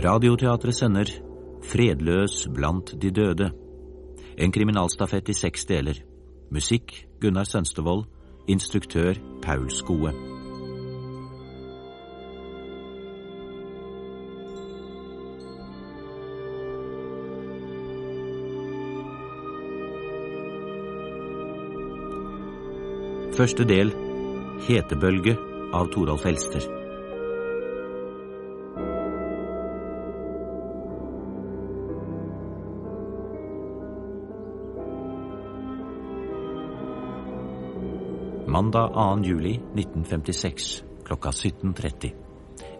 Radioteatret sender Fredløs blant de døde. En kriminalstafett i seks deler. Musikk Gunnar Sønstevold. Instruktør Paul Skoe. Første del Hetebølge av Toralf Elster. Mandag 2. juli 1956 klokka 17.30.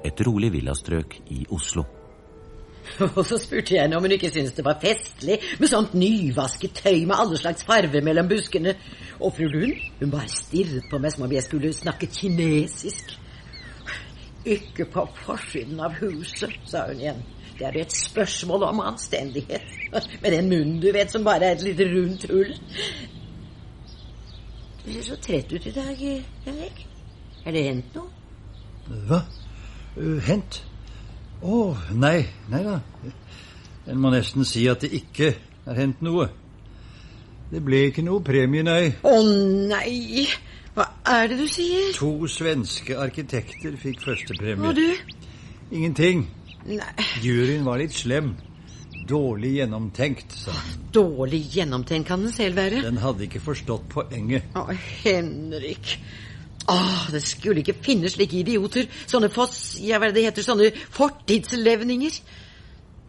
Et rolig villastrøk i Oslo. Og så spurte jeg henne om hun ikke syntes det var festlig med sånt nyvasket tøy med alle slags farver mellom buskene. Og fru Lund, hun bare stirret på meg som om jeg skulle snakke kinesisk. Ikke på forsiden av huset, sa hun igjen. Det er et spørsmål om anstendighet. Med den munnen, du vet, som bare er et lite rundt hull. Du ser så trett ut i dag, Henrik. Er det hendt noe? Hva? Uh, hent? Å, oh, nei. Nei da. En må nesten si at det ikke er hendt noe. Det ble ikke noe premie, nei. Å oh, nei! Hva er det du sier? To svenske arkitekter fikk førstepremie. Og du? Ingenting. Nei. Juryen var litt slem. Dårlig gjennomtenkt, sa han. Dårlig gjennomtenkt kan den selv være. Den hadde ikke forstått poenget. Å, Henrik. Åh, det skulle ikke finnes slike idioter. Sånne foss... Ja, hva det heter? Sånne fortidslevninger.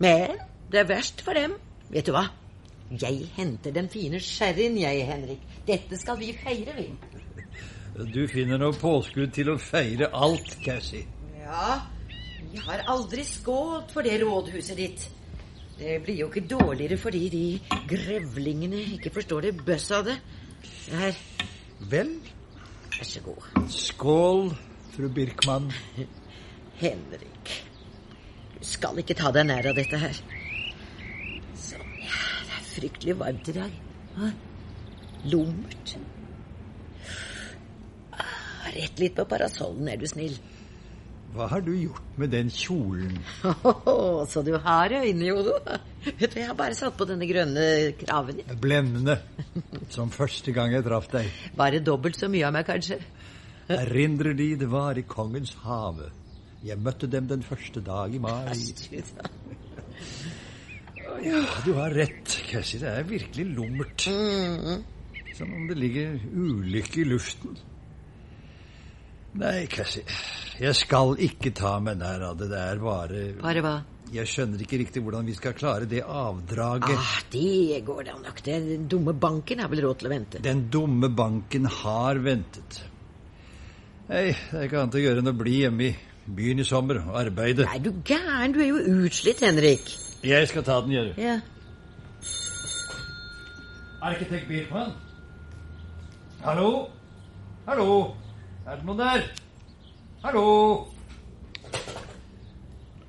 Men det er verst for dem. Vet du hva? Jeg henter den fine sherryen, jeg, Henrik. Dette skal vi feire, vi. Du finner noe påskudd til å feire alt, Cassie. Ja, jeg har aldri skålt for det rådhuset ditt. Det blir jo ikke dårligere fordi de grevlingene ikke forstår det bøss av det. Her. Vel, Vær så god. skål, fru Birkmann. Henrik, du skal ikke ta deg nær av dette her. Sånn, ja, det er fryktelig varmt i dag. Lummert. Ah, Rett litt på parasollen, er du snill. Hva har du gjort med den kjolen? Oh, så du har øyne, Jodo. Vet du, Jeg har bare satt på denne grønne kraven. Blendende. Som første gang jeg traff deg. Bare dobbelt så mye av meg, kanskje. Erindrer de det var i kongens hage. Jeg møtte dem den første dag i mai. Ja, du har rett, Cassie. Det er virkelig lummert. Som om det ligger ulykke i luften. Nei, Cassie. Jeg skal ikke ta meg nær av det. Det er bare Bare hva? Jeg skjønner ikke riktig hvordan vi skal klare det avdraget. Ah, det går da nok. Den dumme banken har vel råd til å vente. Den dumme banken har ventet. Nei, det er ikke annet å gjøre enn å bli hjemme i byen i sommer og arbeide. Nei, du gæren. Du er jo utslitt, Henrik. Jeg skal ta den, gjøre. Ja. Arkitekt Birkman? Hallo? Hallo? Er det noen der? Hallo?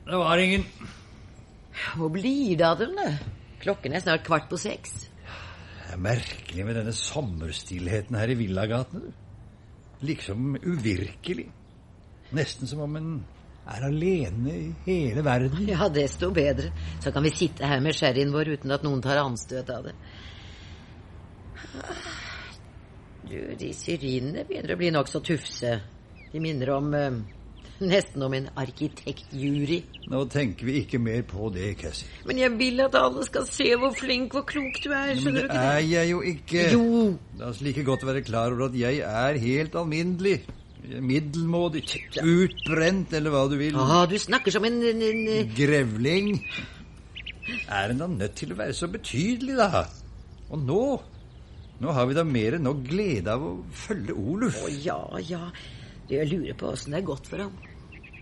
Det var ingen. Hvor blir det av dem, da? Klokken er snart kvart på seks. Det er merkelig med denne sommerstillheten her i villagatene. Liksom uvirkelig. Nesten som om en er alene i hele verden. Ja, desto bedre. Så kan vi sitte her med sherryen vår uten at noen tar anstøt av det. Du, de syrinene begynner å bli nokså tufse. De minner om eh, Nesten om en arkitektjury. Nå tenker vi ikke mer på det, Cassie. Men jeg vil at alle skal se hvor flink, hvor klok du er. Men det er jeg jo ikke. Jo. La oss like godt være klar over at jeg er helt alminnelig. Middelmådig. Utbrent, eller hva du vil. Ah, du snakker som en, en, en Grevling. Er en da nødt til å være så betydelig, da? Og nå Nå har vi da mer enn nok glede av å følge Oluf. Å ja, ja. Jeg lurer på åssen det er gått for ham.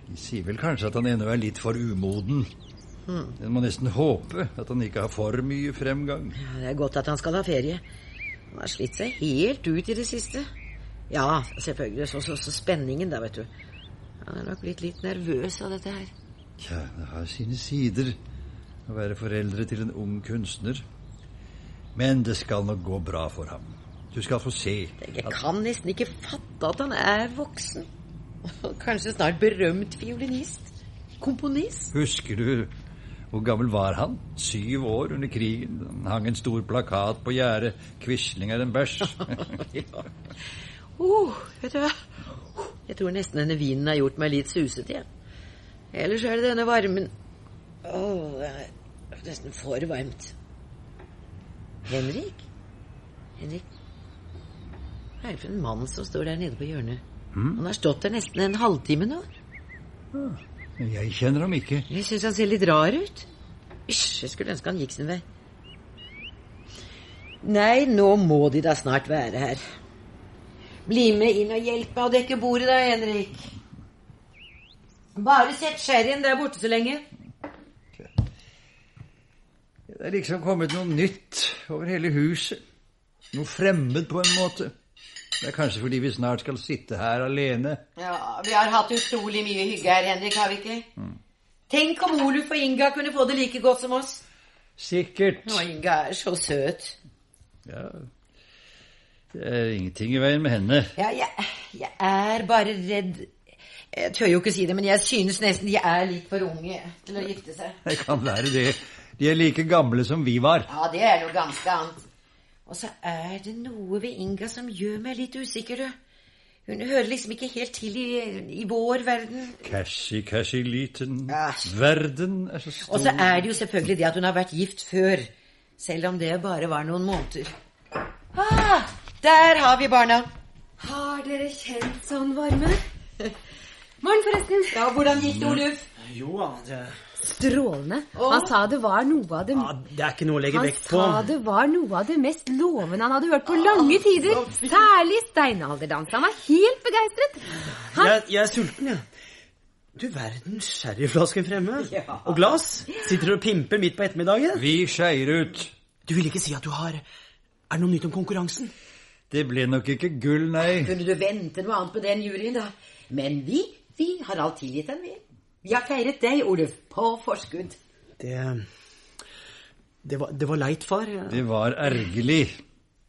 De sier vel kanskje at han ennå er litt for umoden. En må nesten håpe at han ikke har for mye fremgang. Ja, Det er godt at han skal ha ferie. Han har slitt seg helt ut i det siste. Ja, selvfølgelig. Så, så, så spenningen, da, vet du. Han er nok blitt litt nervøs av dette her. Ja, det har sine sider å være foreldre til en ung kunstner. Men det skal nok gå bra for ham. Du skal få se. Jeg kan nesten ikke fatte at han er voksen. Kanskje snart berømt fiolinist. komponist. Husker du hvor gammel var han? Syv år under krigen. Han hang en stor plakat på gjerdet. 'Quisling er en bæsj'. ja. oh, vet du hva? Jeg tror nesten denne vinen har gjort meg litt susete igjen. Ellers er det denne varmen Å, oh, det er nesten for varmt. Henrik? Henrik Hva er det for en mann som står der nede på hjørnet? Mm? Han har stått der nesten en halvtime nå. Ah, jeg kjenner ham ikke. Jeg syns han ser litt rar ut. Hysj, jeg skulle ønske han gikk sin vei. Nei, nå må de da snart være her. Bli med inn og hjelp meg å dekke bordet, da, Henrik. Bare sett sherryen der borte så lenge. Det er liksom kommet noe nytt over hele huset. Noe fremmed på en måte. Det er kanskje fordi vi snart skal sitte her alene. Ja, vi har hatt utrolig mye hygge her, Henrik, har vi ikke? Mm. Tenk om Oluf og Inga kunne få det like godt som oss. Sikkert. Og Inga er så søt. Ja, det er ingenting i veien med henne. Ja, jeg, jeg er bare redd Jeg tør jo ikke si det, men jeg synes nesten de er litt for unge til å gifte seg. Det kan være det. De er like gamle som vi var. Ja, det er noe ganske annet. Og så er det noe ved Inga som gjør meg litt usikker, du. Hun hører liksom ikke helt til i, i vår verden. Cashy, cashy liten. Ja. Verden er så stor. Og så er det jo selvfølgelig det at hun har vært gift før. Selv om det bare var noen måneder. Ah, der har vi barna. Har dere kjent sånn varme? Morgen, forresten. Ja, Hvordan gikk det, Oluf? Jo da, det Strålende. Han sa det var noe av det ja, Det er ikke noe å legge vekt på. Han sa det var noe av det mest lovende han hadde hørt på lange tider. Særlig steinalderdans. Han var helt begeistret. Han... Jeg, jeg, er sulten, jeg. Du verden, sherryflasken fremme. Ja. Og glass. Sitter og pimper midt på ettermiddagen. Vi skeier ut. Du vil ikke si at du har Er det noe nytt om konkurransen? Det ble nok ikke gull, nei. Kunne du vente noe annet på den juryen, da? Men vi, vi har alt tilgitt den, vi. Vi har feiret deg, Oluf, på forskudd. Det Det var, det var leit, far. Det var ergerlig.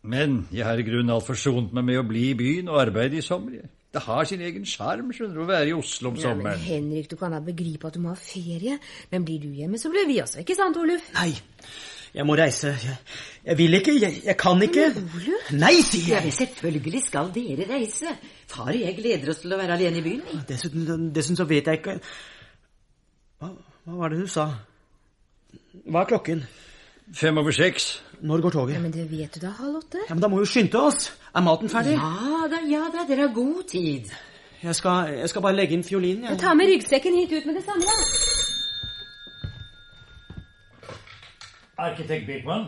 Men jeg har i grunnen alt forsont meg med å bli i byen og arbeide i sommer. Det har sin egen sjarm å være i Oslo om sommeren. Ja, men Henrik, du kan da begripe at du må ha ferie. Men blir du hjemme, så blir vi også, ikke sant, Oluf? Nei. Jeg må reise. Jeg, jeg vil ikke. Jeg, jeg, kan ikke. Men Oluf? Nei, sier jeg! Ja, selvfølgelig skal dere reise. Far og jeg gleder oss til å være alene i byen. Dessuten, dessuten så vet jeg ikke hva, hva, var det du sa? Hva er klokken? Fem over seks. Når går toget? Ja, Men det vet du da, halv åtte. Ja, Men da må vi skynde oss. Er maten ferdig? Ja da, ja da, dere har god tid. Jeg skal, jeg skal bare legge inn fiolinen. Jeg. Ta med ryggsekken hit ut med det samme, da. Arkitekt Birkmann,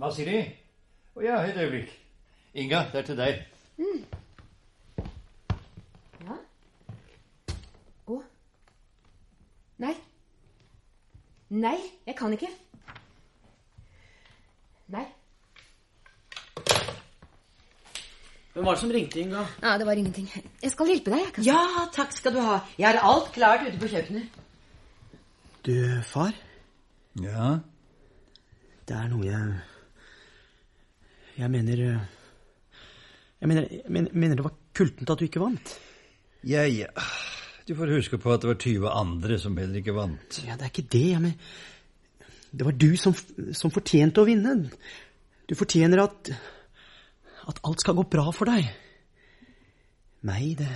hva sier De? Å oh, ja, et øyeblikk. Inga, det er til deg. Mm. Nei. Nei, jeg kan ikke. Nei. Hvem var det som ringte, Inga? Ja, Det var ingenting. Jeg skal hjelpe deg. Jeg ja, takk skal du ha. Jeg har alt klart ute på kjøkkenet. Du, far? Ja? Det er noe jeg Jeg mener Jeg mener, jeg mener, mener det var kultent at du ikke vant. Jeg. Du får huske på at det var 20 andre som heller ikke vant. Ja, Det er ikke det. Men det var du som, som fortjente å vinne. Du fortjener at at alt skal gå bra for deg. Nei, det,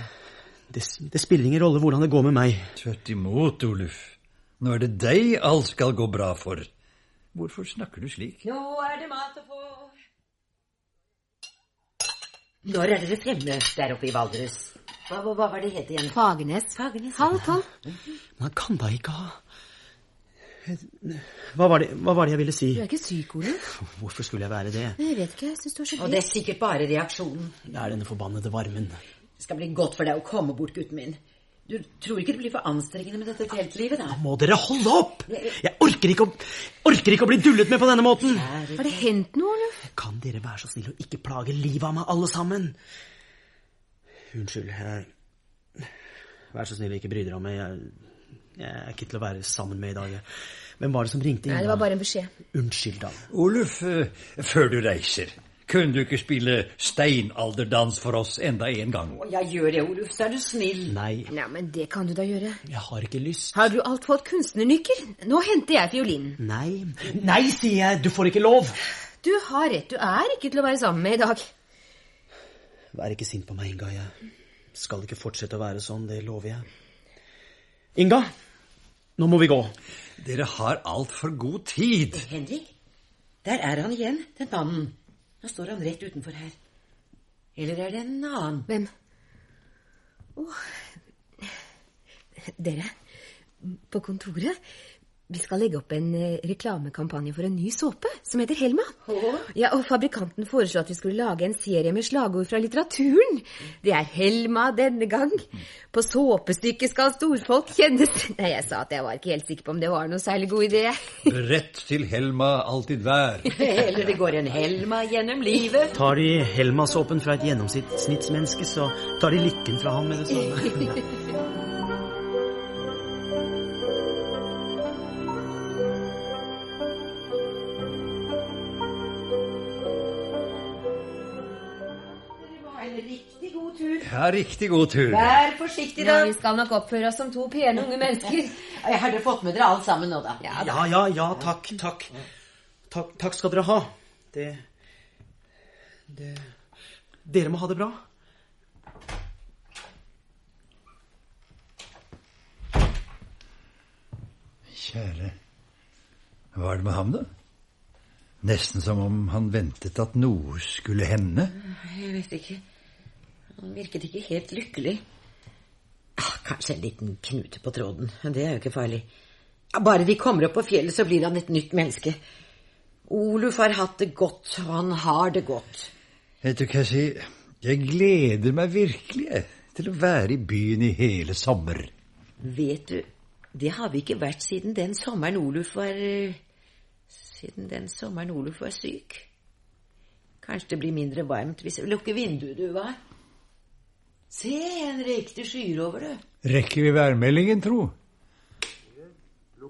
det, det spiller ingen rolle hvordan det går med meg. Tvert imot, Oluf. Nå er det deg alt skal gå bra for. Hvorfor snakker du slik? Nå er det mat å få. Når er dere fremme der oppe i Valdres? Hva, hva, var det het igjen? Fagernes. Fagernes. Halv tolv. Man kan da ikke ha hva var, det, hva var, det, jeg ville si? Du er ikke syk, Ole. Hvorfor skulle jeg være det? Jeg vet ikke. jeg synes du er så Og det er sikkert bare reaksjonen. Det er denne forbannede varmen. Det skal bli godt for deg å komme bort, gutten min. Du tror ikke det blir for anstrengende med dette teltlivet, da? Må dere holde opp! Jeg orker ikke, å, orker ikke å bli dullet med på denne måten! Har det hendt noe, Ole? Kan dere være så snill å ikke plage livet av meg, alle sammen? Unnskyld. Jeg... Vær så snill, ikke bry dere om meg. Jeg, jeg, er ikke til å være sammen med i dag. Hvem var det som ringte? Nei, Det var bare en beskjed. Unnskyld, da. Oluf, uh, før du reiser, kunne du ikke spille steinalderdans for oss enda en gang? Ja, gjør det, Oluf, så er du snill. Nei, Ja, men det kan du da gjøre. jeg har ikke lyst. Har du alt fått kunstnernykker? Nå henter jeg fiolinen. Nei, nei, sier jeg. Du får ikke lov. Du har rett, du er ikke til å være sammen med i dag. Vær ikke sint på meg, Inga. Jeg skal ikke fortsette å være sånn, det lover jeg. Inga, nå må vi gå. Dere har altfor god tid. Henrik, der er han igjen, den mannen. Nå står han rett utenfor her. Eller er det en annen? Hvem? Oh. Dere, på kontoret vi skal legge opp en eh, reklamekampanje for en ny såpe som heter Helma. Ja, og Fabrikanten foreslo at vi skulle lage en serie med slagord fra litteraturen. Det er Helma denne gang. På såpestykket skal storfolk kjennes. Nei, jeg sa at jeg var ikke helt sikker på om det var noe særlig god idé. Rett til Helma alltid vær. Eller det går en Helma gjennom livet. Tar de Helma-såpen fra et gjennomsnittsmenneske, så tar de lykken fra ham med det samme. god tur. Ja, riktig god tur. Vær forsiktig, da. Ja, vi skal nok oppføre oss som to pene unge mennesker. Jeg har dere fått med dere alt sammen nå, da? Ja, da. Ja, ja, ja, takk, takk. Takk, takk skal dere ha. Det Det Dere må ha det bra. Kjære, hva er det med ham, da? Nesten som om han ventet at noe skulle hende. Jeg vet ikke. Han virket ikke helt lykkelig. Ah, kanskje en liten knute på tråden. Det er jo ikke farlig. Bare de kommer opp på fjellet, så blir han et nytt menneske. Oluf har hatt det godt, og han har det godt. Vet du hva jeg sier? Jeg gleder meg virkelig til å være i byen i hele sommer. Vet du, det har vi ikke vært siden den sommeren Oluf var eh, Siden den sommeren Oluf var syk. Kanskje det blir mindre varmt hvis vi lukker vinduet, du, hva? Se, Henrik, det skyer over det. Rekker vi værmeldingen, tro?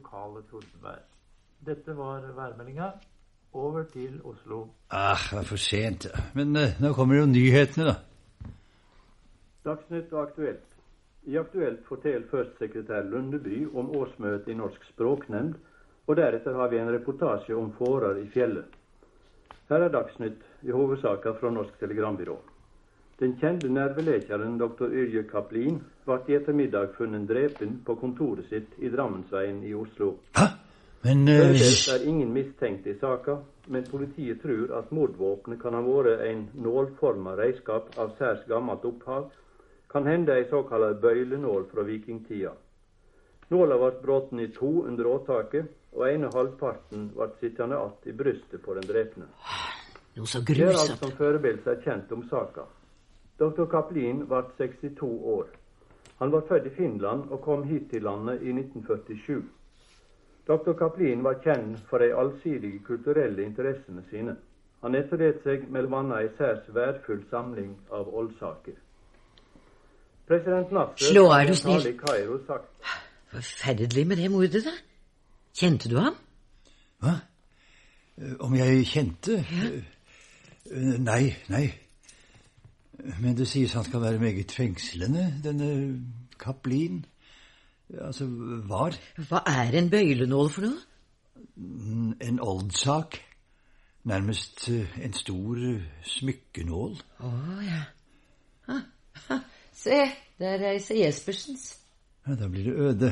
lokale tordenvær. Dette var værmeldinga. Over til Oslo. Ah, det var for sent. Men eh, nå kommer jo nyhetene, da. Dagsnytt og Aktuelt. I Aktuelt forteller først sekretær Lundeby om årsmøtet i Norsk språknemnd, og deretter har vi en reportasje om fårer i fjellet. Her er Dagsnytt i hovedsaker fra Norsk Telegrambyrå. Den kjente nervelekeren dr. Yrje Kaplin ble i ettermiddag funnet drepen på kontoret sitt i Drammensveien i Oslo. Hæ? Men uh... Det er ingen mistenkt i saka, men politiet tror at mordvåpenet kan ha vært en nålforma redskap av særs gammelt opphav, kan hende ei såkalla bøylenål fra vikingtida. Nåla ble bråten i to under åtaket, og ene halvparten ble sittende att i brystet på den drepne. Noe så Det er alt som foreløpig er kjent om saka. Dr. Kaplin ble 62 år. Han var født i Finland og kom hit til landet i 1947. Dr. Kaplin var kjent for de allsidige kulturelle interessene sine. Han etterlot seg bl.a. ei særs verdfull samling av oldsaker. President Nasser Slå av, du snill. Forferdelig med det mordet, da. Kjente du ham? hva? Eh, Om jeg kjente? Eh, eh, Nei, nei. Men det sies han skal være meget fengslende, denne Kaplin. Altså, var Hva er en bøylenål for noe? en oldsak. Nærmest eh, en stor eh, smykkenål. Å ja. Ha, ha. se, der reiser Jespersens. Ja, da blir det øde.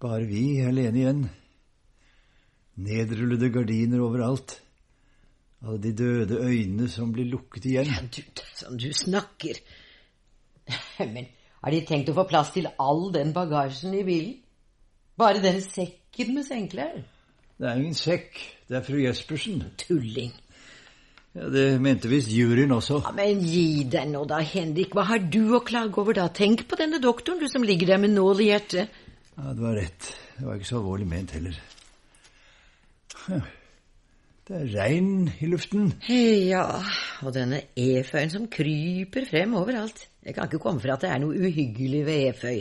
Bare vi alene igjen. Nedrullede gardiner overalt. Alle de døde øynene som blir lukket igjen. Ja, Du, som du snakker. Men har de tenkt å få plass til all den bagasjen i bilen? Bare den sekken med sengeklær? Det er ingen sekk. Det er fru Jespersen. Tulling. Ja, Det mente visst juryen også. Ja, men gi deg nå da, Henrik. Hva har du å klage over da? Tenk på denne doktoren, du som ligger der med nål i hjertet. Ja, Du har rett. Det var ikke så alvorlig ment heller. Ja, Det er regn i luften. Ja, og denne eføyen som kryper frem overalt. Jeg kan ikke komme fra at det er noe uhyggelig ved eføy.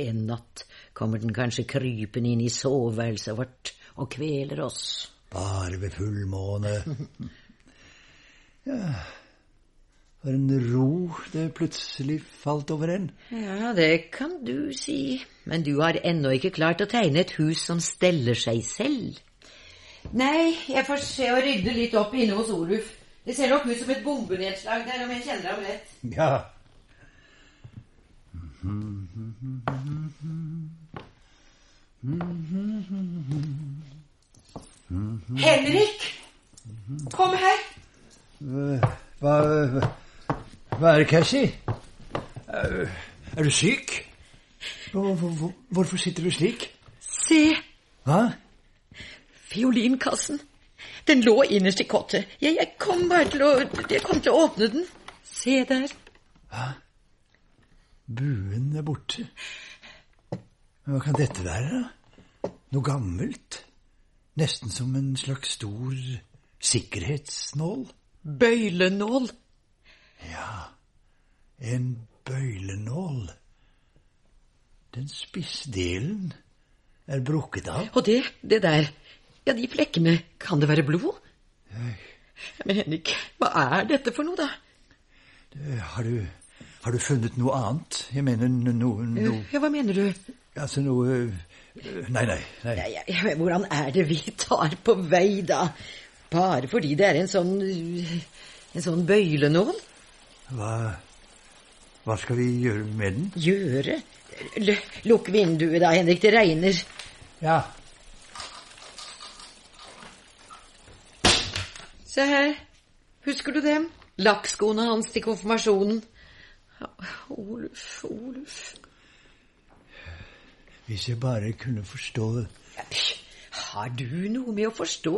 En natt kommer den kanskje krypende inn i soveværelset vårt og kveler oss. Bare ved fullmåne. For en ro det plutselig falt over en. Ja, det kan du si. Men du har ennå ikke klart å tegne et hus som steller seg selv. Nei, jeg får se å rydde litt opp inne hos Oluf. Det ser nok ut som et bombenedslag der, om jeg kjenner ham rett. Ja. Henrik! Kom her. Hva, hva er det, Cassie? Er, er du syk? Hvor, hvor, hvorfor sitter du slik? Se, Hva? Fiolinkassen. Den lå innerst i kottet. Jeg, jeg kom bare til å Jeg kom til å åpne den. Se der. Buen er borte. Hva kan dette være, da? Noe gammelt? Nesten som en slags stor sikkerhetsnål? Bøylenål. Ja, En bøylenål. Den spissdelen er brukket av. Og det, det der. Ja, de flekkene. Kan det være blod? Men Henrik, hva er dette for noe, da? Har du, har du funnet noe annet? Jeg mener no- noe no, Ja, hva mener du? Altså noe Nei, nei. nei. Ja, ja, ja, hvordan er det vi tar på vei, da? Bare fordi det er en sånn En sånn bøylenål? Hva, hva skal vi gjøre med den? Gjøre? L lukk vinduet da, Henrik. Det regner. Ja. Se her. Husker du dem? Lakkskoene hans til konfirmasjonen. Oluf, Oluf Hvis jeg bare kunne forstå Har du noe med å forstå?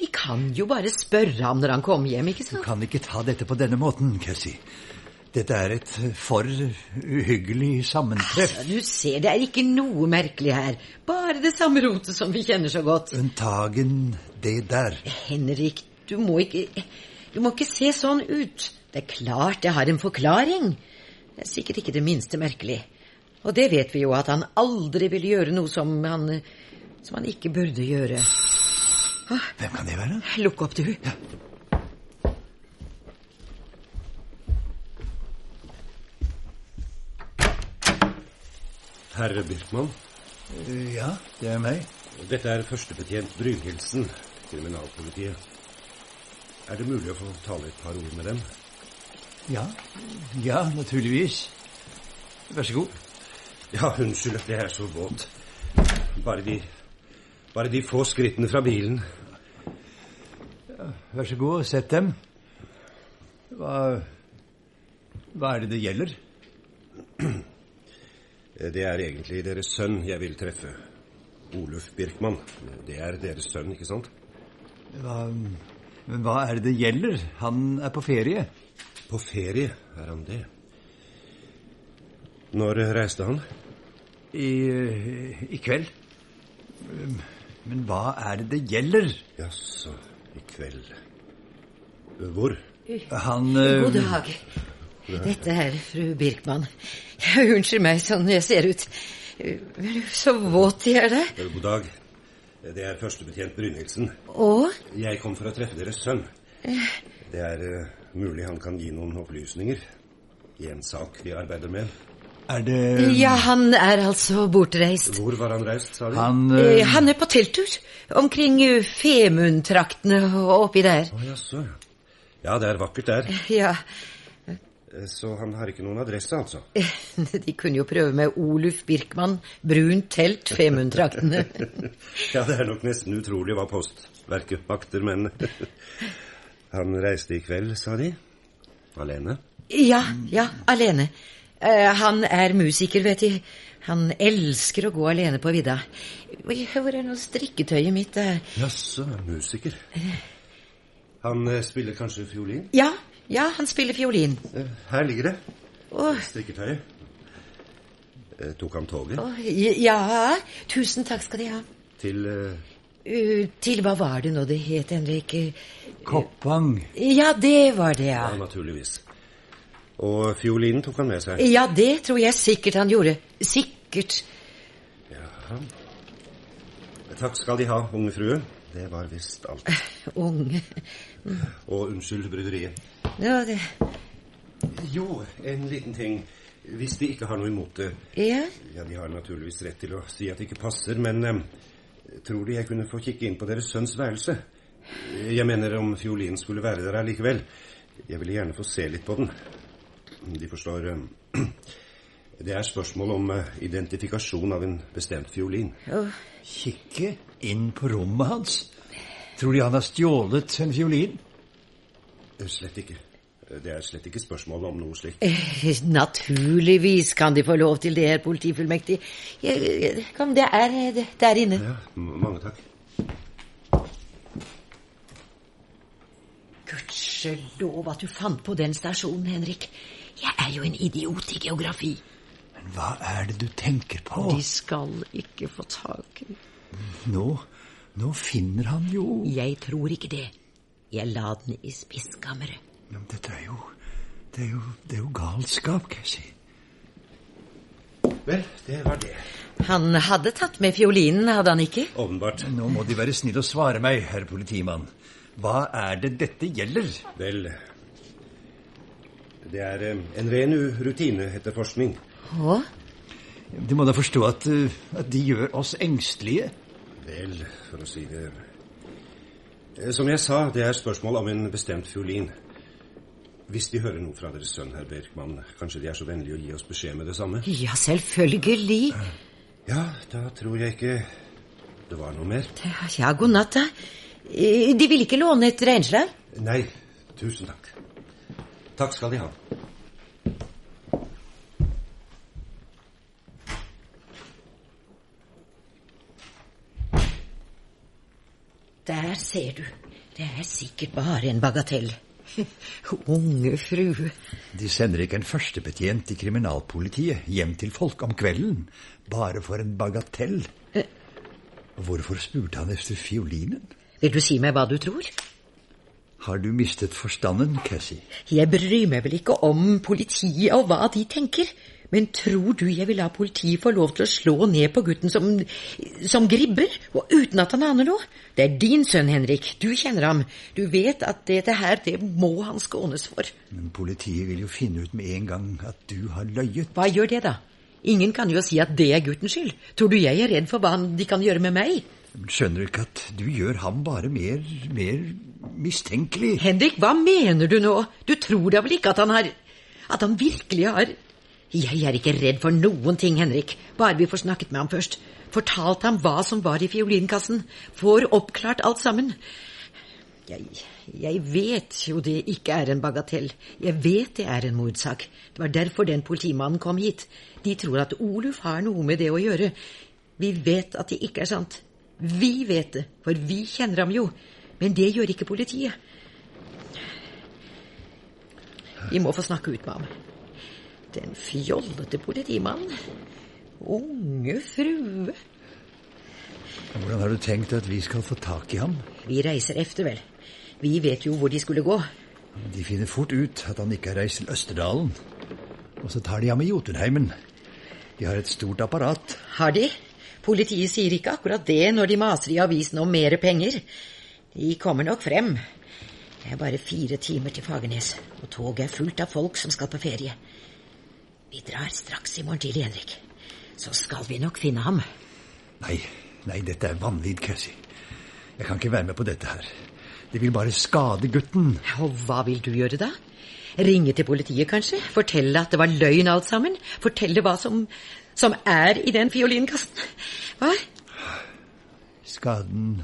Vi kan jo bare spørre ham når han kommer hjem, ikke sant? Du kan ikke ta dette på denne måten, Cassie. Dette er et for uhyggelig sammentreff. Altså, Du ser, det er ikke noe merkelig her. Bare det samme rotet som vi kjenner så godt. Unntagen det der. Henrik, du må ikke Du må ikke se sånn ut. Det er klart jeg har en forklaring. Det er sikkert ikke det minste merkelig. Og det vet vi jo at han aldri vil gjøre noe som han som han ikke burde gjøre. Hvem kan det være? Lukk opp, du. Herre Birkmann, Ja, det er meg. dette er førstebetjent Brynhildsen, kriminalpolitiet. Er det mulig å få tale et par ord med dem? Ja, ja, naturligvis. Vær så god. Ja, unnskyld at jeg er så våt. Bare de Bare de få skrittene fra bilen. Vær så god, sett dem. Hva Hva er det det gjelder? Det er egentlig deres sønn jeg vil treffe. Oluf Birkmann. Det er deres sønn, ikke sant? Hva, men hva er det det gjelder? Han er på ferie. På ferie er han det. Når reiste han? I, i kveld. Men hva er det det gjelder? Jaså, i kveld. Hvor? Han eh, God dag. Dette er fru Birkmann. Unnskyld meg sånn jeg ser ut. Så våt jeg er der. God dag. Det er førstebetjent Brynhildsen. Og Jeg kom for å treffe deres sønn. Det er uh, mulig han kan gi noen opplysninger i en sak vi arbeider med. Er det Ja, han er altså bortreist. Hvor var han reist, sa du? Han Eh, eh, Han er på telttur. Omkring eh, Femundtraktene og oppi der. Å jaså. Ja, det er vakkert der. Ja, Eh, Så han har ikke noen adresse, altså? de kunne jo prøve med Oluf Birkmann, brunt telt, Femundtraktene. Ja, det er nok nesten utrolig hva postverket makter, men Han reiste i kveld, sa de. Alene? Ja, ja, alene. Uh, han er musiker, vet De. Han elsker å gå alene på vidda. Hvor er nå strikketøyet mitt? Eh, Jaså, musiker. Han eh, spiller kanskje fiolin? Ja, ja, han spiller fiolin. Eh, Her ligger det. Å, Strikketøyet. Eh, Tok han toget? ja, tusen takk skal De ha. Til eh, Uh, til hva var det nå det het, Henrik? Koppang. Ja, det var det, ja. Ja, naturligvis. Og fiolinen tok han med seg? Ja, det tror jeg sikkert han gjorde. Sikkert. Ja Takk skal De ha, unge frue. Det var visst alt. unge. Og unnskyld bryderiet. Ja, det Jo, en liten ting. Hvis de ikke har noe imot det Ja? Ja, de har naturligvis rett til å si at det ikke passer, men eh, tror de jeg kunne få kikke inn på deres sønns værelse? Jeg mener om fiolinen skulle være der allikevel. Jeg ville gjerne få se litt på den. De forstår eh, Det er spørsmål om eh, identifikasjon av en bestemt fiolin. Kikke inn på rommet hans? Tror de han har stjålet en fiolin? Eh, Slett ikke. Eh, Det er slett ikke spørsmål om noe slikt. Eh, Naturligvis kan de få lov til det, herr politifullmektig. Kom, det er eh, der inne. Ja, mange takk. Gudskjelov at du fant på den stasjonen, Henrik. Jeg er jo en idiot i geografi. Men hva er det du tenker på? De skal ikke få tak i Nå, nå finner han jo Jeg tror ikke det. Jeg la den i spiskammeret. Men dette er jo Det er jo, det er jo galskap, Cassie. Vel, det var det. Han hadde tatt med fiolinen, hadde han ikke? Åpenbart. Nå må De være snill å svare meg, herr politimann. Hva er det dette gjelder? Vel Det er eh, en ren rutineetterforskning. Å? Du må da forstå at, eh, at de gjør oss engstelige. Vel, for å si det Eh, Som jeg sa, det er spørsmål om en bestemt fiolin. Hvis de hører noe fra deres sønn, herr Berkman, kanskje de er så vennlige å gi oss beskjed med det samme? Ja, selvfølgelig. Ja, da tror jeg ikke det var noe mer. Ja, god natt, da. Eh, De vil ikke låne et reinslag? Nei, tusen takk. Takk skal de ha. Der ser du. Det er sikkert bare en bagatell. Unge frue. De sender ikke en førstebetjent i kriminalpolitiet hjem til folk om kvelden bare for en bagatell. Hvorfor spurte han efter fiolinen? Vil du si meg hva du tror? Har du mistet forstanden, Cassie? Jeg bryr meg vel ikke om politiet og hva de tenker. Men tror du jeg vil la politiet få lov til å slå ned på gutten som, som gribber, og uten at han aner noe? Det er din sønn, Henrik. Du kjenner ham. Du vet at dette her, det må han skånes for. Men politiet vil jo finne ut med en gang at du har løyet. Hva gjør det, da? Ingen kan jo si at det er guttens skyld. Tror du jeg er redd for hva de kan gjøre med meg? Skjønner du ikke at du gjør ham bare mer, mer mistenkelig? Henrik, hva mener du nå? Du tror da vel ikke at han har At han virkelig har Jeg er ikke redd for noen ting, Henrik. Bare vi får snakket med ham først. Fortalt ham hva som var i fiolinkassen. Får oppklart alt sammen. Jeg, jeg vet jo det ikke er en bagatell. Jeg vet det er en mordsak. Det var derfor den politimannen kom hit. De tror at Oluf har noe med det å gjøre. Vi vet at det ikke er sant. Vi vet det, for vi kjenner ham jo. Men det gjør ikke politiet. Vi må få snakke ut med ham. Den fjollete politimannen. Unge frue. Hvordan har du tenkt at vi skal få tak i ham? Vi reiser efter, vel. Vi vet jo hvor de skulle gå. De finner fort ut at han ikke har reist til Østerdalen. Og så tar de ham i Jotunheimen. De har et stort apparat. Har de? Politiet sier ikke akkurat det når de maser i avisen om mere penger. De kommer nok frem. Det er bare fire timer til Fagernes, og toget er fullt av folk som skal på ferie. Vi drar straks i morgen tidlig, Henrik. Så skal vi nok finne ham. Nei, nei, dette er vanvidd, Cassie. Jeg kan ikke være med på dette her. Det vil bare skade gutten. Og hva vil du gjøre da? Ringe til politiet, kanskje? Fortelle at det var løgn alt sammen? Fortelle hva som, som er i den fiolinkassen? Hva? Skaden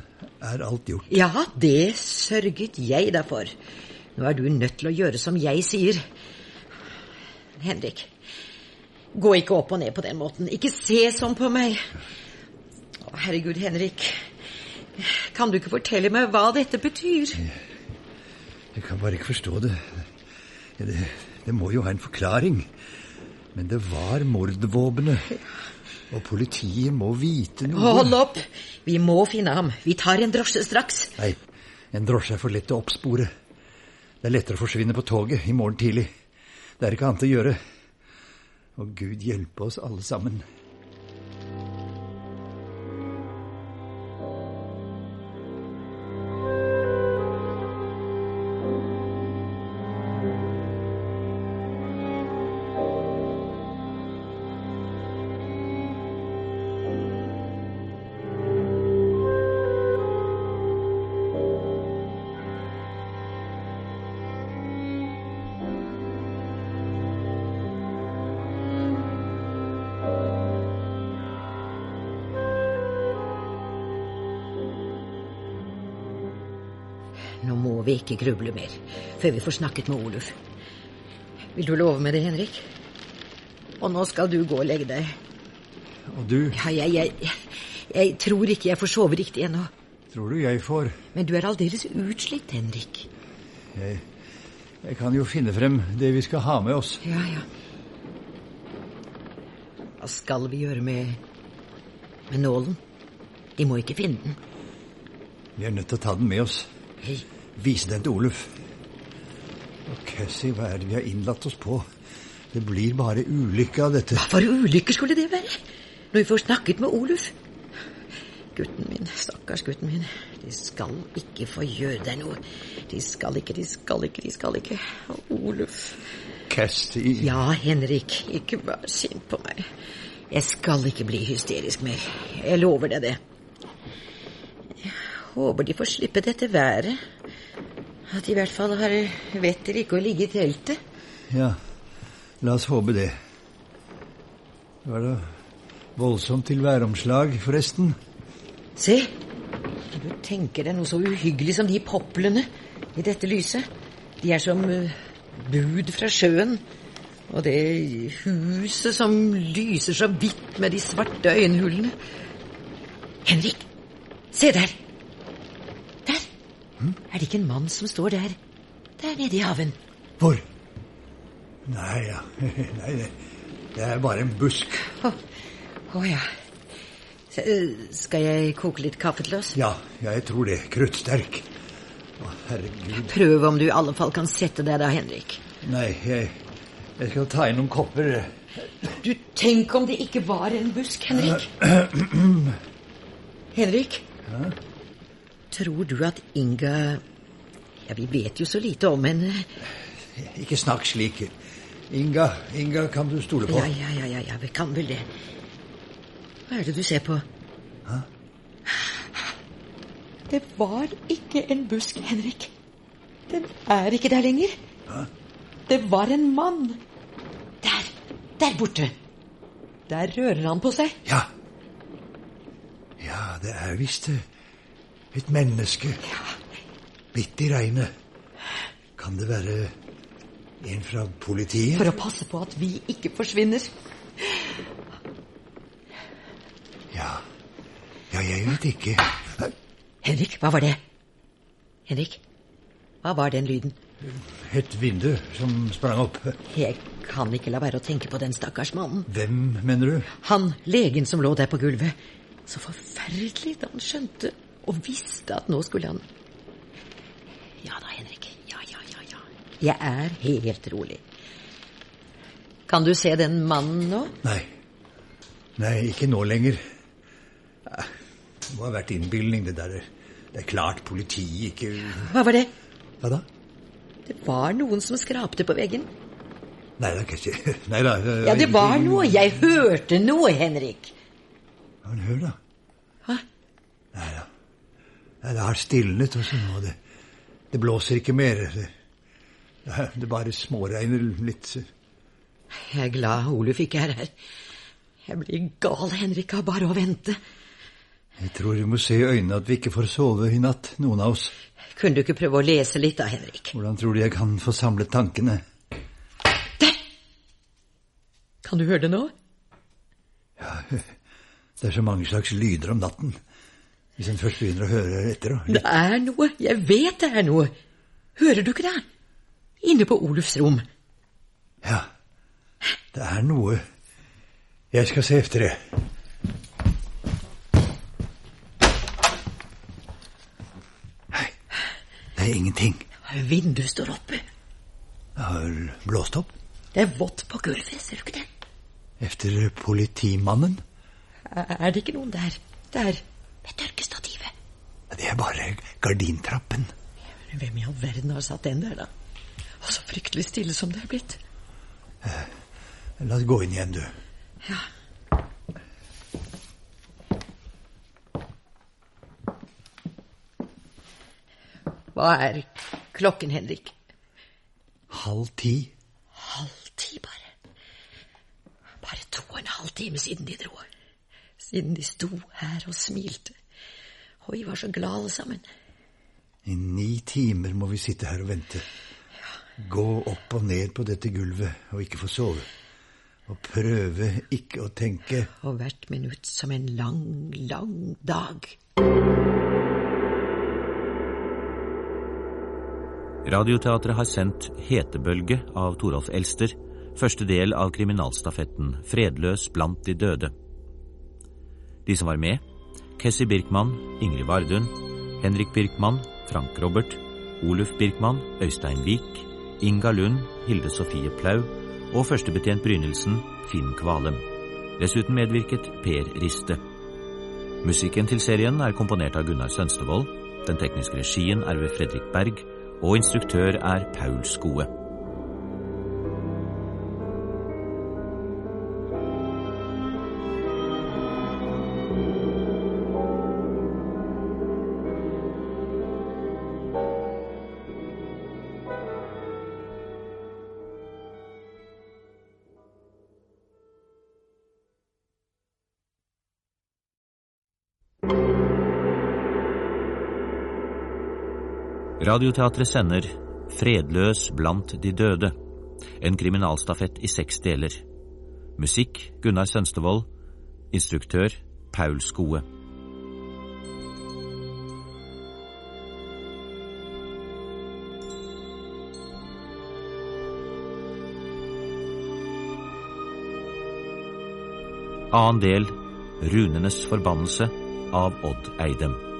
er alt gjort. Ja, det sørget jeg da for. Nå er du nødt til å gjøre som jeg sier. Henrik, gå ikke opp og ned på den måten. Ikke se sånn på meg. Å, herregud, Henrik. Kan du ikke fortelle meg hva dette betyr? Jeg kan bare ikke forstå det. Det, det må jo ha en forklaring. Men det var mordvåpenet. Og politiet må vite noe. Hold opp! Vi må finne ham. Vi tar en drosje straks. Nei, en drosje er for lett å oppspore. Det er lettere å forsvinne på toget i morgen tidlig. Det er ikke annet å gjøre. Og Gud hjelpe oss alle sammen. Ikke gruble mer før vi får snakket med Oluf. Vil du love meg det, Henrik? Og nå skal du gå og legge deg. Og du, Ja, jeg, jeg, jeg tror ikke jeg får sove riktig ennå. tror du jeg får Men du er aldeles utslitt, Henrik. jeg, jeg kan jo finne frem det vi skal ha med oss. Ja, ja. Hva skal vi gjøre med med nålen? De må ikke finne den. Vi er nødt til å ta den med oss. Hei, Vise den til Oluf. Og Cassie, hva er det vi har innlatt oss på? Det blir bare ulykke av dette. Hva for ulykker skulle det være? Når vi får snakket med Oluf? Gutten min, stakkars gutten min. De skal ikke få gjøre deg noe. De skal ikke, de skal ikke, de skal ikke. Oluf Cassie Ja, Henrik, ikke vær sint på meg. Jeg skal ikke bli hysterisk mer. Jeg lover deg det. Jeg håper de får slippe dette været. At i hvert fall har vetter ikke å ligge i teltet. Ja, la oss håpe det. Det var da voldsomt til væromslag, forresten. Se, du tenker deg noe så uhyggelig som de poplene i dette lyset. De er som eh, bud fra sjøen. Og det huset som lyser så hvitt med de svarte øyenhullene. Henrik, se! Der! Er det ikke en mann som står der? Der nede i haven. Hvor? Nei, ja. Nei, det, det er bare en busk. Å å ja. Se, eh, Skal jeg koke litt kaffe til oss? Ja, ja, jeg tror det. Kruttsterk. Å, herregud. Prøv om du i alle fall kan sette deg da, Henrik. Nei, jeg, jeg skal ta inn noen kopper. Du, tenk om det ikke var en busk, Henrik. Henrik? Tror du at Inga Ja, vi vet jo så lite om henne. Ikke snakk slik. Inga, Inga kan du stole på. Ja, ja, ja, ja, ja, vi kan vel det. Hva er det du ser på? Hæ? Det var ikke en busk, Henrik. Den er ikke der lenger. Hæ? Det var en mann. Der. Der borte. Der rører han på seg. Ja. Ja, det er visst eh, et menneske. Midt i regnet. Kan det være en fra politiet? For å passe på at vi ikke forsvinner. Ja. Ja, jeg vet ikke. Henrik, hva var det? Henrik, hva var den lyden? Et vindu som sprang opp. Jeg kan ikke la være å tenke på den stakkars mannen. Hvem, mener du? Han legen som lå der på gulvet. Så forferdelig da han skjønte og visste at nå skulle han Ja da, Henrik. Ja, ja, ja, ja. Jeg er helt rolig. Kan du se den mannen nå? Nei. Nei, ikke nå lenger. Eh, Det må ha vært innbilning, det der. Det er klart politiet ikke Hva var det? Hva da? Det var noen som skrapte på veggen. Nei, da, kanskje Nei da. Ja, det var noe. Jeg hørte noe, Henrik. Ja, men hør, da. Hva? Nei da. Nei, det har stilnet også nå. Det, det blåser ikke mer. Det, det, det bare småregner litt. Jeg er glad Oluf ikke er her. Jeg blir gal, Henrik, av bare å vente. Jeg tror vi må se i øynene at vi ikke får sove i natt, noen av oss. Kunne du ikke prøve å lese litt da, Henrik? Hvordan tror du jeg kan få samlet tankene? Der! Kan du høre det nå? Ja, Det er så mange slags lyder om natten. Hvis en først begynner å høre etter. da. Det er noe. Jeg vet det er noe. Hører du ikke det? Inne på Olufs rom. Ja, det er noe. Jeg skal se efter det. Nei, det er ingenting. Vinduet står oppe. Det har blåst opp. Det er vått på gulvet, ser du ikke det? Efter politimannen. Er det ikke noen der? Der. Ved tørkestativet. Det er bare gardintrappen. Hvem i all verden har satt den der, da? Og så fryktelig stille som det er blitt. La oss gå inn igjen, du. Ja. Hva er klokken, Henrik? Halv ti. Halv ti, bare. Bare to og en halv time siden de dro. Siden de sto her og smilte. Og vi var så glade alle sammen. I ni timer må vi sitte her og vente. Gå opp og ned på dette gulvet og ikke få sove. Og prøve ikke å tenke. Og hvert minutt som en lang, lang dag. Radioteatret har sendt Hetebølge av Torolf Elster, første del av kriminalstafetten Fredløs blant de døde. De som var med, Kessie Birkmann, Ingrid Vardun, Henrik Birkmann, Frank Robert, Oluf Birkmann, Øystein Wiik, Inga Lund, Hilde Sofie Plau og førstebetjent Brynildsen, Finn Kvalem. Dessuten medvirket Per Riste. Musikken til serien er komponert av Gunnar Sønstevold, den tekniske regien er ved Fredrik Berg, og instruktør er Paul Skoe. Radioteatret sender Fredløs blant de døde, en kriminalstafett i seks deler. Musikk Gunnar Sønstevold. Instruktør Paul Skoe. Annen del Runenes forbannelse av Odd Eidem.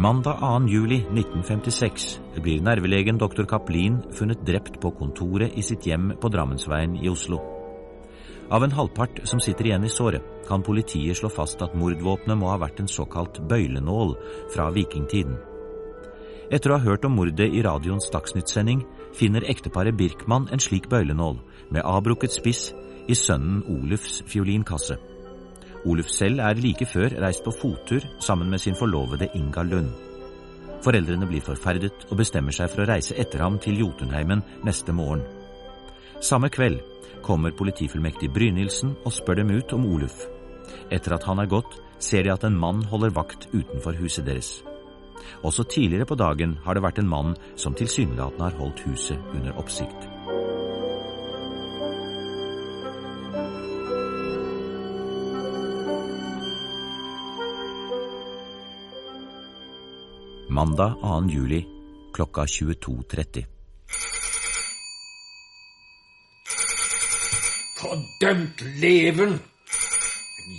Mandag 2. juli 1956 blir nervelegen dr. Kaplin funnet drept på kontoret i sitt hjem på Drammensveien i Oslo. Av en halvpart som sitter igjen i såret, kan politiet slå fast at mordvåpenet må ha vært en såkalt bøylenål fra vikingtiden. Etter å ha hørt om mordet i radioens Dagsnytt-sending, finner ekteparet Birkmann en slik bøylenål, med avbrukket spiss, i sønnen Olufs fiolinkasse. Oluf selv er like før reist på fottur sammen med sin forlovede Inga Lund. Foreldrene blir forferdet og bestemmer seg for å reise etter ham til Jotunheimen neste morgen. Samme kveld kommer politifullmektig Brynildsen og spør dem ut om Oluf. Etter at han er gått, ser de at en mann holder vakt utenfor huset deres. Også tidligere på dagen har det vært en mann som tilsynelatende har holdt huset under oppsikt. Mandag 2. juli klokka 22.30. Fordømt leven!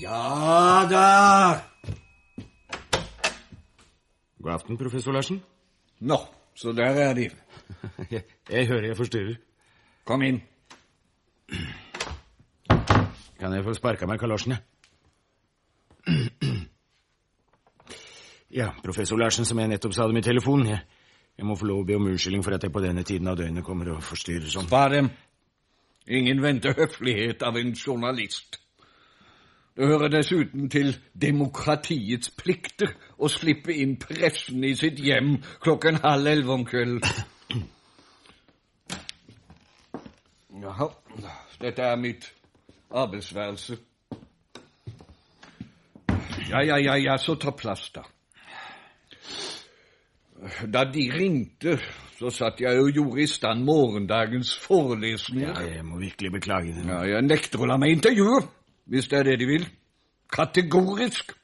Ja da! God aften, professor Larsen. Nå, så der er de. Jeg, jeg hører jeg forstyrrer. Kom inn. Kan jeg få sparka meg kalosjen, Ja, professor Larsen, som jeg nettopp sa det med telefonen. Jeg, jeg må få lov å be om unnskyldning for at jeg på denne tiden av døgnet kommer og forstyrrer sånn. Spar dem. Ingen venter høflighet av en journalist. Det hører dessuten til demokratiets plikter å slippe inn pressen i sitt hjem klokken halv elleve om kvelden. Jaha, dette er mitt arbeidsværelse. Ja, ja, ja, ja, så ta plass, da. Da de ringte, så satt jeg og gjorde i stand morgendagens forelesninger. Ja, jeg må virkelig beklage det. Ja, jeg nekter å la meg intervjue, hvis det er det de vil. Kategorisk.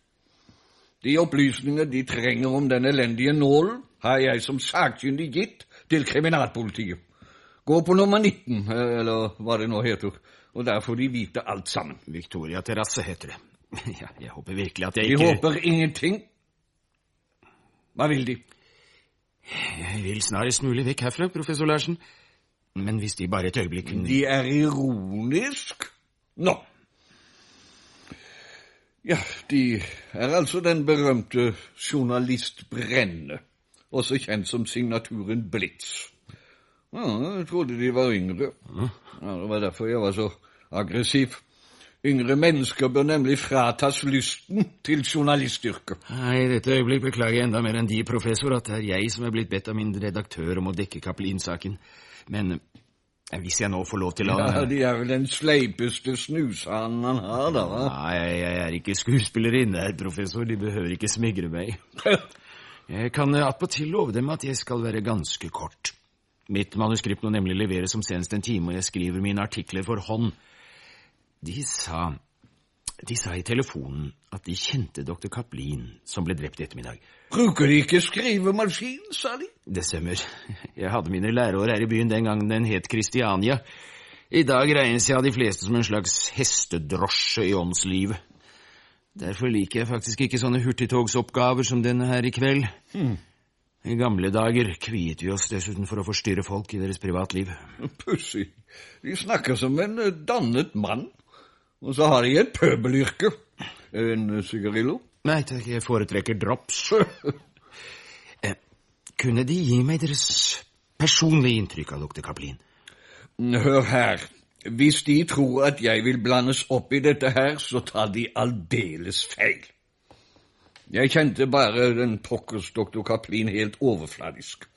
De opplysninger de trenger om den elendige nålen, har jeg som sakkyndig gitt til kriminalpolitiet. Gå på nummer 19, eller hva det nå heter, og der får de vite alt sammen. Victoria terrasse heter det. Ja, jeg håper virkelig at jeg ikke De håper ingenting. Hva vil de? Jeg vil snarest mulig vekk herfra, professor Larsen. Men hvis de bare et øyeblikk kunne De er ironisk? Nå. Ja, de er altså den berømte journalist Brenne, også kjent som signaturen Blitz. Ja, jeg trodde de var yngre. Ja, Det var derfor jeg var så aggressiv. Yngre mennesker bør nemlig fratas lysten til journalistyrket. I dette øyeblikk beklager jeg enda mer enn de, professor, at det er jeg som er blitt bedt av min redaktør om å dekke Kapelin-saken. Men Hvis jeg nå får lov til å Ja, De er vel den sleipeste snushanen han har, da. Nei, jeg, er ikke skuespillerinne, herr professor. De behøver ikke smigre meg. Jeg kan eh, attpåtil love dem at jeg skal være ganske kort. Mitt manuskript må nemlig leveres om senest en time, og jeg skriver mine artikler for hånd. De sa De sa i telefonen at de kjente dr. Kaplin, som ble drept i ettermiddag. Bruker de ikke skrivemaskin, sa de? Det stemmer. Jeg hadde mine læreår her i byen den gangen den het Kristiania. I dag regnes jeg av de fleste som en slags hestedrosje i åndslivet. Derfor liker jeg faktisk ikke sånne hurtigtogsoppgaver som denne her i kveld. I gamle dager kviet vi oss dessuten for å forstyrre folk i deres privatliv. Pussig. De snakker som en dannet mann. Og så har jeg et pøbelyrke. En sigarillo? Nei takk, jeg foretrekker drops. Eh, Kunne De gi meg deres personlige inntrykk av dr. Kaplin? Hør her. Hvis de tror at jeg vil blandes opp i dette her, så tar de aldeles feil. Jeg kjente bare den pokkers doktor Kaplin helt overfladisk.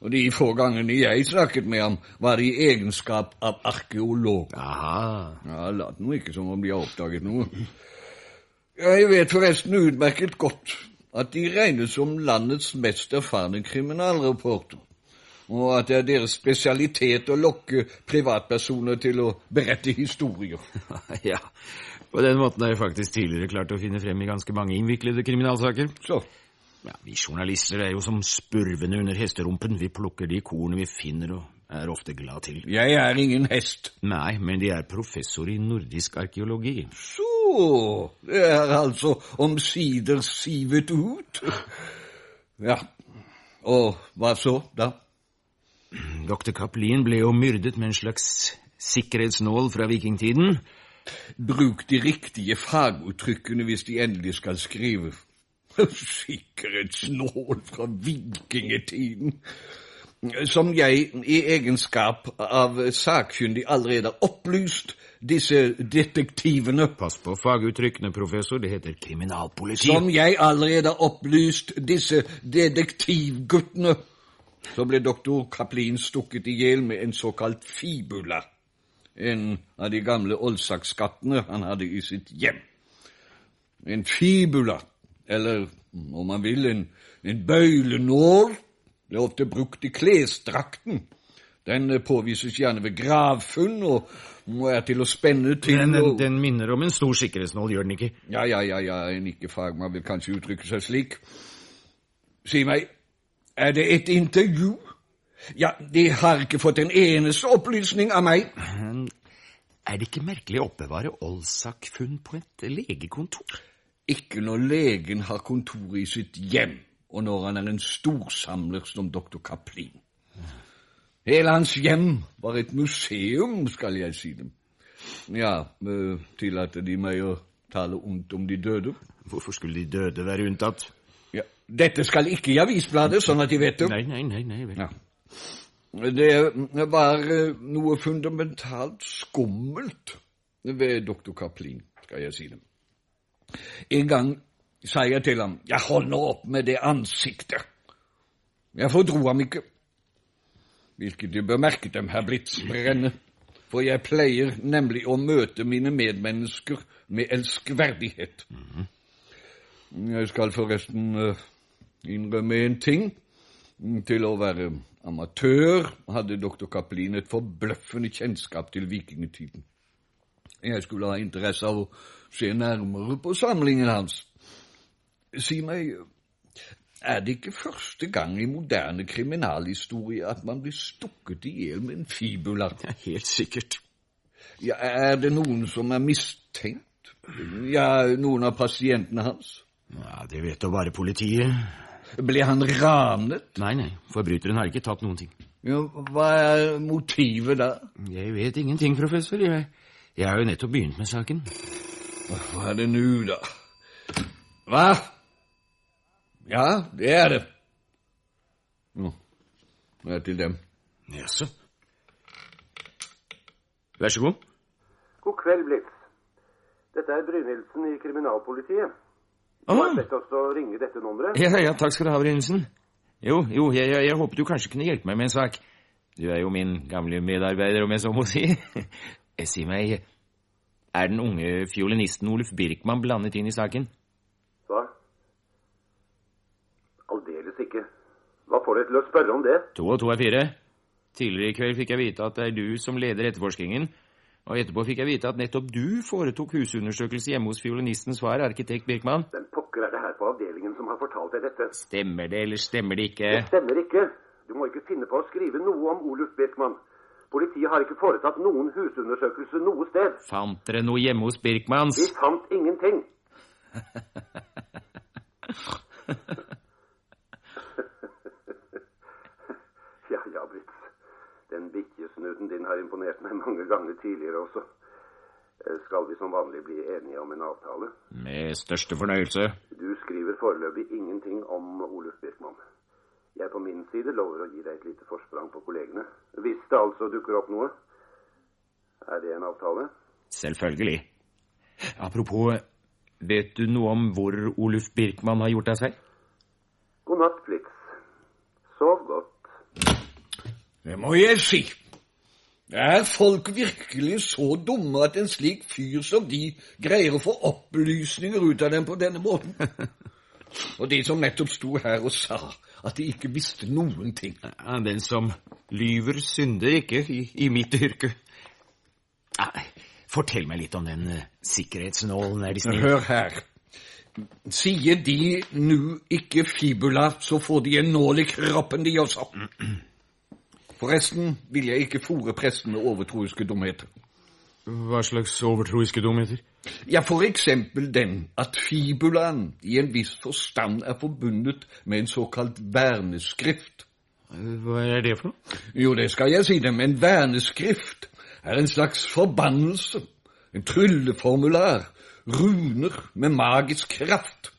Og de få gangene jeg snakket med ham, var i egenskap av arkeolog. Aha. Ja, Lat nå ikke som om de har oppdaget noe. Jeg vet forresten utmerket godt at de regnes som landets mest erfarne kriminalreporter, og at det er deres spesialitet å lokke privatpersoner til å berette historier. ja, på den måten har jeg faktisk tidligere klart å finne frem i ganske mange innviklede kriminalsaker. Så, Ja, Vi journalister er jo som spurvene under hesterumpen. Vi plukker de kornene vi finner og er ofte glad til. jeg er ingen hest. Nei, men de er professor i nordisk arkeologi. Så, det er altså omsider sivet ut. Ja, og hva så, da? Dr. Kaplin ble jo myrdet med en slags sikkerhetsnål fra vikingtiden. Bruk de riktige faguttrykkene hvis de endelig skal skrive. Sikkerhetsnål fra vikingetiden, Som jeg i egenskap av sakkyndig allerede har opplyst disse detektivene. Pass på faguttrykkene, professor. Det heter kriminalpoliti. Som jeg allerede har opplyst disse detektivguttene. Så ble doktor Kaplin stukket i hjel med en såkalt fibula. En av de gamle oldsaksskattene han hadde i sitt hjem. En fibula, eller om man vil, en, en bøylenål, ble ofte brukt i klesdrakten. Den eh, påvises gjerne ved gravfunn og må er til å spenne til Den, den, den minner om en stor sikkerhetsnål, gjør den ikke? ja, ja, ja, ja, en ikke-fagmann vil kanskje uttrykke seg slik. Si meg, er det et intervju? Ja, de har ikke fått en eneste opplysning av meg. Er det ikke merkelig å oppbevare Olsak-funn på et legekontor? Ikke når legen har kontor i sitt hjem, og når han er en storsamler som doktor Kaplin. Hele hans hjem var et museum, skal jeg si dem. Ja, eh, tillater de meg å tale ondt om de døde? Hvorfor skulle de døde være unntatt? Ja, dette skal ikke i avisbladet, sånn at de vet det. Nei, nei, nei, nei vel. Ja. Det var eh, noe fundamentalt skummelt ved doktor Kaplin, skal jeg si det. En gang sa jeg til ham, jeg holder opp med det ansiktet. Jeg fordro ham ikke. Hvilket bør merke dem, herr Blitzbrenne. For jeg pleier nemlig å møte mine medmennesker med elskverdighet. Jeg skal forresten eh, innrømme en ting. Til å være amatør hadde doktor Kaplin et forbløffende kjennskap til vikingtiden. Jeg skulle ha interesse av å se nærmere på samlingen hans. Si meg, er det ikke første gang i moderne kriminalhistorie at man blir stukket i hjel med en fibula? Ja, helt sikkert. Ja, er det noen som er mistenkt? Ja, noen av pasientene hans? Ja, Det vet jo bare politiet. Ble han ranet? Nei, nei, forbryteren har ikke tatt noen ting. Ja, hva er motivet da? Jeg vet ingenting, professor. Jeg, jeg har jo nettopp begynt med saken. Hva er det nå, da? Hva? Ja, det er det. Nå, det er til dem. Jaså. Vær så god. God kveld, Blitz. Dette er Brynildsen i kriminalpolitiet. Du Ah. har bedt oss å ringe dette nummeret. Ja, ja, takk skal du ha, Brynildsen. Jo, jo, jeg, jeg, jeg håpet du kanskje kunne hjelpe meg med en sak. Du er jo min gamle medarbeider, om jeg så må si. Jeg sier meg, er den unge fiolinisten Oluf Birkman blandet inn i saken? Hva? Aldeles ikke. Hva får deg til å spørre om det? To og to er fire. Tidligere i kveld fikk jeg vite at det er du som leder etterforskningen. Og etterpå fikk jeg vite at nettopp du foretok husundersøkelse hjemme hos fiolinistens far, arkitekt Birkmann. Hvem pokker er det her på avdelingen som har fortalt deg dette? Stemmer det, eller stemmer det ikke? Det stemmer ikke. Du må ikke finne på å skrive noe om Oluf Birkmann. Politiet har ikke foretatt noen husundersøkelse noe sted. Fant dere noe hjemme hos Birkmanns? Vi fant ingenting. ja, ja, Blitz. Den bikkjesnuten din har imponert meg mange ganger tidligere også. Eh, Skal vi som vanlig bli enige om en avtale? Med største fornøyelse. Du skriver foreløpig ingenting om Oluf Birkmann. Jeg på min side lover å gi deg et lite forsprang på kollegene. Hvis det altså dukker opp noe. Er det en avtale? Selvfølgelig. Apropos, vet du noe om hvor Oluf Birkmann har gjort av seg? God natt, Blitz. Sov godt. Det må jeg si. Er folk virkelig så dumme at en slik fyr som de greier å få opplysninger ut av dem på denne måten? Og de som nettopp sto her og sa at de ikke visste noen ting. Ja, Den som lyver, synder ikke i, i mitt yrke. Nei, fortell meg litt om den uh, sikkerhetsnålen, er de snill. Hør her. Sier de nu ikke fibula, så får de en nål i kroppen, de også. Forresten vil jeg ikke fòre presten med overtroiske dumheter. Hva slags overtroiske dumheter? Ja, for eksempel den at fibulaen i en viss forstand er forbundet med en såkalt verneskrift. Hva er det for noe? Jo, det skal jeg si dem. En verneskrift er en slags forbannelse. En trylleformular. Runer med magisk kraft.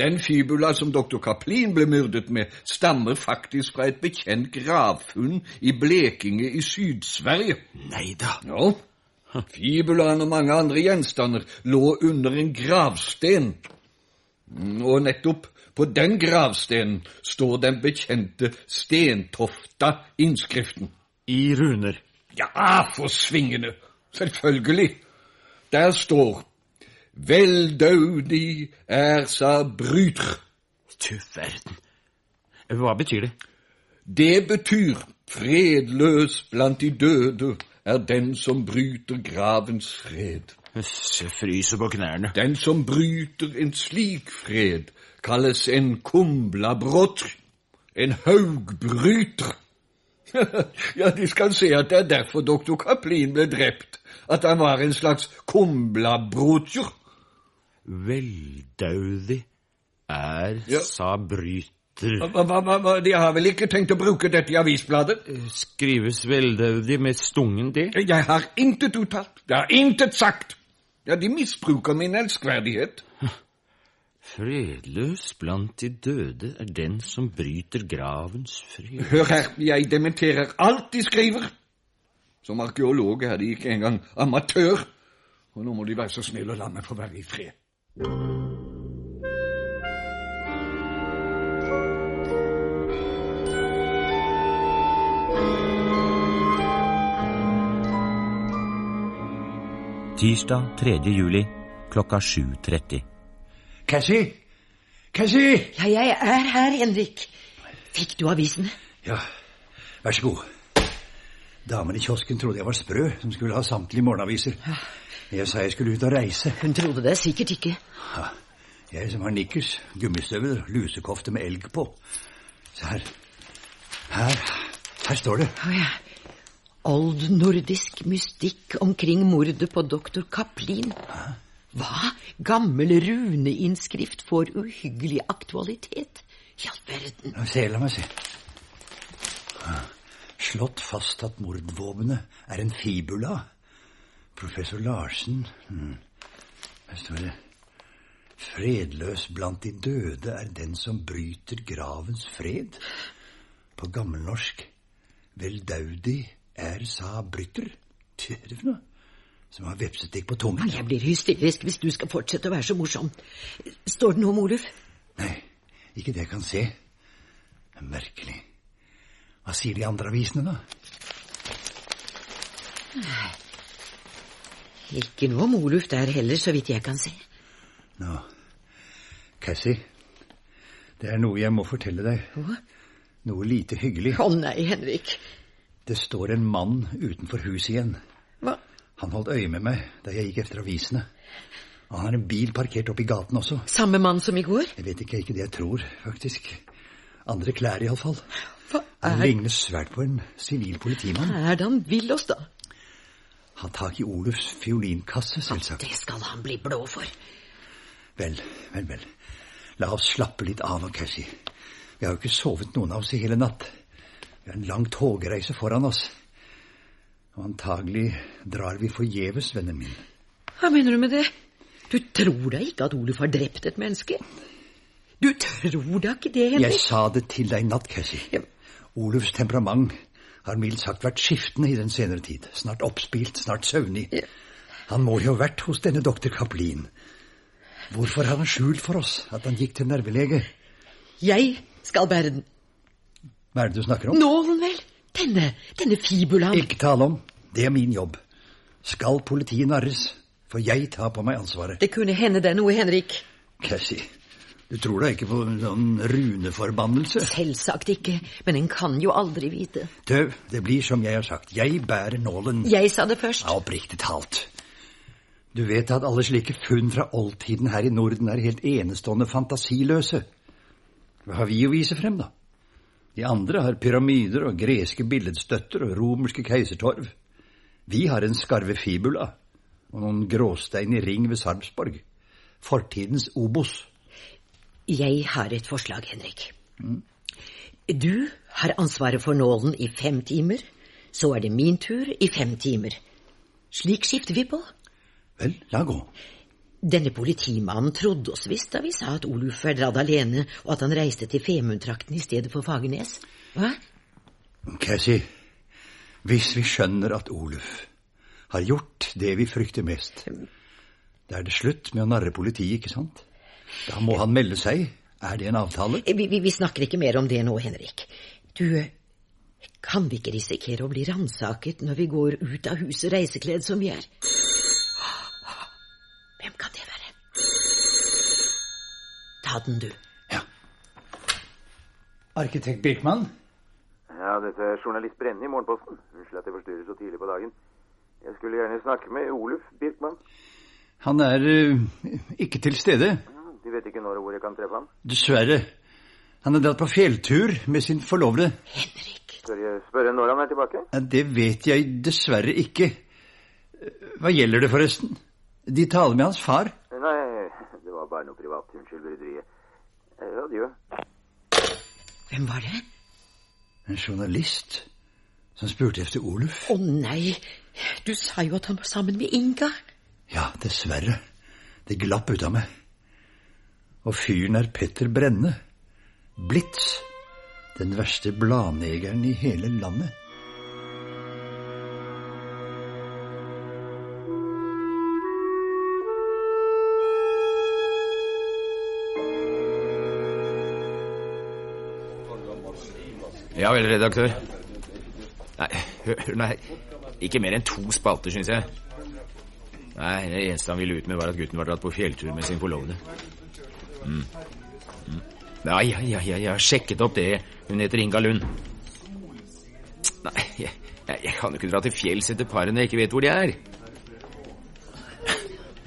Den fibula som doktor Kaplin ble myrdet med, stammer faktisk fra et bekjent gravfunn i Blekinge i Syd-Sverige. Nei da. Ja, fibulaen og mange andre gjenstander lå under en gravsten. Mm, Og nettopp på den gravstenen står den bekjente Stentofta-innskriften. I runer. Ja, for svingende. Selvfølgelig. Der står Veldaudig er sa bryter. Du verden. Hva betyr det? Det betyr fredløs blant de døde er den som bryter gravens fred. Jeg fryser på knærne. Den som bryter en slik fred, kalles en kumlabrotr, en haugbryter. ja, de skal se at det er derfor doktor Kaplin ble drept, at han var en slags kumlabrotjer. Veldaudig er Ja. sa bryter. Hva, hva, hva, hva, de har vel ikke tenkt å bruke dette i avisbladet? Skrives veldødig med stungen D? Jeg har intet uttalt. Jeg har intet sagt. Ja, de misbruker min elskverdighet. Fredløs blant de døde er den som bryter gravens fred. Hør her, jeg dementerer alt de skriver. Som arkeolog er de ikke engang amatør. Og nå må de være så snille å la meg få være i fred. Tirsdag 3. juli klokka 7.30. Cassie! Cassie! Ja, jeg er her, Henrik. Fikk du avisen? Ja, vær så god. Damen i kiosken trodde jeg var sprø, som skulle ha samtlige morgenaviser. Jeg sa jeg skulle ut og reise. Hun trodde det sikkert ikke. Ja, jeg som har nikkers, gummistøvler, lusekofte med elg på. Se her. Her, her står det. Å, ja. Oldnordisk mystikk omkring mordet på doktor Kaplin. Hva? Gammel runeinnskrift får uhyggelig aktualitet. I all verden. Se, la meg se. Slått fast at mordvåpenet er en fibula. Professor Larsen hmm. Her står det Fredløs blant de døde er den som bryter gravens fred. På gammelnorsk Veldaudig er sa brytter. Hva er det for noe? Som har vepset deg på tungen. Jeg blir hysterisk hvis du skal fortsette å være så morsom. Står det noe om Oluf? Nei, ikke det jeg kan se. Merkelig. Hva sier de andre avisene, da? Ikke noe om Oluf der heller, så vidt jeg kan se. Nå, Cassie, det er noe jeg må fortelle deg. Hva? Noe lite hyggelig. Å nei, Henrik. Det står en mann utenfor huset igjen. Hva? Han holdt øye med meg da jeg gikk etter avisene. Han har en bil parkert oppe i gaten også. Samme mann som i går? Jeg vet ikke, ikke det jeg tror, faktisk. Andre klær, iallfall. Hva Han er, ligner svært på en sivil politimann. er det han vil oss, da? Ha tak i Olufs fiolinkasse, selvsagt. Det skal han bli blå for. Vel, vel, vel. La oss slappe litt av, Cassie. Vi har jo ikke sovet noen av oss i hele natt. Vi har en lang togreise foran oss. Og antagelig drar vi forgjeves, vennen min. Hva mener du med det? Du tror da ikke at Oluf har drept et menneske? Du tror da ikke det, Henrik? Jeg sa det til deg i natt, Cassie. Ja. Olufs temperament har mildt sagt vært skiftende i den senere tid. Snart oppspilt, snart søvnig. Ja. Han må jo ha vært hos denne doktor Kaplin. Hvorfor har han skjult for oss at han gikk til nervelege? Jeg skal bære den. Hva er det du snakker om? Nålen, vel? Denne, denne fibulaen. Ikke tale om. Det er min jobb. Skal politiet narres, for jeg tar på meg ansvaret. Det kunne hende det noe, Henrik. Cassie, du tror da ikke på noen sånn runeforbannelse? Selvsagt ikke, men en kan jo aldri vite. Du, det blir som jeg har sagt. Jeg bærer nålen. Jeg sa det først. Ja, oppriktig talt. Du vet at alle slike funn fra oldtiden her i Norden er helt enestående fantasiløse. Hva har vi å vise frem, da? De andre har pyramider og greske billedstøtter og romerske keisertorv. Vi har en skarve fibula og noen gråstein i ring ved Sarpsborg. Fortidens Obos. Jeg har et forslag, Henrik. Du har ansvaret for nålen i fem timer. Så er det min tur i fem timer. Slik skifter vi på. Vel, la gå. Denne politimannen trodde oss visst da vi sa at Oluf er dratt alene, og at han reiste til Femundtrakten i stedet for Fagernes. Hva? Cassie, hvis vi skjønner at Oluf har gjort det vi frykter mest, da er det slutt med å narre politiet, ikke sant? Da må han melde seg. Er det en avtale? Vi, vi, vi snakker ikke mer om det nå, Henrik. Du, kan vi ikke risikere å bli ransaket når vi går ut av huset reisekledd som vi er? Hvem kan det være? Ta den, du. Ja. Arkitekt Birkmann? Ja, dette er journalist Brenne i Morgenposten. Unnskyld at jeg forstyrrer så tidlig på dagen. Jeg skulle gjerne snakke med Oluf Birkmann. Han er uh, ikke til stede. De vet ikke når og hvor jeg kan treffe ham. Dessverre. Han er dratt på fjelltur med sin forlovede. Skal jeg spørre når han er tilbake? Ja, det vet jeg dessverre ikke. Hva gjelder det, forresten? De taler med hans far. Bare noe privat. Unnskyld bryderiet. Eh, Adjø. Hvem var det? En journalist som spurte efter Oluf. Å nei, du sa jo at han var sammen med Inga. Ja, dessverre. Det glapp ut av meg. Og fyren er Petter Brenne. Blitz. Den verste bladnegeren i hele landet. Ja vel, redaktør. Nei, hør, nei. Ikke mer enn to spalter, syns jeg. Nei, det eneste han ville ut med, var at gutten var dratt på fjelltur med sin forlovede. Mm. Mm. Nei, ja, ja, ja, jeg har sjekket opp det. Hun heter Inga Lund. Nei, jeg, jeg, kan jo ikke dra til fjells etter parene jeg ikke vet hvor de er.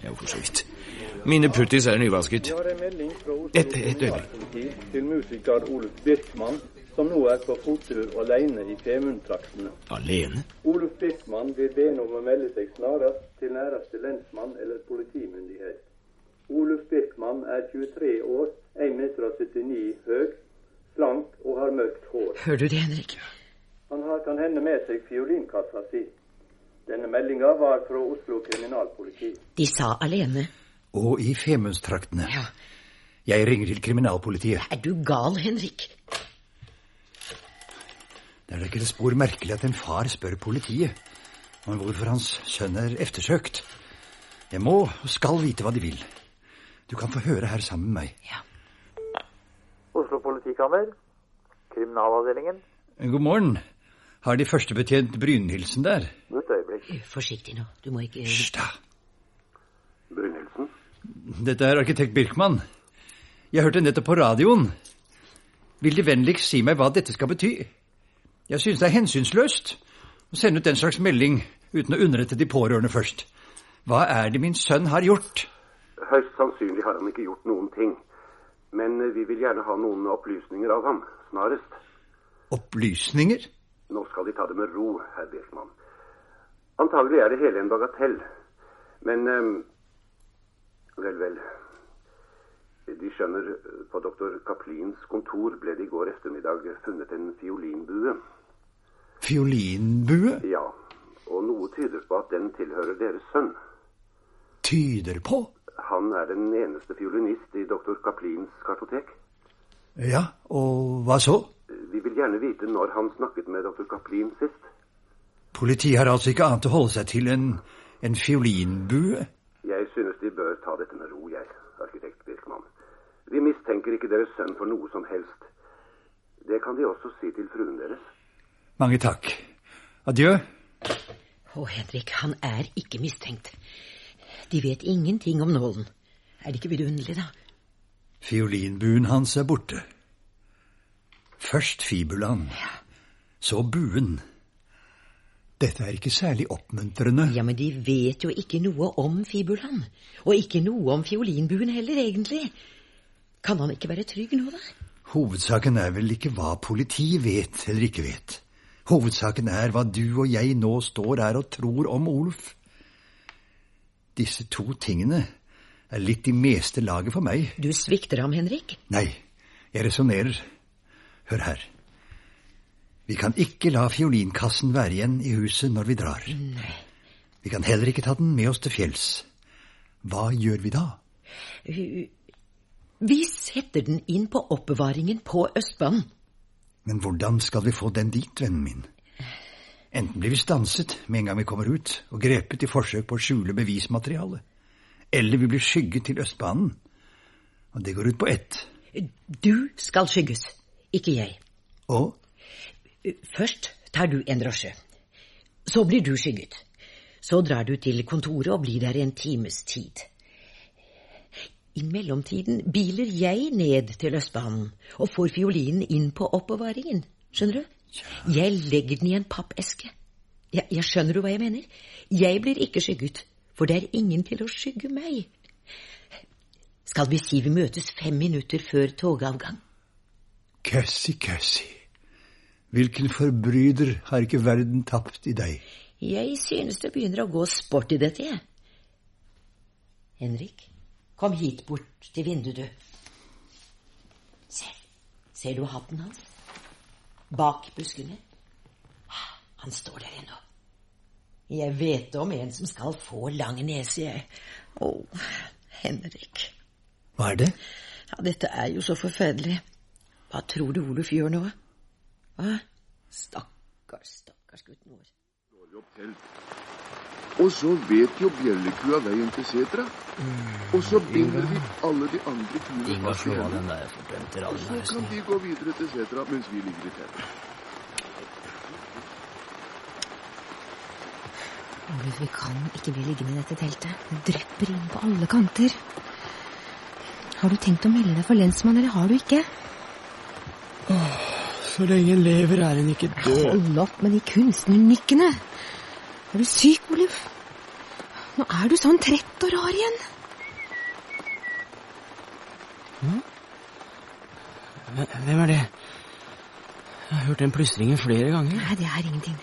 Ja, for så vidt. Mine puttis er nyvasket. Et- et øyeblikk. til musiker Oluf Birkmann, som nå er på fottur alene i Femundtraktene. Alene? Oluf Birkmann blir bedt om å melde seg snarest til næreste lensmann eller politimyndighet. Oluf Birkmann er 23 år, 1,79 meter høy, slank og har mørkt hår. Hører du det, Henrik? Han har kan hende med seg fiolinkassa si. Denne meldinga var fra Oslo kriminalpoliti. De sa alene. Og i Femundstraktene. Ja. Jeg ringer til kriminalpolitiet. Er du gal, Henrik? Det er da ikke det spor merkelig at en far spør politiet om hvorfor hans sønn er eftersøkt. Jeg må og skal vite hva de vil. Du kan få høre her sammen med meg. Ja. Oslo politikammer. Kriminalavdelingen. God morgen. Har de førstebetjent Brynhildsen der? Et øyeblikk. Forsiktig nå. Du må ikke Hysj, da. Brynhildsen? Dette er arkitekt Birkmann. Jeg hørte nettopp på radioen. Vil De vennligst si meg hva dette skal bety? Jeg synes det er hensynsløst å sende ut den slags melding uten å underrette de pårørende først. Hva er det min sønn har gjort? Høyst sannsynlig har han ikke gjort noen ting. Men eh, vi vil gjerne ha noen opplysninger av ham snarest. Opplysninger? Nå skal de ta det med ro, herr Birkmann. Antagelig er det hele en bagatell. Men um, Vel, vel. De skjønner, eh, på doktor Kaplins kontor ble det i går ettermiddag funnet en fiolinbue. Fiolinbue? Ja, og noe tyder på at den tilhører deres sønn. Tyder på? Han er den eneste fiolinist i doktor Kaplins kartotek. Ja, og hva så? Vi vil gjerne vite når han snakket med doktor Kaplin sist. Politiet har altså ikke annet å holde seg til enn en fiolinbue? Jeg synes de bør ta dette med ro. Vi mistenker ikke deres sønn for noe som helst. Det kan de også si til fruen deres. Mange takk. Adjø. Å, Henrik, han er ikke mistenkt. De vet ingenting om nålen. Er det ikke vidunderlig, da? Fiolinbuen hans er borte. Først fibulaen, så buen. Dette er ikke særlig oppmuntrende. Ja, men de vet jo ikke noe om fibulaen. Og ikke noe om fiolinbuen heller, egentlig. Kan han ikke være trygg nå, da? Hovedsaken er vel ikke hva politiet vet eller ikke vet. Hovedsaken er hva du og jeg nå står her og tror om Oluf. Disse to tingene er litt i meste laget for meg. Du svikter ham, Henrik? Nei, jeg resonnerer. Hør her. Vi kan ikke la fiolinkassen være igjen i huset når vi drar. Nei. Vi kan heller ikke ta den med oss til fjells. Hva gjør vi da? Vi setter den inn på oppbevaringen på Østbanen. Men hvordan skal vi få den dit, vennen min? Enten blir vi stanset med en gang vi kommer ut, og grepet i forsøk på å skjule bevismateriale. Eller vi blir skygget til Østbanen. Og det går ut på ett. Du skal skygges, ikke jeg. Og? Først tar du en drosje. Så blir du skygget. Så drar du til kontoret og blir der en times tid. I mellomtiden biler jeg ned til Østbanen og får fiolinen inn på oppbevaringen. Skjønner du? Jeg legger den i en pappeske. Jeg, jeg skjønner du hva jeg mener? Jeg blir ikke skygget, for det er ingen til å skygge meg. Skal vi si vi møtes fem minutter før togavgang? Cassie, Cassie. Hvilken forbryter har ikke verden tapt i deg? Jeg synes det begynner å gå sport i dette, jeg. Henrik, kom hit bort til vinduet, du. Se, ser du hatten hans? Bak buskene. Han står der ennå. Jeg vet om en som skal få lang nese, jeg. Å, Henrik. Hva er det? Ja, dette er jo så forferdelig. Hva tror du Oluf gjør nå? Hva? Stakkars, stakkars gutten vår. Og så vet jo bjellekua veien til setra. Og så binder vi alle de andre kuene fast i Og så kan de gå videre til setra mens vi ligger i teltet. Oluf, vi kan ikke bli liggende i dette teltet. Det drypper inn på alle kanter. Har du tenkt å melde deg for lensmann, eller har du ikke? Så lenge en lever, er en ikke død. Hold opp med de kunstnernykkene. Er du syk, Oluf? Nå er du sånn trett og rar igjen. Hvem er det? Jeg har hørt den plystringen flere ganger. Nei, det er ingenting.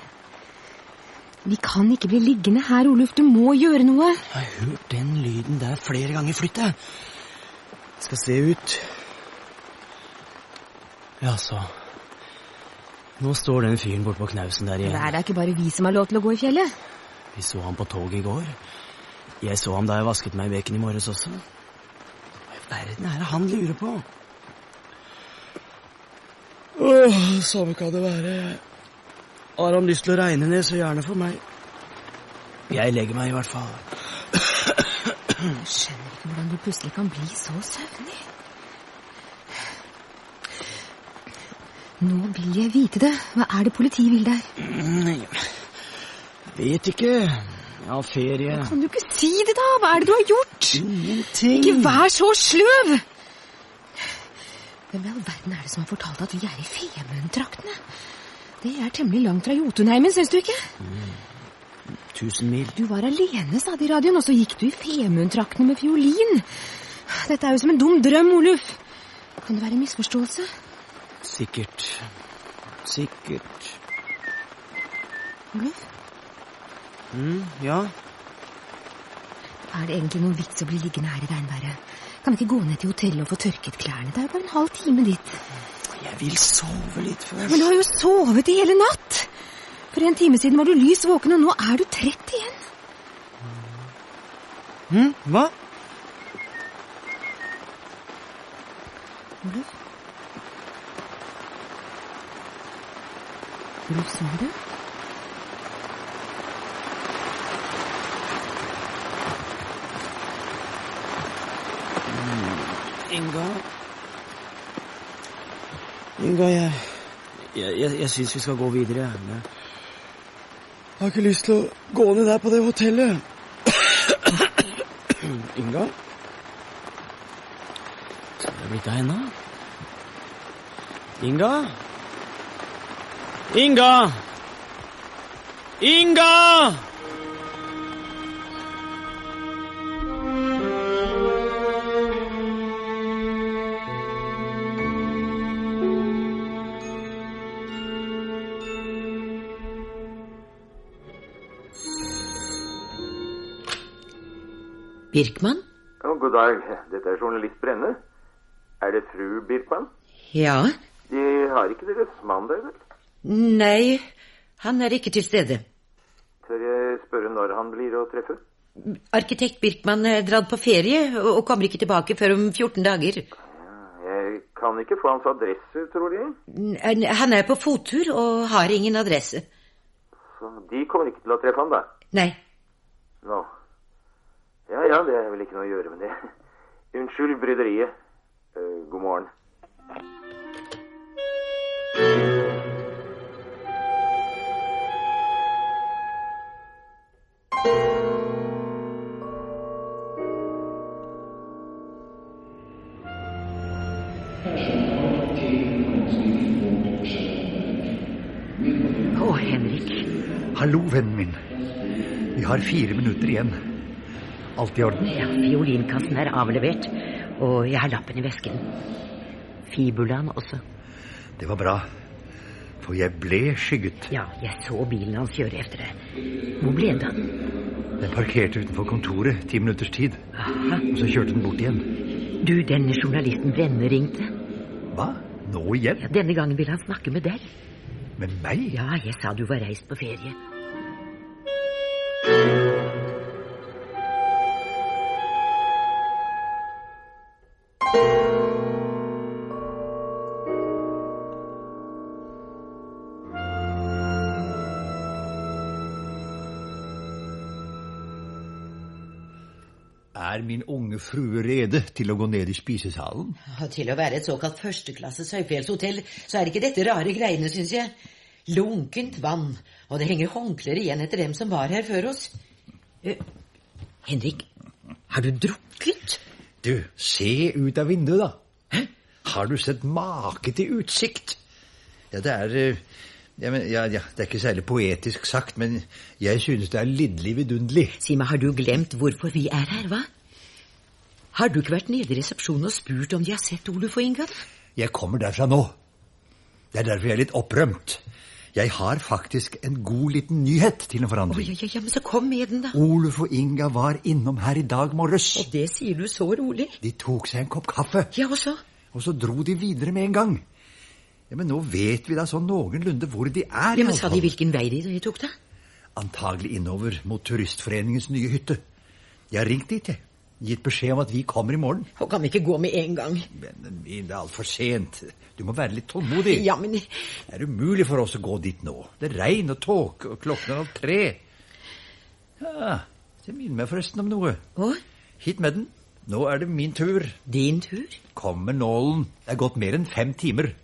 Vi kan ikke bli liggende her, Oluf. Du må gjøre noe. Jeg har hørt den lyden der flere ganger. Flytt deg. Skal se ut. Jaså. Nå står den fyren bort på knausen der igjen. Det er det ikke bare vi som har lov til å gå i fjellet. Vi så ham på toget i går. Jeg så ham da jeg vasket meg i veken i morges også. Hva i verden er det han lurer på? Åh, samme kan det være. Har han lyst til å regne ned, så gjerne for meg. Jeg legger meg i hvert fall. Jeg skjønner ikke hvordan du plutselig kan bli så søvnig. Nå vil jeg vite det. Hva er det politiet vil der? Vet ikke. Ja, ferie Kan du ikke si det, da? Hva er det du har gjort? Ingenting. Ikke vær så sløv! Hvem i all verden er det som har fortalt at vi er i Femundtraktene? Det er temmelig langt fra Jotunheimen, syns du ikke? Tusen mil. Du var alene, sa de i radioen, og så gikk du i Femundtraktene med fiolin. Dette er jo som en dum drøm, Oluf. Kan det være en misforståelse? Sikkert. Sikkert. Oluf, Mm, ja. er det egentlig noen vits å bli liggende her i regnværet? Kan vi ikke gå ned til hotellet og få tørket klærne? Det er jo bare en halv time dit. Jeg vil sove litt først. Men du har jo sovet i hele natt! For en time siden var du lys våken, og nå er du trett igjen. Hm? Hva? Oluf? Sover du? Inga Inga, jeg Jeg, jeg, jeg syns vi skal gå videre. Jeg har ikke lyst til å gå ned der på det hotellet. Inga? Hva er det blitt av henne? Inga? Inga! Inga! Birkmann? Oh, god dag. Dette er journalist Brenne. Er det fru Birkmann? Ja. De har ikke deres mann der, vel? Nei, han er ikke til stede. Tør jeg spørre når han blir å treffe? Arkitekt Birkmann er dratt på ferie og kommer ikke tilbake før om 14 dager. Jeg kan ikke få hans adresse, tror jeg. Han er på fottur og har ingen adresse. Så de kommer ikke til å treffe han, da? Nei. Nå. Ja, ja, det er vel ikke noe å gjøre med det. Unnskyld bryderiet. Eh, god morgen. Henrik. Hallo, vennen min. Vi har fire minutter igjen. Alt i orden? Ja, Fiolinkassen er avlevert, og jeg har lappen i vesken. Fibulaen også. Det var bra. For jeg ble skygget. Ja, jeg så bilen hans kjøre etter det. Hvor ble det av den? Den parkerte utenfor kontoret ti minutters tid. Aha. Og så kjørte den bort igjen. Du, denne journalisten Venne ringte. Hva? Nå igjen? Ja, denne gangen ville han snakke med deg. Med meg? Ja, jeg sa du var reist på ferie. Er frue rede til å gå ned i spisesalen? Og til å være et såkalt førsteklasses høyfjellshotell, så er ikke dette rare greiene, syns jeg. Lunkent vann, og det henger håndklær igjen etter dem som var her før oss. Uh, Henrik, har du drukket? Du, se ut av vinduet, da. Hæ? Har du sett make til utsikt? Ja, det er uh... ja, men, ja, ja, Det er ikke særlig poetisk sagt, men jeg synes det er lidderlig vidunderlig. Si meg, har du glemt hvorfor vi er her, hva? Har du ikke vært nede i resepsjonen og spurt om de har sett Oluf og Inga? Jeg kommer derfra nå. Det er derfor jeg er litt opprømt. Jeg har faktisk en god liten nyhet til en forandring. ja, ja, ja, men så kom med den, da. Oluf og Inga var innom her i dag morges. Og det sier du så rolig. De tok seg en kopp kaffe, Ja, og så? og så dro de videre med en gang. Ja, Men nå vet vi da sånn noenlunde hvor de er. Ja, men Sa de hvilken vei de tok, da? Antagelig innover mot Turistforeningens nye hytte. Jeg har ringt dit, jeg. Gitt beskjed om at vi kommer i morgen. Og kan ikke gå med en gang? Min, det er altfor sent. Du må være litt tålmodig. Ja, men Det er umulig for oss å gå dit nå. Det er regn og tåke, og klokken er halv tre. Ja, det minner meg forresten om noe. Hva? Hit med den. Nå er det min tur. Din tur? Kom med nålen. Det er gått mer enn fem timer.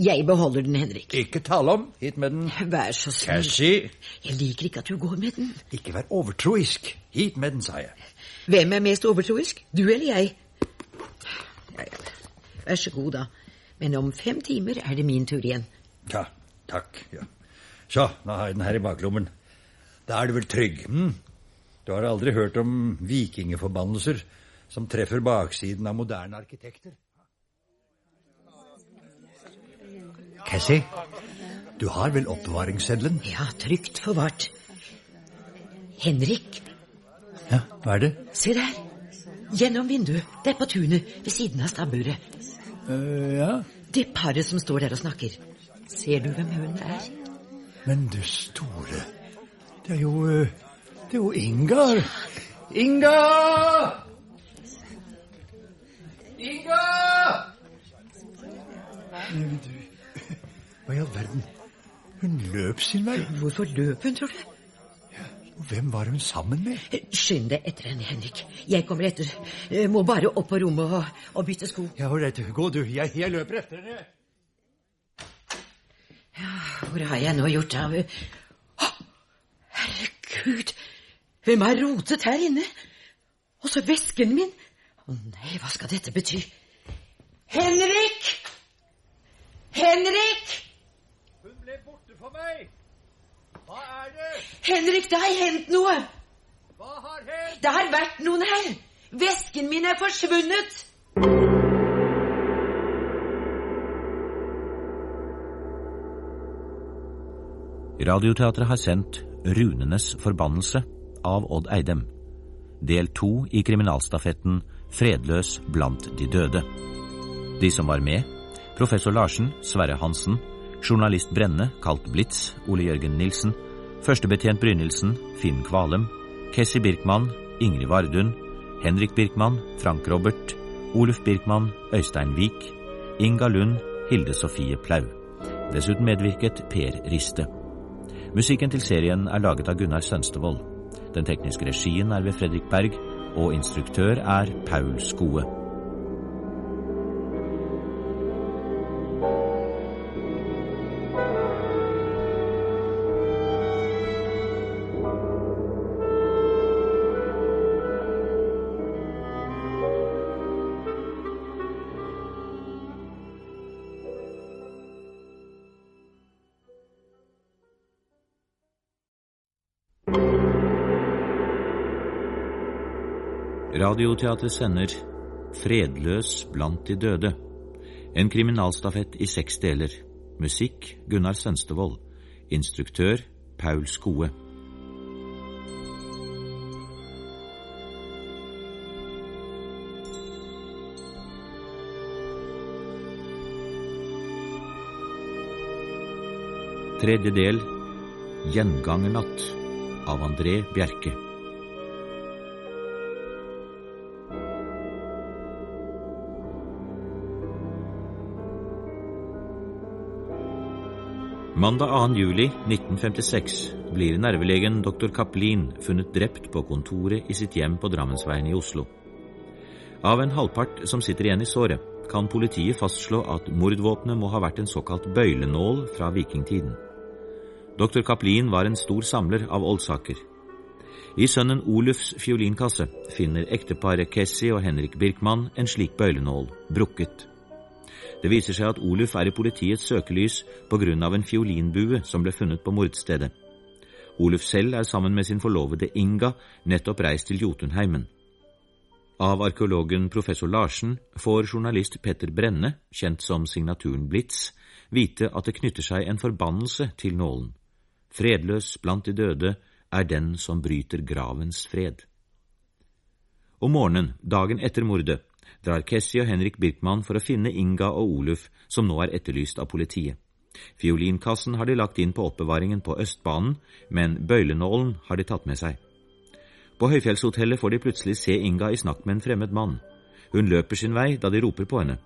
Jeg beholder den, Henrik. Ikke tale om. Hit med den. Vær så snill. Cassie, Jeg liker ikke at du går med den. ikke vær overtroisk. Hit med den, sa jeg. Hvem er mest overtroisk? Du eller jeg? Ja, ja. Vær så god, da. Men om fem timer er det min tur igjen. Ja, takk. Ja. Så, nå har jeg den her i baklommen. Da er du vel trygg? Hm? Du har aldri hørt om vikingeforbannelser som treffer baksiden av moderne arkitekter? Cassie, du har vel oppbevaringsseddelen? Ja, trygt forvart. Henrik, Ja, hva er det? se der. Gjennom vinduet, Det er på tunet, ved siden av stabburet. Uh, ja, Det paret som står der og snakker. Ser du hvem hun er? men du store Det er jo eh, Det er jo Ingar. Inga! Inga! Men du, Hva i all verden? Hun løp sin vei. Hvorfor løp hun, tror du? Og hvem var hun sammen med? Skynd deg etter henne, Henrik. Jeg kommer etter. Jeg Må bare opp på rommet og, og bytte sko. Ja, ålreit. Gå, du. Jeg, jeg løper etter henne. Hvor har jeg nå gjort av oh, Herregud! Hvem har rotet her inne? Og så vesken min. Å nei, hva skal dette bety? Henrik! Henrik! Hun ble borte for meg. Hva er det? Henrik, det har hendt noe! Hva har hendt? Det har vært noen her! Vesken min er forsvunnet! Radioteatret har sendt Runenes forbannelse av Odd Eidem. Del to i kriminalstafetten Fredløs blant de døde. De som var med, professor Larsen, Sverre Hansen, journalist Brenne, kalt Blitz, Ole Jørgen Nilsen, førstebetjent Brynildsen, Finn Kvalem, Kessi Birkmann, Ingrid Vardun, Henrik Birkmann, Frank Robert, Oluf Birkmann, Øystein Vik, Inga Lund, Hilde Sofie Plau. Dessuten medvirket Per Riste. Musikken til serien er laget av Gunnar Sønstevold. Den tekniske regien er ved Fredrik Berg, og instruktør er Paul Skoe. Radioteatret sender Fredløs blant de døde. En kriminalstafett i seks deler. Musikk Gunnar Sønstevold. Instruktør Paul Skoe. Tredje del Gjengangernatt av André Bjerke. Mandag 2. juli 1956 blir nervelegen dr. Kaplin funnet drept på kontoret i sitt hjem på Drammensveien i Oslo. Av en halvpart som sitter igjen i såret, kan politiet fastslå at mordvåpenet må ha vært en såkalt bøylenål fra vikingtiden. Dr. Kaplin var en stor samler av oldsaker. I sønnen Olufs fiolinkasse finner ekteparet Kessi og Henrik Birkmann en slik bøylenål, brukket. Det viser seg at Oluf er i politiets søkelys på grunn av en fiolinbue som ble funnet på mordstedet. Oluf selv er sammen med sin forlovede Inga nettopp reist til Jotunheimen. Av arkeologen professor Larsen får journalist Petter Brenne, kjent som signaturen Blitz, vite at det knytter seg en forbannelse til nålen. Fredløs blant de døde er den som bryter gravens fred. Om morgenen, dagen etter mordet, drar Kessie og Henrik Birkmann for å finne Inga og Oluf, som nå er etterlyst av politiet. Fiolinkassen har de lagt inn på oppbevaringen på Østbanen, men bøylenålen har de tatt med seg. På Høyfjellshotellet får de plutselig se Inga i snakk med en fremmed mann. Hun løper sin vei da de roper på henne.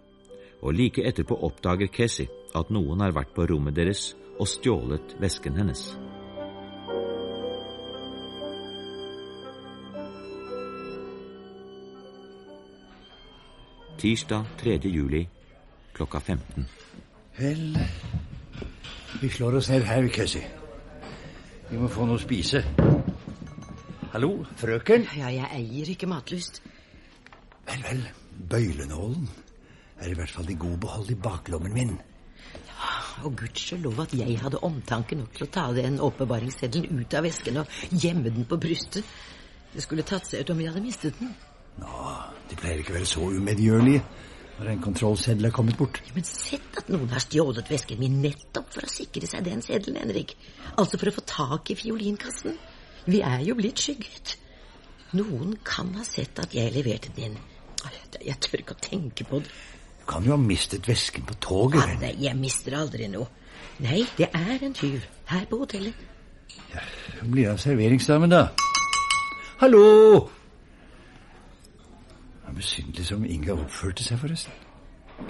Og like etterpå oppdager Kessie at noen har vært på rommet deres og stjålet vesken hennes. Tirsdag 3. juli klokka 15. Vel Vi slår oss ned her, Cassie. Vi må få noe å spise. Hallo, frøken? Ja, jeg eier ikke matlyst. Vel, vel. Bøylenålen er i hvert fall i god behold i baklommen min. Ja, Og gudskjelov at jeg hadde omtanke nok til å ta den oppbevaringsseddelen ut av vesken og gjemme den på brystet. Det skulle tatt seg ut om jeg hadde mistet den. Nå, de pleier ikke å være så umedgjørlige når en kontrollseddel er kommet bort. Men sett at noen har stjålet vesken min nettopp for å sikre seg den seddelen, Henrik. Altså for å få tak i fiolinkassen. Vi er jo blitt skygget. Noen kan ha sett at jeg leverte den inn. Jeg tør ikke å tenke på det. Du kan jo ha mistet vesken på toget. Ja, nei, jeg mister aldri noe. Nei, det er en tyv her på hotellet. Ja, blir det av serveringsdamen, da? Hallo! Det er besynderlig som Inga oppførte seg, forresten.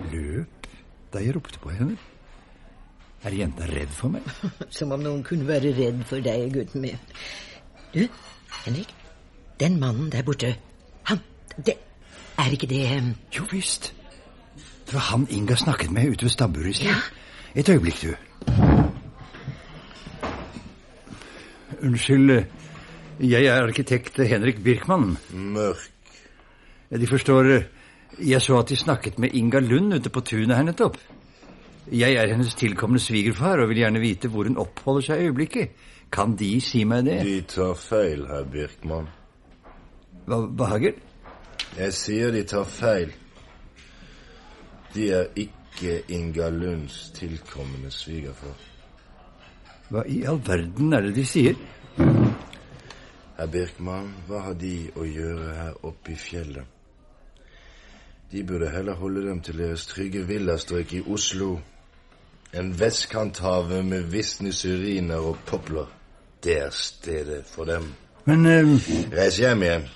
Løp da jeg ropte på henne. Er jenta redd for meg? Som om noen kunne være redd for deg, gutten min. Du, Henrik. Den mannen der borte. Han Det er ikke det um... Jo visst. Det var han Inga snakket med ute ved stabburet i sted. Ja. Et øyeblikk, du. Unnskyld. Jeg er arkitekt Henrik Birkmann. Mørk. De forstår Jeg så at de snakket med Inga Lund ute på tunet her nettopp. Jeg er hennes tilkommende svigerfar og vil gjerne vite hvor hun oppholder seg i øyeblikket. Kan De si meg det? De tar feil, herr Birkmann. Hva, Hager? Jeg sier de tar feil. De er ikke Inga Lunds tilkommende svigerfar. Hva i all verden er det de sier? Herr Birkmann, hva har de å gjøre her oppe i fjellet? De burde heller holde dem til deres trygge villastrøk i Oslo. En vestkanthave med visne syriner og popler. Det er stedet for dem. Men um... Reis hjem igjen.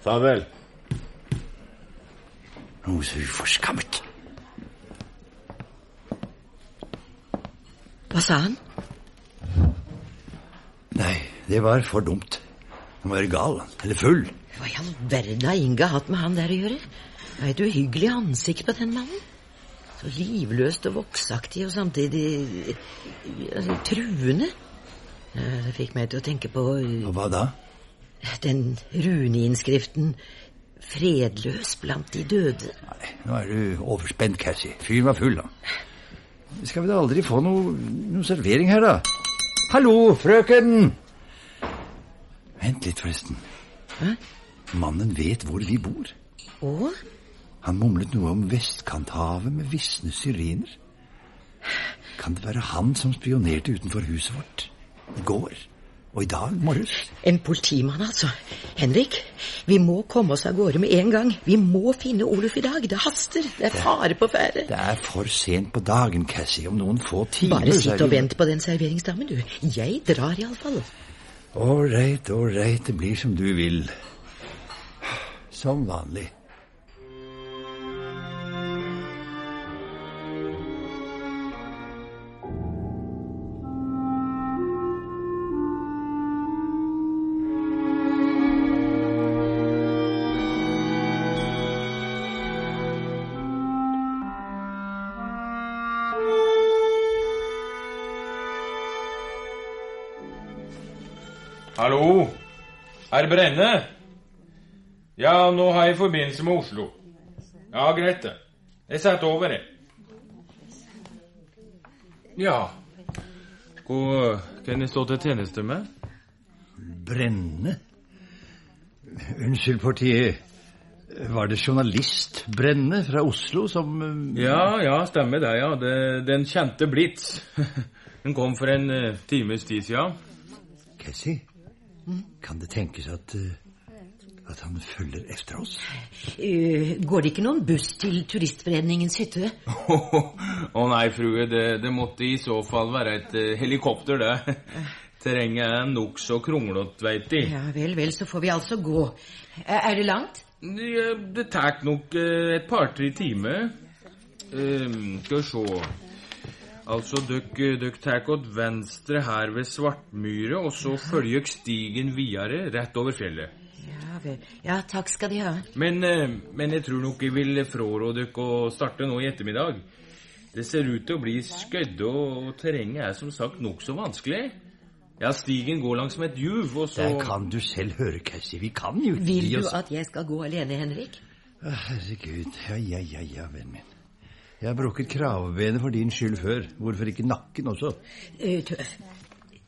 Farvel. Noe så uforskammet. Hva sa han? Nei, det var for dumt. Han var gal. Eller full. Hva i all verden har Inga hatt med han der å gjøre? Det er et uhyggelig ansikt på den mannen. Så livløst og voksaktig og samtidig altså, truende. Det fikk meg til å tenke på Og hva da? Den runeinnskriften 'Fredløs blant de døde'. Nei, Nå er du overspent, Cassie. Fyren var full, da. Skal vi da aldri få noe, noe servering her, da? Hallo, frøken! Vent litt, forresten. Hæ? Mannen vet hvor vi bor. Og? Han mumlet noe om vestkanthavet med visne syriner. Kan det være han som spionerte utenfor huset vårt i går og i dag morges? En politimann, altså. Henrik, vi må komme oss av gårde med en gang. Vi må finne Oluf i dag. Det haster. Det er fare på ferde. Det er for sent på dagen, Cassie. Om noen få timer Bare sitt og vent på den serveringsdamen, du. Jeg drar iallfall. Ålreit, ålreit. Det blir som du vil. Som vanlig. Hallo? Er Brenne? Ja, nå har jeg forbindelse med Oslo. Ja, greit det. Jeg setter over, jeg. Ja. Hva kan jeg stå til tjeneste med? Brenne? Unnskyld, partiet. Var det journalist Brenne fra Oslo som Ja, ja, stemmer det. ja. Det, den kjente Blitz. Den kom for en uh, times tid siden. Cassie, kan det tenkes at, uh, at han følger efter oss? Uh, går det ikke noen buss til Turistforeningens hytte? Å oh, oh, nei, frue. Det, det, måtte i så fall være et helikopter, det. Terrenget er nokså kronglete, veit De. Ja vel, vel, så får vi altså gå. Er det langt? Det, det tar nok et par-tre timer. Uh, skal vi se Altså, døkk tar åt venstre her ved Svartmyre, og så følger stigen videre rett over fjellet. Ja vel. Ja, takk skal De ha. Men, men jeg tror nok jeg vil fraråde dere å starte nå i ettermiddag. Det ser ut til å bli skødde, og terrenget er som sagt nokså vanskelig. Ja, stigen går langs med et juv, og så Der kan du selv høre, Cassie. Vi kan jo Vil du at jeg skal gå alene, Henrik? Å, Herregud. Ja, ja, ja, ja, vennen min. Jeg har brukket kravbenet for din skyld før. Hvorfor ikke nakken også? Uh,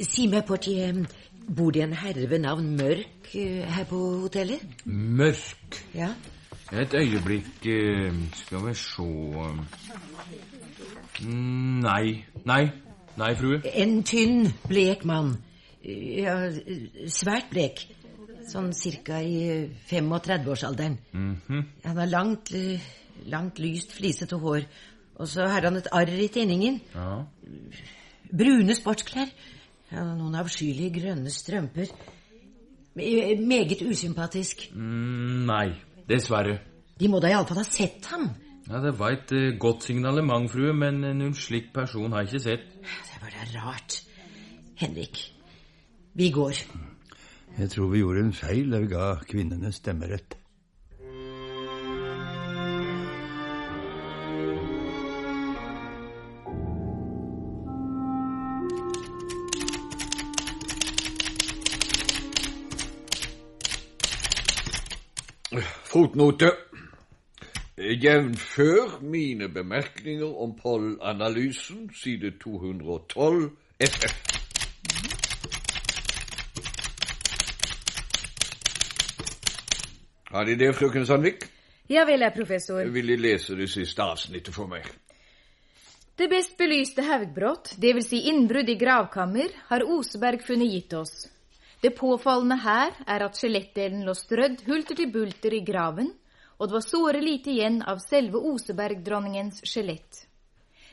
Si meg, Portier, bor det en herre ved navn Mørk eh, her på hotellet? Mørk. Ja. Et øyeblikk eh, Skal vi se Mm, Nei. Nei. Nei, frue. En tynn, blek mann. Eh, Ja, svært blek. Sånn cirka i eh, 35-årsalderen. Mhm. Han har langt, langt lyst, flisete hår. Og så har han et arr i tinningen. Ja. Brune sportsklær. Ja, noen avskyelige grønne strømper. Meget usympatisk. Mm, nei. Dessverre. De må da iallfall ha sett ham. Ja, Det var et eh, godt signalement, frue, men noen slik person har jeg ikke sett. Det er bare rart. Henrik, vi går. Jeg tror vi gjorde en feil da vi ga kvinnene stemmerett. Fotnote. Jevnfør mine bemerkninger om pollanalysen, side 212 FF. Har De det, frøken Sandvik? Ja vel, herr professor. Vil De lese det siste avsnittet for meg? Det best belyste haugbrott, dvs. Si innbrudd i gravkammer, har Oseberg funnet gitt oss. Det påfallende her er at skjelettdelen lå strødd hulter til bulter i graven, og det var såre lite igjen av selve Osebergdronningens skjelett.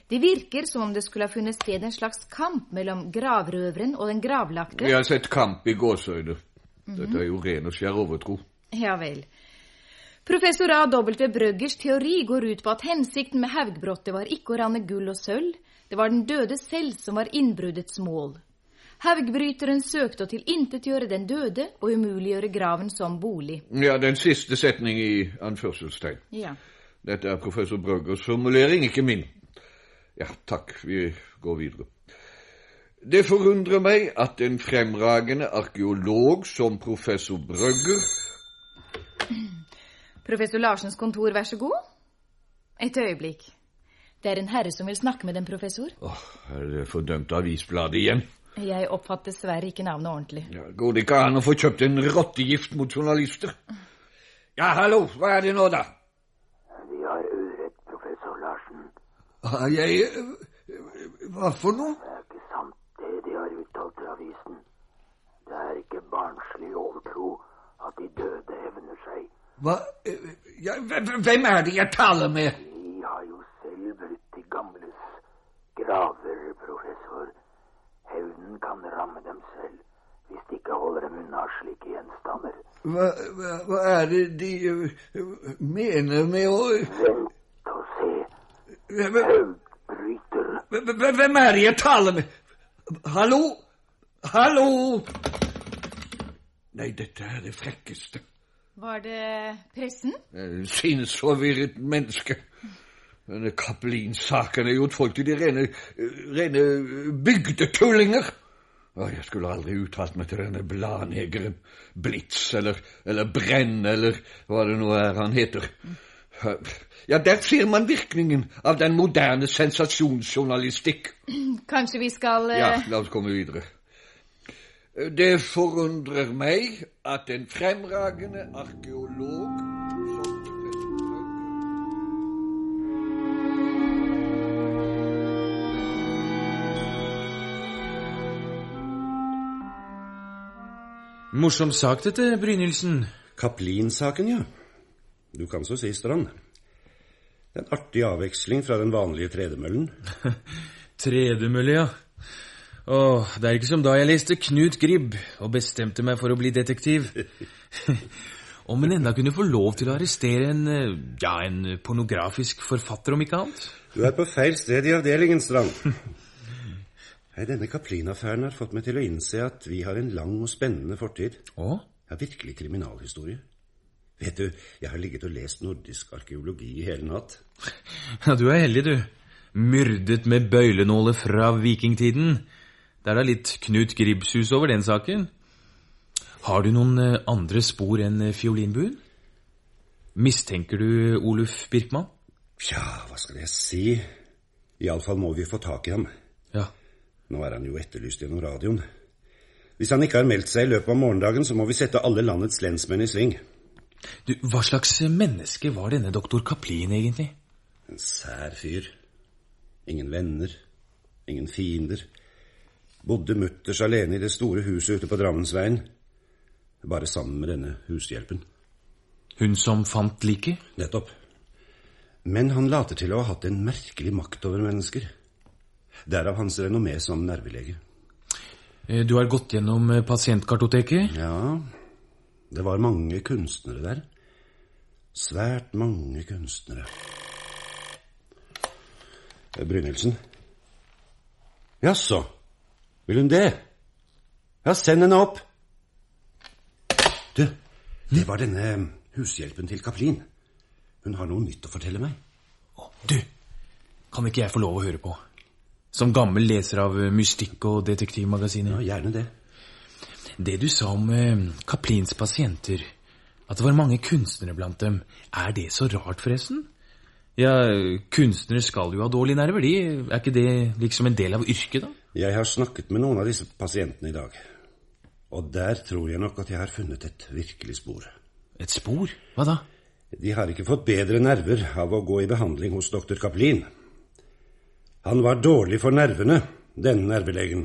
Det virker som om det skulle ha funnet sted en slags kamp mellom gravrøveren og den gravlagte. Vi har sett kamp i gåseøyne. Dette er jo ren og skjær overtro. Ja vel. Professor A. W. Brøggers teori går ut på at hensikten med haugbrottet var ikke å ranne gull og sølv, det var den døde selv som var innbruddets mål. Haugbryteren søkte å tilintetgjøre den døde og umuliggjøre graven som bolig. Ja, den siste setning i anførselstegn. Ja. Dette er professor Brøggers formulering, ikke min. Ja, takk, vi går videre. Det forundrer meg at en fremragende arkeolog som professor Brøgger Professor Larsens kontor, vær så god. Et øyeblikk. Det er en herre som vil snakke med den, professor. Åh, er det fordømte avisbladet igjen? Jeg oppfatter dessverre ikke navnet ordentlig. Ja, går det ikke an å få kjøpt en rottegift mot journalister? Ja, hallo, hva er det nå, da? De har urett, professor Larsen. Har jeg Hva for noe? Det er ikke sant, det de har uttalt til avisen. Det er ikke barnslig overtro at de døde hevner seg. Hva ja, Hvem er det jeg taler med? De har jo selv brutt de gamles graver, professor. Hevnen kan ramme dem selv hvis de ikke holder dem unna slike gjenstander. Hva, hva, hva er det de uh, mener med å Vent og se. Høvdbryter. Hvem er det jeg taler med? Hallo? Hallo? Nei, dette er det frekkeste. Var det pressen? Sinnsforvirret menneske. Denne Kaplin-saken jo et folk til de rene, rene bygdetullinger. Å, jeg skulle aldri uttalt meg til denne bladnegeren. Blitz eller, eller Brenn eller hva det nå er han heter. Ja, der ser man virkningen av den moderne sensasjonsjournalistikk. Kanskje vi skal uh... Ja, la oss komme videre. Det forundrer meg at en fremragende arkeolog som Morsom sak dette, Brynildsen. Kaplin-saken, ja. Du kan så si, Strand. En artig avveksling fra den vanlige tredemøllen. Tredemølle, ja. Åh, det er ikke som da jeg leste Knut Gribb og bestemte meg for å bli detektiv. Om en enda kunne få lov til å arrestere en, ja, en pornografisk forfatter, om ikke annet. Du er på feil sted i avdelingen, Strand. Denne Kaplin-affæren har fått meg til å innse at vi har en lang og spennende fortid. Å? Ja, virkelig kriminalhistorie. Vet du, jeg har ligget og lest nordisk arkeologi i hele natt. Ja, du er heldig, du. Myrdet med bøylenåler fra vikingtiden. Det er da litt Knut Gribshus over den saken. Har du noen eh, andre spor enn eh, fiolinbuen? Mistenker du Oluf Birkmann? Tja, hva skal jeg si? Iallfall må vi få tak i ham. Ja. Nå er han jo etterlyst gjennom radioen. Hvis han ikke har meldt seg i løpet av morgendagen, så må vi sette alle landets lensmenn i sving. Du, Hva slags menneske var denne doktor Kaplin egentlig? En sær fyr. Ingen venner. Ingen fiender. Bodde mutters alene i det store huset ute på Drammensveien. Bare sammen med denne hushjelpen. Hun som fant liket? Nettopp. Men han later til å ha hatt en merkelig makt over mennesker. Derav hans renommé som nervelege. Eh, Du har gått gjennom eh, pasientkartoteket? Ja, det var mange kunstnere der. Svært mange kunstnere. Brynnelsen Brynildsen? Jaså, vil hun det? Ja, send henne opp. Du, det var denne hushjelpen til Kaplin. Hun har noe nytt å fortelle meg. Du, kan ikke jeg få lov å høre på? Som gammel leser av mystikk og detektivmagasiner. Ja, gjerne det. Det du sa om eh, Kaplins pasienter, at det var mange kunstnere blant dem, er det så rart, forresten? Ja, kunstnere skal jo ha dårlige nerver, de. Er ikke det liksom en del av yrket, da? Jeg har snakket med noen av disse pasientene i dag. Og der tror jeg nok at jeg har funnet et virkelig spor. Et spor? Hva da? De har ikke fått bedre nerver av å gå i behandling hos doktor Kaplin. Han var dårlig for nervene, denne nervelegen.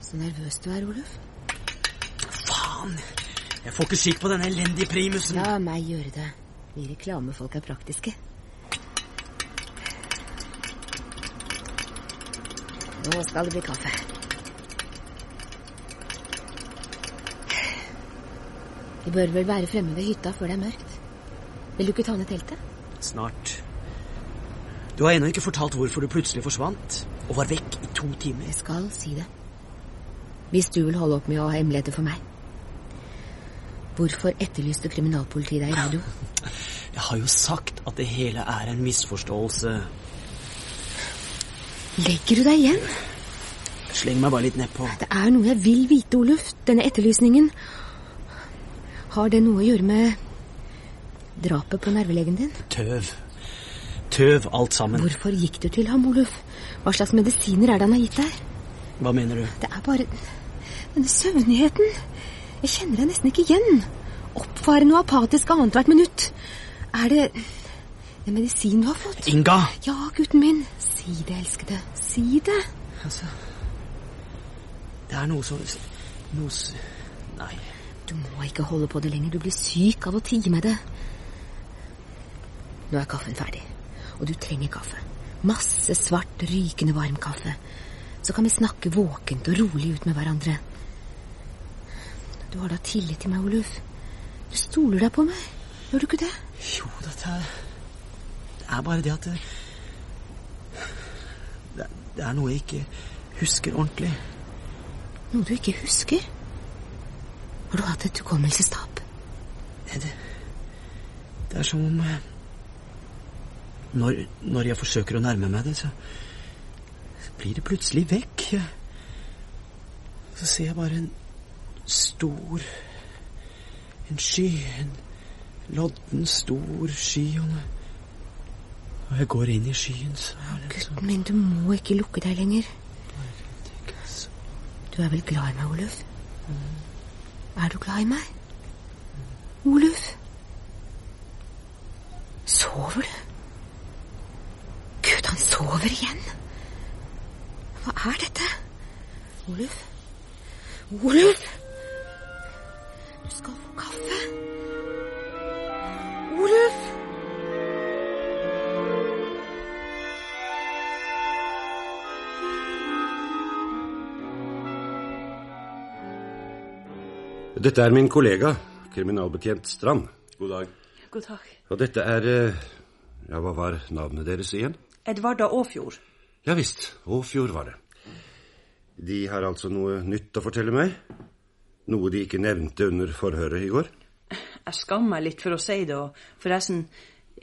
Så nervøs du er, Oluf. Faen! Jeg får ikke skikk på denne elendige primusen. La meg gjøre det. Vi reklamefolk er praktiske. Nå skal det bli kaffe. Vi bør vel være fremme ved hytta før det er mørkt. Vil du ikke ta ned teltet? Snart. Du har ennå ikke fortalt hvorfor du plutselig forsvant og var vekk i to timer. Jeg skal si det. Hvis du vil holde opp med å ha hemmeligheter for meg. Hvorfor etterlyste kriminalpolitiet deg i radio? Jeg har jo sagt at det hele er en misforståelse. Legger du deg igjen? Sleng meg bare litt nedpå. Det er noe jeg vil vite, Oluf. Denne etterlysningen. Har det noe å gjøre med drapet på nervelegen din? Tøv. Tøv, alt sammen. Hvorfor gikk du til ham, Oluf? Hva slags medisiner er det han har gitt deg? Hva mener du? Det er bare denne søvnigheten. Jeg kjenner deg nesten ikke igjen. Oppfarende og apatisk annethvert minutt. Er det en medisin du har fått? Inga! Ja, gutten min. Si det, elskede. Si det. Altså Det er noe som Noe. Nei. Du må ikke holde på det lenger. Du blir syk av å tie med det. Nå er kaffen ferdig, og du trenger kaffe. Masse svart, rykende varm kaffe. Så kan vi snakke våkent og rolig ut med hverandre. Du har da tillit til meg, Oluf. Du stoler deg på meg. Gjør du ikke det? Jo, dette er Det er bare det at det Det, det er noe jeg ikke husker ordentlig. Noe du ikke husker? Har du hatt et hukommelsestap? Det, det, det er som om eh, når, når jeg forsøker å nærme meg det, så blir det plutselig vekk. Så ser jeg bare en stor En sky. En lodden, stor sky. Og og jeg går inn i skyen, så er det sånn Gutten min, du må ikke lukke deg lenger. Du er vel glad i meg, Oluf? Er du glad i meg? Oluf? Sover du? Gud, han sover igjen. Hva er dette? Oluf? Oluf! Du skal få kaffe. Oluf! Dette er min kollega, kriminalbetjent Strand. God dag. God dag. Og dette er eh, Ja, hva var navnet deres igjen? Edvarda Aafjord. Ja visst. Åfjord var det. De har altså noe nytt å fortelle meg? Noe de ikke nevnte under forhøret i går? Jeg skammer meg litt for å si det, og forresten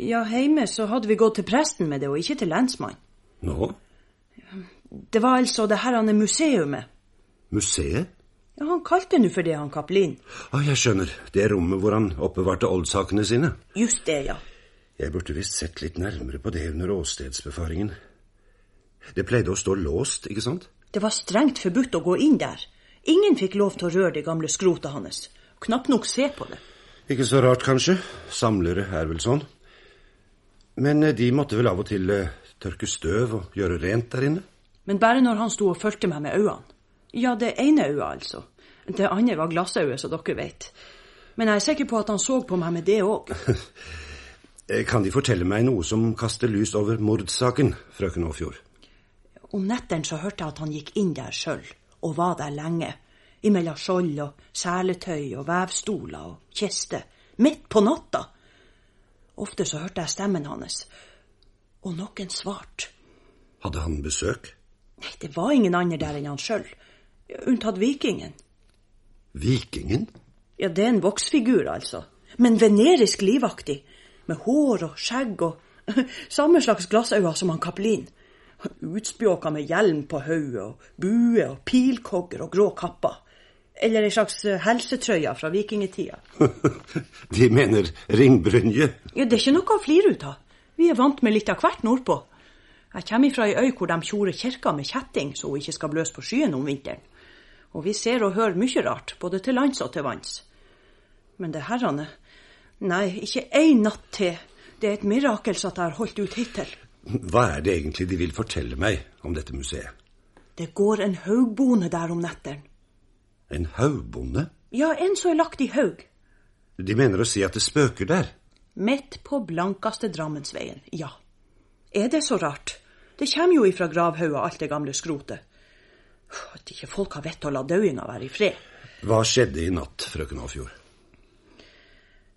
Ja, hjemme så hadde vi gått til presten med det, og ikke til lensmannen. Nå? Det var altså det herrene museumet. Museet? Han kalte nå for det, han Kaplin. Ah, jeg skjønner. Det er rommet hvor han oppbevarte oldsakene sine. Just det, ja. Jeg burde visst sett litt nærmere på det under åstedsbefaringen. Det pleide å stå låst, ikke sant? Det var strengt forbudt å gå inn der. Ingen fikk lov til å røre det gamle skrotet hans. Knapt nok se på det. Ikke så rart, kanskje. Samlere er vel sånn. Men eh, de måtte vel av og til eh, tørke støv og gjøre rent der inne? Men bare når han sto og fulgte meg med øynene. Ja, det ene øyet, altså. Det andre var glassøyet, som dere vet. Men jeg er sikker på at han så på meg med det òg. Eh, Kan De fortelle meg noe som kaster lys over mordsaken, frøken Aafjord? Om nettene så hørte jeg at han gikk inn der sjøl, og var der lenge. Imellom skjold og seletøy og vevstoler og kister. Midt på natta. Ofte så hørte jeg stemmen hans, og noen svarte. Hadde han besøk? Nei, det var ingen andre der enn han sjøl. Unntatt vikingen. Vikingen? Ja, det er en voksfigur, altså. Men venerisk livaktig. Med hår og skjegg og samme slags glassøyne som han Kaplin. Utspjåka med hjelm på hodet og bue og pilkogger og grå kapper. Eller ei slags eh, helsetrøye fra vikingtida. De mener ringbrynje? Ja, det er ikke noe å flire ut av. Vi er vant med litt av hvert nordpå. Jeg kommer fra ei øy hvor de tjorer kirka med kjetting så hun ikke skal bløse på skyen om vinteren. Og vi ser og hører mye rart, både til lands og til vanns. Men det herrene Nei, ikke én natt til. Det er et mirakels at jeg har holdt ut hittil. Hva er det egentlig de vil fortelle meg om dette museet? Det går en haugbonde der om nettene. En haugbonde? Ja, en som er lagt i haug. De mener å si at det spøker der? Midt på blankeste Drammensveien, ja. Er det så rart? Det kommer jo ifra gravhauga alt det gamle skrotet. At ikke folk har vett å la dauinga være i fred. Hva skjedde i natt, frøken Aafjord?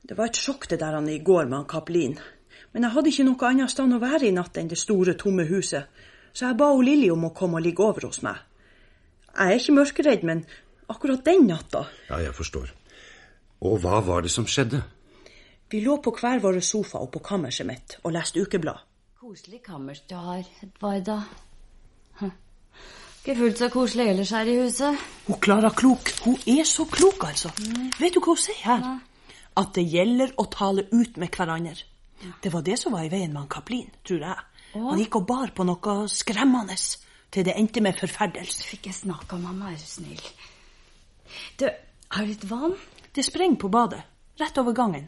Det var et sjokk det der han i går med han Kaplin. Men jeg hadde ikke noe annet sted å være i natt enn det store, tomme huset, så jeg ba hun Lilly om å komme og ligge over hos meg. Jeg er ikke mørkeredd, men akkurat den natta Ja, jeg forstår. Og hva var det som skjedde? Vi lå på hver våre sofa oppe på kammerset mitt og leste ukeblad. Koselig kammers du har, Edvarda. Ikke fullt så koselig ellers her i huset. Hun Klara Klok, hun er så klok, altså. Vet du hva hun sier her? At det gjelder å tale ut med hverandre. Det var det som var i veien med han Kaplin, tror jeg. Han gikk og bar på noe skremmende til det endte med forferdelse. Fikk jeg snakke om ham, er du snill. Du, har du litt vann? Det sprenger på badet. Rett over gangen.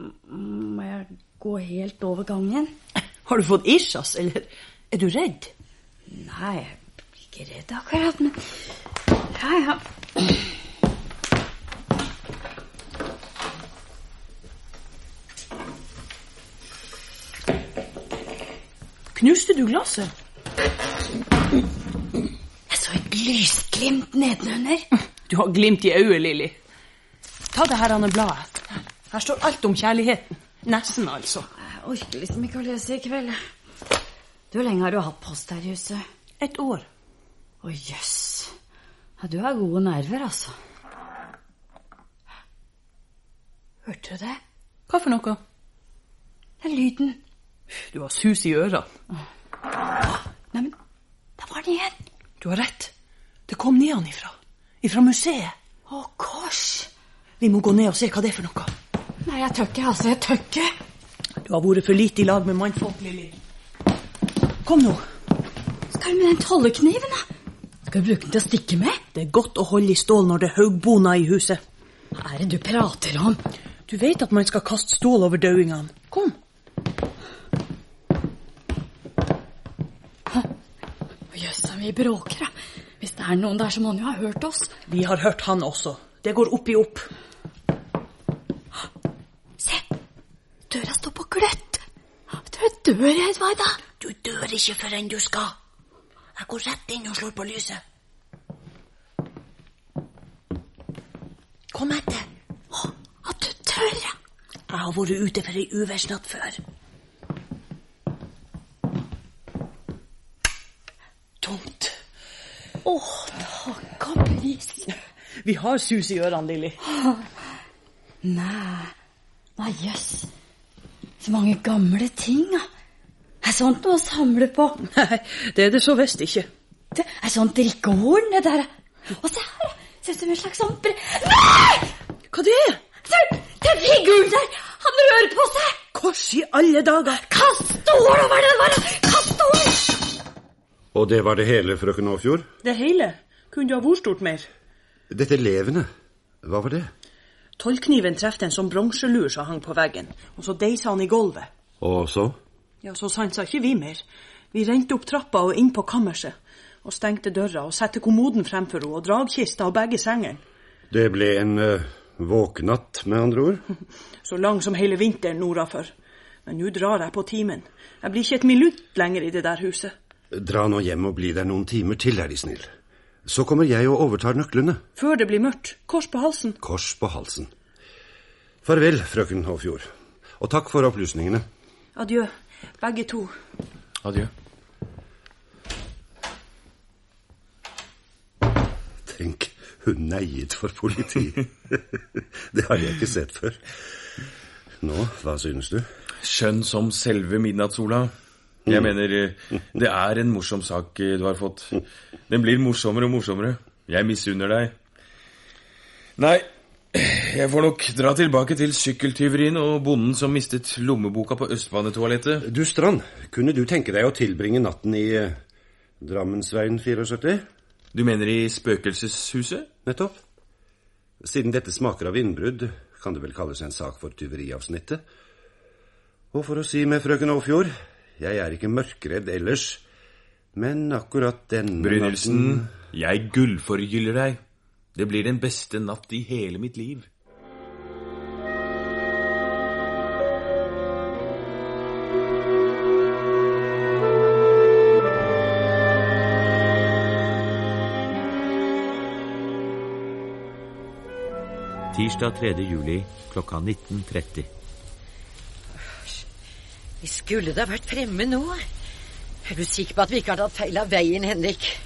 Må jeg gå helt over gangen? Har du fått isjas, eller er du redd? Nei, ikke redd akkurat, men Ja, ja. Knuste du glasset? Jeg så et lysglimt nedenunder. Du har glimt i øyet, Lilly. Ta det her Anne bladet. Her står alt om kjærligheten. Nesten, altså. Jeg orker liksom ikke å lese i kveld. Hvor lenge har du hatt post her i huset? Et år. Å, jøss. Ja, du har gode nerver, altså. Hørte du det? Hva for noe? Den lyden. Du har sus i ørene. Neimen, der var den igjen. Du har rett. Det kom nedenifra. Ifra museet. Å, kors. Vi må gå ned og se hva det er for noe. Nei, jeg tør ikke, altså. Jeg tør ikke. Du har vært for lite i lag med mannfolk, Lilly. Kom nå. Skal du med den tollekniven, da? Skal du bruke den til å stikke med? Det er godt å holde i stål når det er haugbona i huset. Hva er det du prater om? Du vet at man skal kaste stål over dauingene. Kom. Jøss, så mye bråker, da. Hvis det er noen der, så må han jo ha hørt oss. Vi har hørt han også. Det går opp i opp. Se! Døra står på gløtt. Tror jeg dør, jeg, Edvarda. Du dør ikke før enn du skal. Jeg går rett inn og slår på lyset. Kom etter. Å, at du tør. Jeg har vært ute for ei uværsnatt før. Tomt. Å, oh, takk og pris. Vi har sus i ørene, Lilly. Nei, nei jøss. Så mange gamle ting. da. Er sånt noe å samle på? Nei, det er det så visst ikke. Det er sånn drikkehorn, det der. Og se her, ser ut som en slags sånn bre... Nei! Hva det er? Det, det er figuren der! Han rører på seg! Kors i alle dager! Kast over, var det det! Kast over! Og det var det hele, frøken Aafjord? Det hele. Kunne det ha vært stort mer? Dette levende, hva var det? Tollkniven trefte en sånn bronselur som hang på veggen, og så deisa han i gulvet. Og så? Ja, så sansa ikke vi mer. Vi rente opp trappa og inn på kammerset, og stengte døra og satte kommoden fremfor henne og dragkista og begge sengene. Det ble en uh, våkenatt, med andre ord? Så lang som hele vinteren nordafor. Men nå drar jeg på timen. Jeg blir ikke et minutt lenger i det der huset. Dra nå hjem og bli der noen timer til, er De snill. Så kommer jeg og overtar nøklene. Før det blir mørkt. Kors på halsen. Kors på halsen. Farvel, frøken Håfjord. Og takk for opplysningene. Adjø, begge to. Adjø. Tenk, hun neiet for politiet. det har jeg ikke sett før. Nå, hva synes du? Skjønn som selve midnattssola. Jeg mener, det er en morsom sak du har fått. Den blir morsommere og morsommere. Jeg misunner deg. Nei, jeg får nok dra tilbake til sykkeltyveriene og bonden som mistet lommeboka på Østbanetoalettet. Du, Strand, kunne du tenke deg å tilbringe natten i uh, Drammensveien 74? Du mener i spøkelseshuset? Nettopp. Siden dette smaker av innbrudd, kan det vel kalles en sak for tyveriavsnittet. Og for å si med frøken Aafjord, jeg er ikke mørkredd ellers, men akkurat denne Brynildsen, natten jeg gullforgyller deg. Det blir den beste natt i hele mitt liv. Tirsdag 3. juli klokka 19.30. Vi skulle da vært fremme nå. Er du sikker på at vi ikke har tatt feil av veien, Henrik?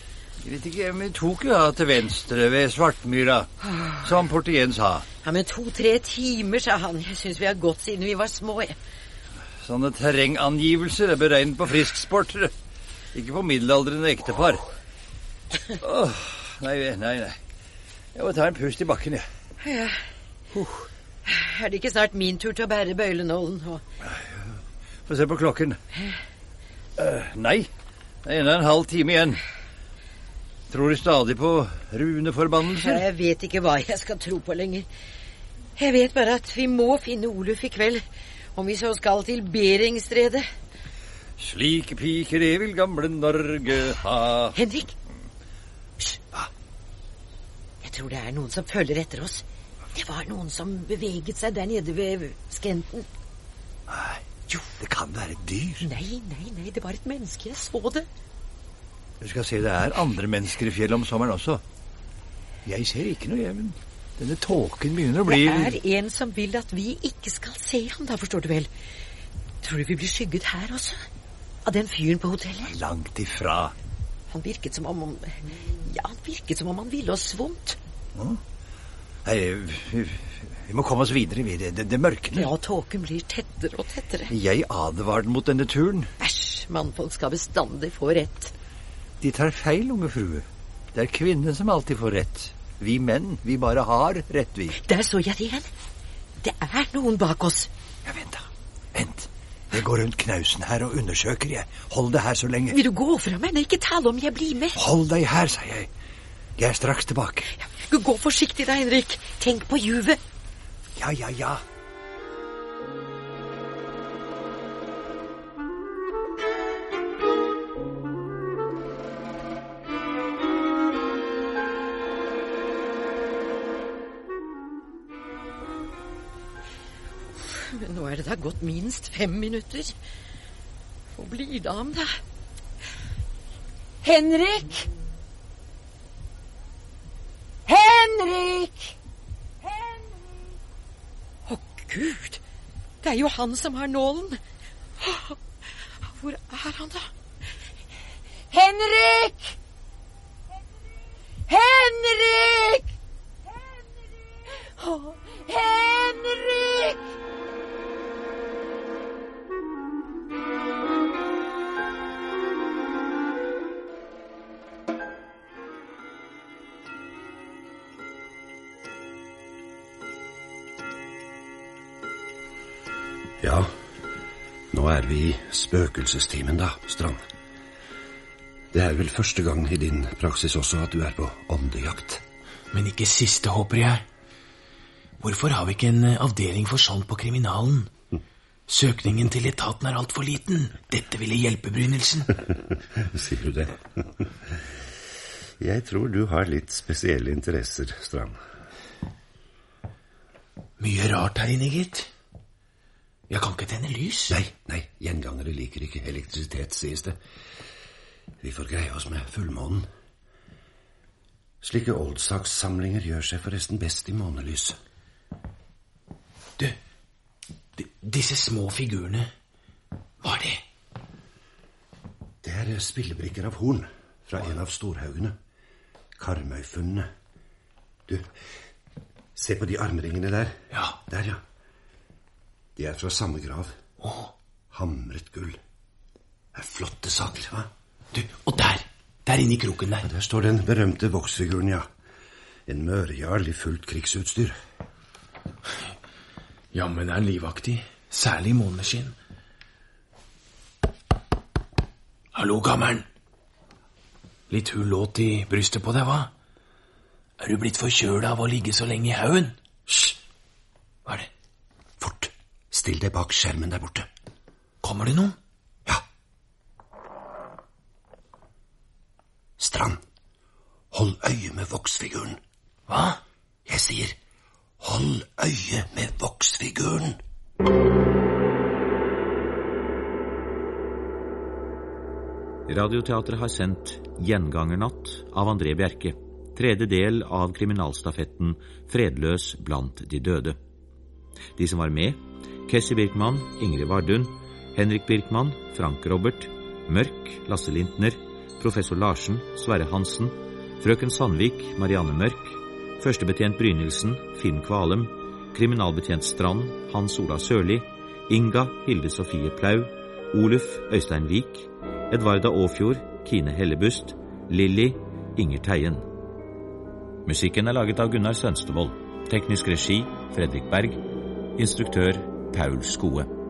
Jeg vet ikke, Vi tok jo da til venstre ved Svartmyra, som portieren sa. Ja, Men to-tre timer, sa han. Jeg syns vi har gått siden vi var små. jeg. Sånne terrengangivelser er beregnet på frisksportere, ikke på middelaldrende ektepar. Åh, nei, nei, nei. Jeg må ta en pust i bakken, jeg. Ja. Er det ikke snart min tur til å bære bøylenålen? Og... Få se på klokken. Uh, nei, det er enda en halv time igjen. Tror du stadig på runeforbannelser? Jeg vet ikke hva jeg skal tro på lenger. Jeg vet bare at vi må finne Oluf i kveld, om vi så skal til Beringstredet. Slike piker det vil gamle Norge ha. Henrik! Hysj! Jeg tror det er noen som følger etter oss. Det var noen som beveget seg der nede ved skrenten. Nei, jo, det kan være et dyr. Nei, nei, nei, det var et menneske. Jeg så det. Du skal se, det er andre mennesker i fjellet om sommeren også. Jeg ser ikke noe, jeg, men denne tåken begynner å bli Det er en som vil at vi ikke skal se ham, da, forstår du vel. Tror du vi blir skygget her også? Av den fyren på hotellet? Langt ifra. Han virket som om Ja, han virket som om han ville oss vondt. Hm? Nei, vi, vi må komme oss videre. Vi. Det, det, det mørkner. Ja, tåken blir tettere og tettere. Jeg advarer den mot denne turen. Æsj, mannfolk skal bestandig få rett. De tar feil, unge frue. Det er kvinnen som alltid får rett. Vi menn, vi bare har rett, vi. Der så jeg det igjen. Det er noen bak oss. Ja, vent, da. Vent. Jeg går rundt knausen her og undersøker, jeg. Hold det her så lenge. Vil du gå fra meg? Nei, ikke tale om jeg blir med. Hold deg her, sa jeg. Jeg er straks tilbake. Ja, gå forsiktig da, Henrik. Tenk på juvet. Ja, ja, ja. Men nå er det da gått minst fem minutter. Hvor blir det av ham, da? Henrik! Henrik! Å, Gud! Det er jo han som har nålen. Hvor er han, da? Spøkelsestimen, da, Strand. Det er vel første gang i din praksis også at du er på åndejakt. Men ikke siste, håper jeg. Hvorfor har vi ikke en eh, avdeling for sånt på kriminalen? Søkningen til etaten er altfor liten. Dette ville hjelpe begynnelsen. Sier du det? Jeg tror du har litt spesielle interesser, Strand. Mye rart her inne, gitt. Jeg kan ikke tenne lys. Nei, nei, gjengangere liker ikke elektrisitet, sies det. Vi får greie oss med fullmånen. Slike oldsakssamlinger gjør seg forresten best i månelys. Du, disse små figurene, hva er det? Det er spillebrikker av horn fra en av storhaugene. Karmøyfunnene. Du, se på de armringene der. Ja. Der, ja. De er fra samme grav. Oh. Hamret gull. Det er flotte saker, hva? Du, og der! Der inne i kroken der. Der står den berømte voksfiguren, ja. En mørejarl i fullt krigsutstyr. Jammen er livaktig. Særlig i måneskinn. Hallo, gammelen. Litt hull låt i brystet på deg, hva? Er du blitt forkjøla av å ligge så lenge i haugen? Hysj! Hva er det? Fort! Still deg bak skjermen der borte. Kommer det noen? Ja. Strand, hold øye med voksfiguren. Hva? Jeg sier, hold øye med voksfiguren. Radioteatret har sendt Gjengangernatt av André Bjerke, tredje del av kriminalstafetten Fredløs blant de døde. De som var med, Kessie Birkmann, Ingrid Vardun, Henrik Birkmann, Frank Robert, Mørk, Lasse Lintner, professor Larsen, Sverre Hansen, frøken Sandvik, Marianne Mørk, førstebetjent Brynildsen, Finn Kvalem, kriminalbetjent Strand, Hans Ola Sørli, Inga, Hilde Sofie Plau, Oluf, Øystein Vik, Edvarda Aafjord, Kine Hellebust, Lilly, Inger Teien. Musikken er laget av Gunnar Sønstevold. Teknisk regi Fredrik Berg. Instruktør Paul Skoe.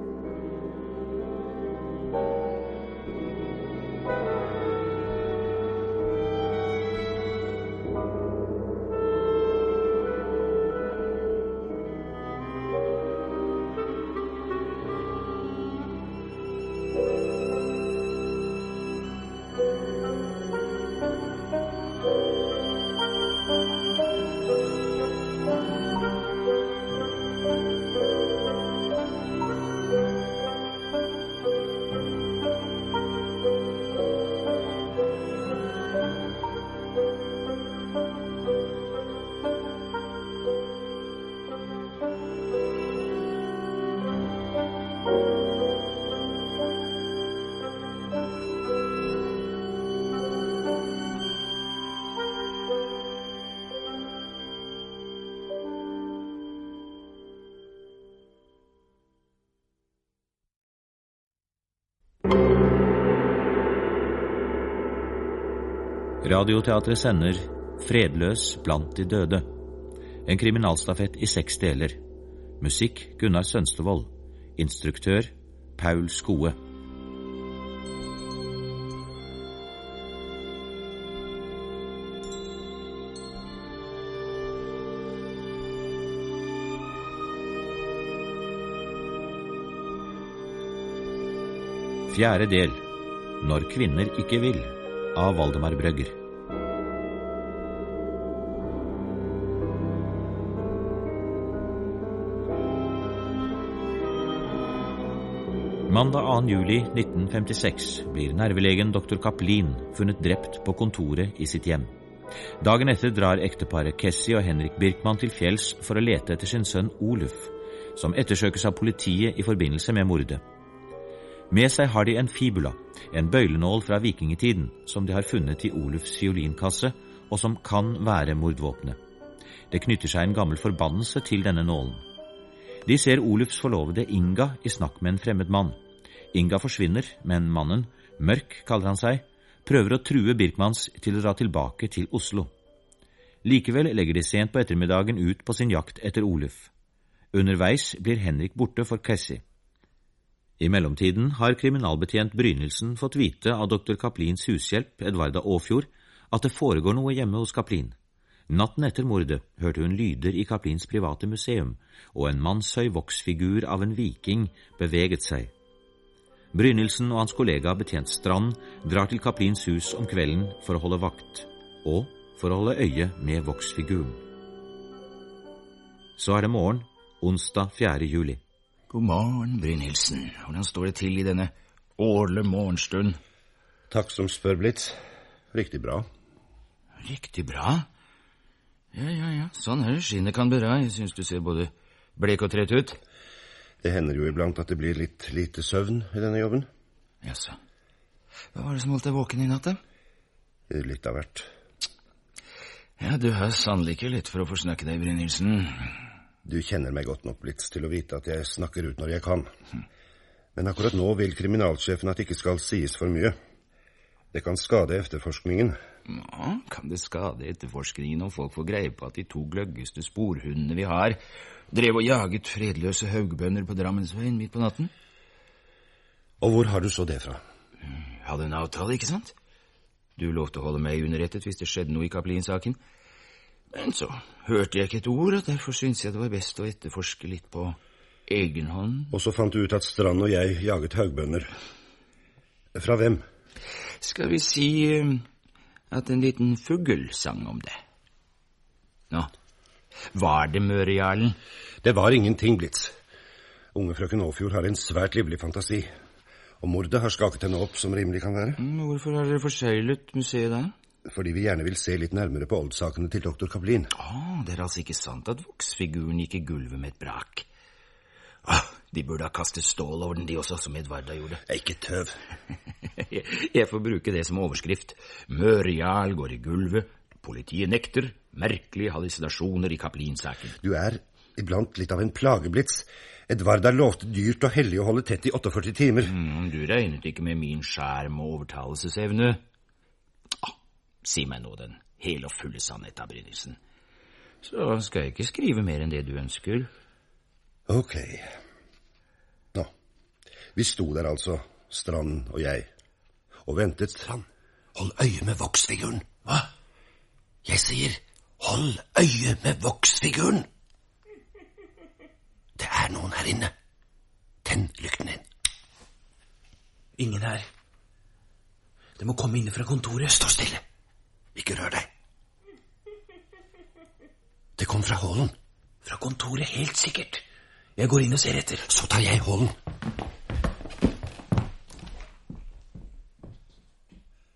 Radioteatret sender Fredløs blant de døde. En kriminalstafett i seks deler. Musikk Gunnar Sønstevold. Instruktør Paul Skoe. Fjerde del Når kvinner ikke vil av Valdemar Brøgger. Mandag 2. juli 1956 blir nervelegen dr. Kaplin funnet drept på kontoret i sitt hjem. Dagen etter drar ekteparet Kessie og Henrik Birkmann til fjells for å lete etter sin sønn Oluf, som ettersøkes av politiet i forbindelse med mordet. Med seg har de en fibula, en bøylenål fra vikingtiden, som de har funnet i Olufs fiolinkasse, og som kan være mordvåpenet. Det knytter seg en gammel forbannelse til denne nålen. De ser Olufs forlovede Inga i snakk med en fremmed mann. Inga forsvinner, men mannen, Mørk kaller han seg, prøver å true Birkmanns til å dra tilbake til Oslo. Likevel legger de sent på ettermiddagen ut på sin jakt etter Oluf. Underveis blir Henrik borte for Kessie. I mellomtiden har kriminalbetjent Brynildsen fått vite av doktor Kaplins hushjelp Edvarda Aafjord at det foregår noe hjemme hos Kaplin. Natten etter mordet hørte hun lyder i Kaplins private museum, og en mannshøy voksfigur av en viking beveget seg. Brynildsen og hans kollega betjent Strand drar til Kaplins hus om kvelden for å holde vakt, og for å holde øye med voksfiguren. Så er det morgen, onsdag 4. juli. God morgen, Brynildsen. Hvordan står det til i denne årlige morgenstund? Takk som spør, Blitz. Riktig bra. Riktig bra? Ja, ja, ja, sånn er det. Skinnet kan bedra. Jeg syns du ser både blek og trett ut. Det hender jo iblant at det blir litt lite søvn i denne jobben. Jaså. Hva var det som holdt deg våken i natt, da? Litt av hvert. Ja, du har sannelig ikke lett for å forsnakke deg, Brynildsen. Du kjenner meg godt nok, Blitz, til å vite at jeg snakker ut når jeg kan. Men akkurat nå vil kriminalsjefen at det ikke skal sies for mye. Det kan skade etterforskningen. Ja, kan det skade etterforskningen om folk får greie på at de to gløggeste sporhundene vi har, drev og jaget fredløse haugbønder på Drammensveien midt på natten? Og hvor har du så det fra? Hadde en avtale, ikke sant? Du lovte å holde meg underrettet hvis det skjedde noe i kaplinsaken Men så hørte jeg ikke et ord, og derfor syntes jeg det var best å etterforske litt på egen hånd. Og så fant du ut at Strand og jeg jaget haugbønder. Fra hvem? Skal vi si eh, at en liten fugl sang om det. Nå, var det Mørejarlen? Det var ingenting, Blitz. Unge frøken Aafjord har en svært livlig fantasi. Og mordet har skaket henne opp som rimelig kan være. Mm, hvorfor har dere forseglet museet da? Fordi vi gjerne vil se litt nærmere på oldsakene til doktor Kaplin. Ah, det er altså ikke sant at voksfiguren gikk i gulvet med et brak? Ah, de burde ha kastet stål over den, de også, som Edvarda gjorde. Ikke tøv. Jeg får bruke det som overskrift. Mørejarl går i gulvet, politiet nekter, merkelige hallusinasjoner i Kaplin-saken. Du er iblant litt av en plageblitz. Edvarda lovte dyrt og hellig å holde tett i 48 timer. Mm, du regnet ikke med min skjerm og overtalelsesevne. Ah, si meg nå den hele og fulle sannhet av Brynildsen. Så skal jeg ikke skrive mer enn det du ønsker. Ok. Nå. Vi sto der altså, Strand og jeg, og ventet. Strand, hold øye med voksfiguren. Hva? Jeg sier, hold øye med voksfiguren. Det er noen her inne. Tenn lykten din. Ingen her. Det må komme inne fra kontoret. Stå stille. Ikke rør deg. Det kom fra hallen. Fra kontoret, helt sikkert. Jeg går inn og ser etter. Så tar jeg hallen.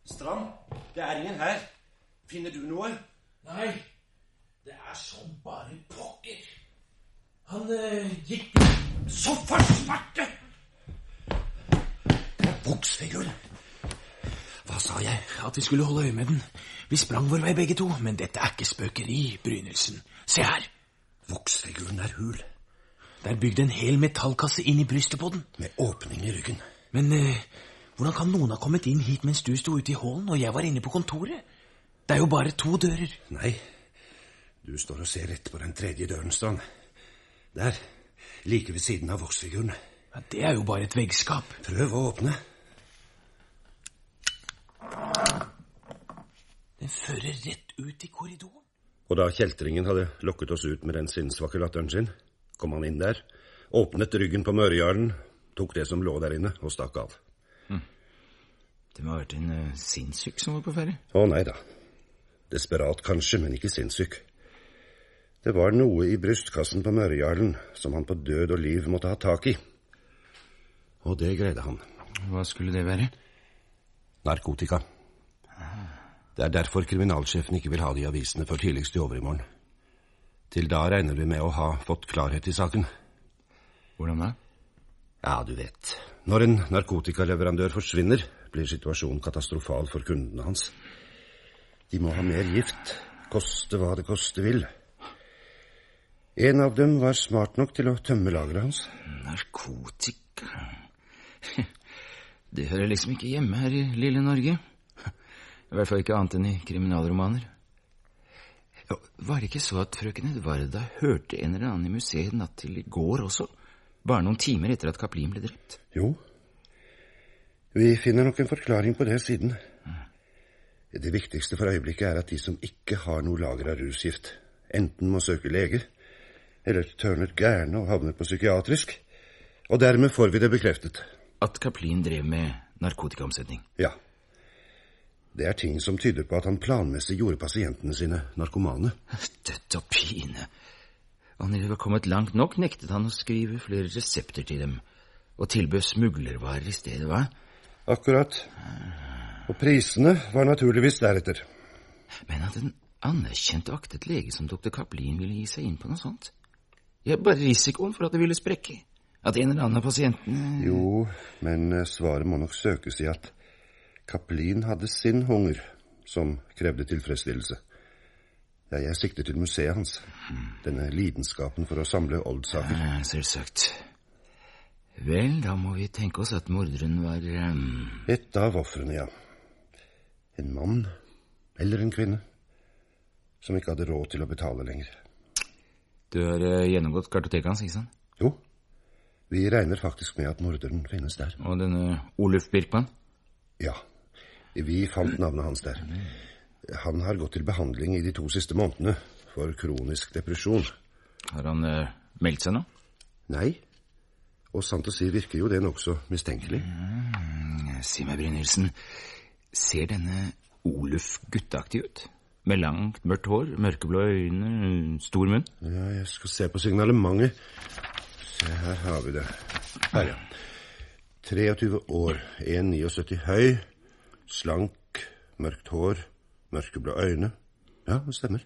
Strand, det er ingen her. Finner du noe? Nei, det er som bare pokker. Han eh, gikk Så forsvarte! Det er. Hva sa jeg? At vi skulle holde øye med den. Vi sprang vår vei begge to, men dette er ikke spøkeri, Brynildsen. Se her. Voksfiguren er hul. Det er bygd en hel metallkasse inn i brystet på den. Med åpning i ryggen. Men eh, hvordan kan noen ha kommet inn hit mens du sto ute i hallen og jeg var inne på kontoret? Det er jo bare to dører. Nei, du står og ser rett på den tredje døren, Strand. Der, like ved siden av voksfiguren. Ja, det er jo bare et veggskap. Prøv å åpne. Den fører rett ut i korridoren. Og da kjeltringen hadde lokket oss ut med den sinnssvake latteren sin, kom han inn der, åpnet ryggen på Mørejarlen, tok det som lå der inne, og stakk av. Hm. Det må ha vært en uh, sinnssyk som var på ferie? Å nei da. Desperat kanskje, men ikke sinnssyk. Det var noe i brystkassen på Mørejarlen som han på død og liv måtte ha tak i. Og det greide han. Hva skulle det være? Narkotika. Det er derfor kriminalsjefen ikke vil ha det i avisene før tidligst i overmorgen. Til da regner vi med å ha fått klarhet i saken. Hvordan da? Ja, du vet. Når en narkotikaleverandør forsvinner, blir situasjonen katastrofal for kundene hans. De må ha mer gift, koste hva det koste vil. En av dem var smart nok til å tømme lageret hans. Narkotika Det hører liksom ikke hjemme her i lille Norge. I hvert fall ikke annet enn i kriminalromaner. Var det ikke så at frøken Edvarda hørte en eller annen i museet natt til i går også? Bare noen timer etter at Kaplin ble drept. Jo. Vi finner nok en forklaring på det siden. Det viktigste for øyeblikket er at de som ikke har noe lager av rusgift, enten må søke lege, eller tørnet gærne og havnet på psykiatrisk. Og dermed får vi det bekreftet. At Kaplin drev med narkotikaomsetning? Ja. Det er ting som tyder på at han planmessig gjorde pasientene sine narkomane. Dødt og pine. Og når de var kommet langt nok, nektet han å skrive flere resepter til dem, og tilbød smuglervarer i stedet, hva? Akkurat. Og prisene var naturligvis deretter. Men at en anerkjent og aktet lege som doktor Kaplin ville gi seg inn på noe sånt? Ja, bare risikoen for at det ville sprekke. At en eller annen av pasientene Jo, men eh, svaret må nok søkes i at Kaplin hadde sin hunger, som krevde tilfredsstillelse. Ja, jeg sikter til museet hans. Denne lidenskapen for å samle oldsaker. Ja, selvsagt. Vel, da må vi tenke oss at morderen var um... Et av ofrene, ja. En mann eller en kvinne som ikke hadde råd til å betale lenger. Du har uh, gjennomgått kartoteket hans, ikke sant? Jo. Vi regner faktisk med at morderen finnes der. Og denne Oluf Birkmann? Ja. Vi fant navnet hans der. Han har gått til behandling i de to siste månedene for kronisk depresjon. Har han eh, meldt seg nå? Nei. Og sant å si virker jo det nokså mistenkelig. Mm, si meg, Brynildsen, ser denne Oluf gutteaktig ut? Med langt, mørkt hår, mørkeblå øyne, stor munn? Ja, jeg skal se på signalementet. Se, her har vi det. Her, ja. 23 år, 1,79 høy, slank, mørkt hår, mørkeblå øyne. Ja, det stemmer.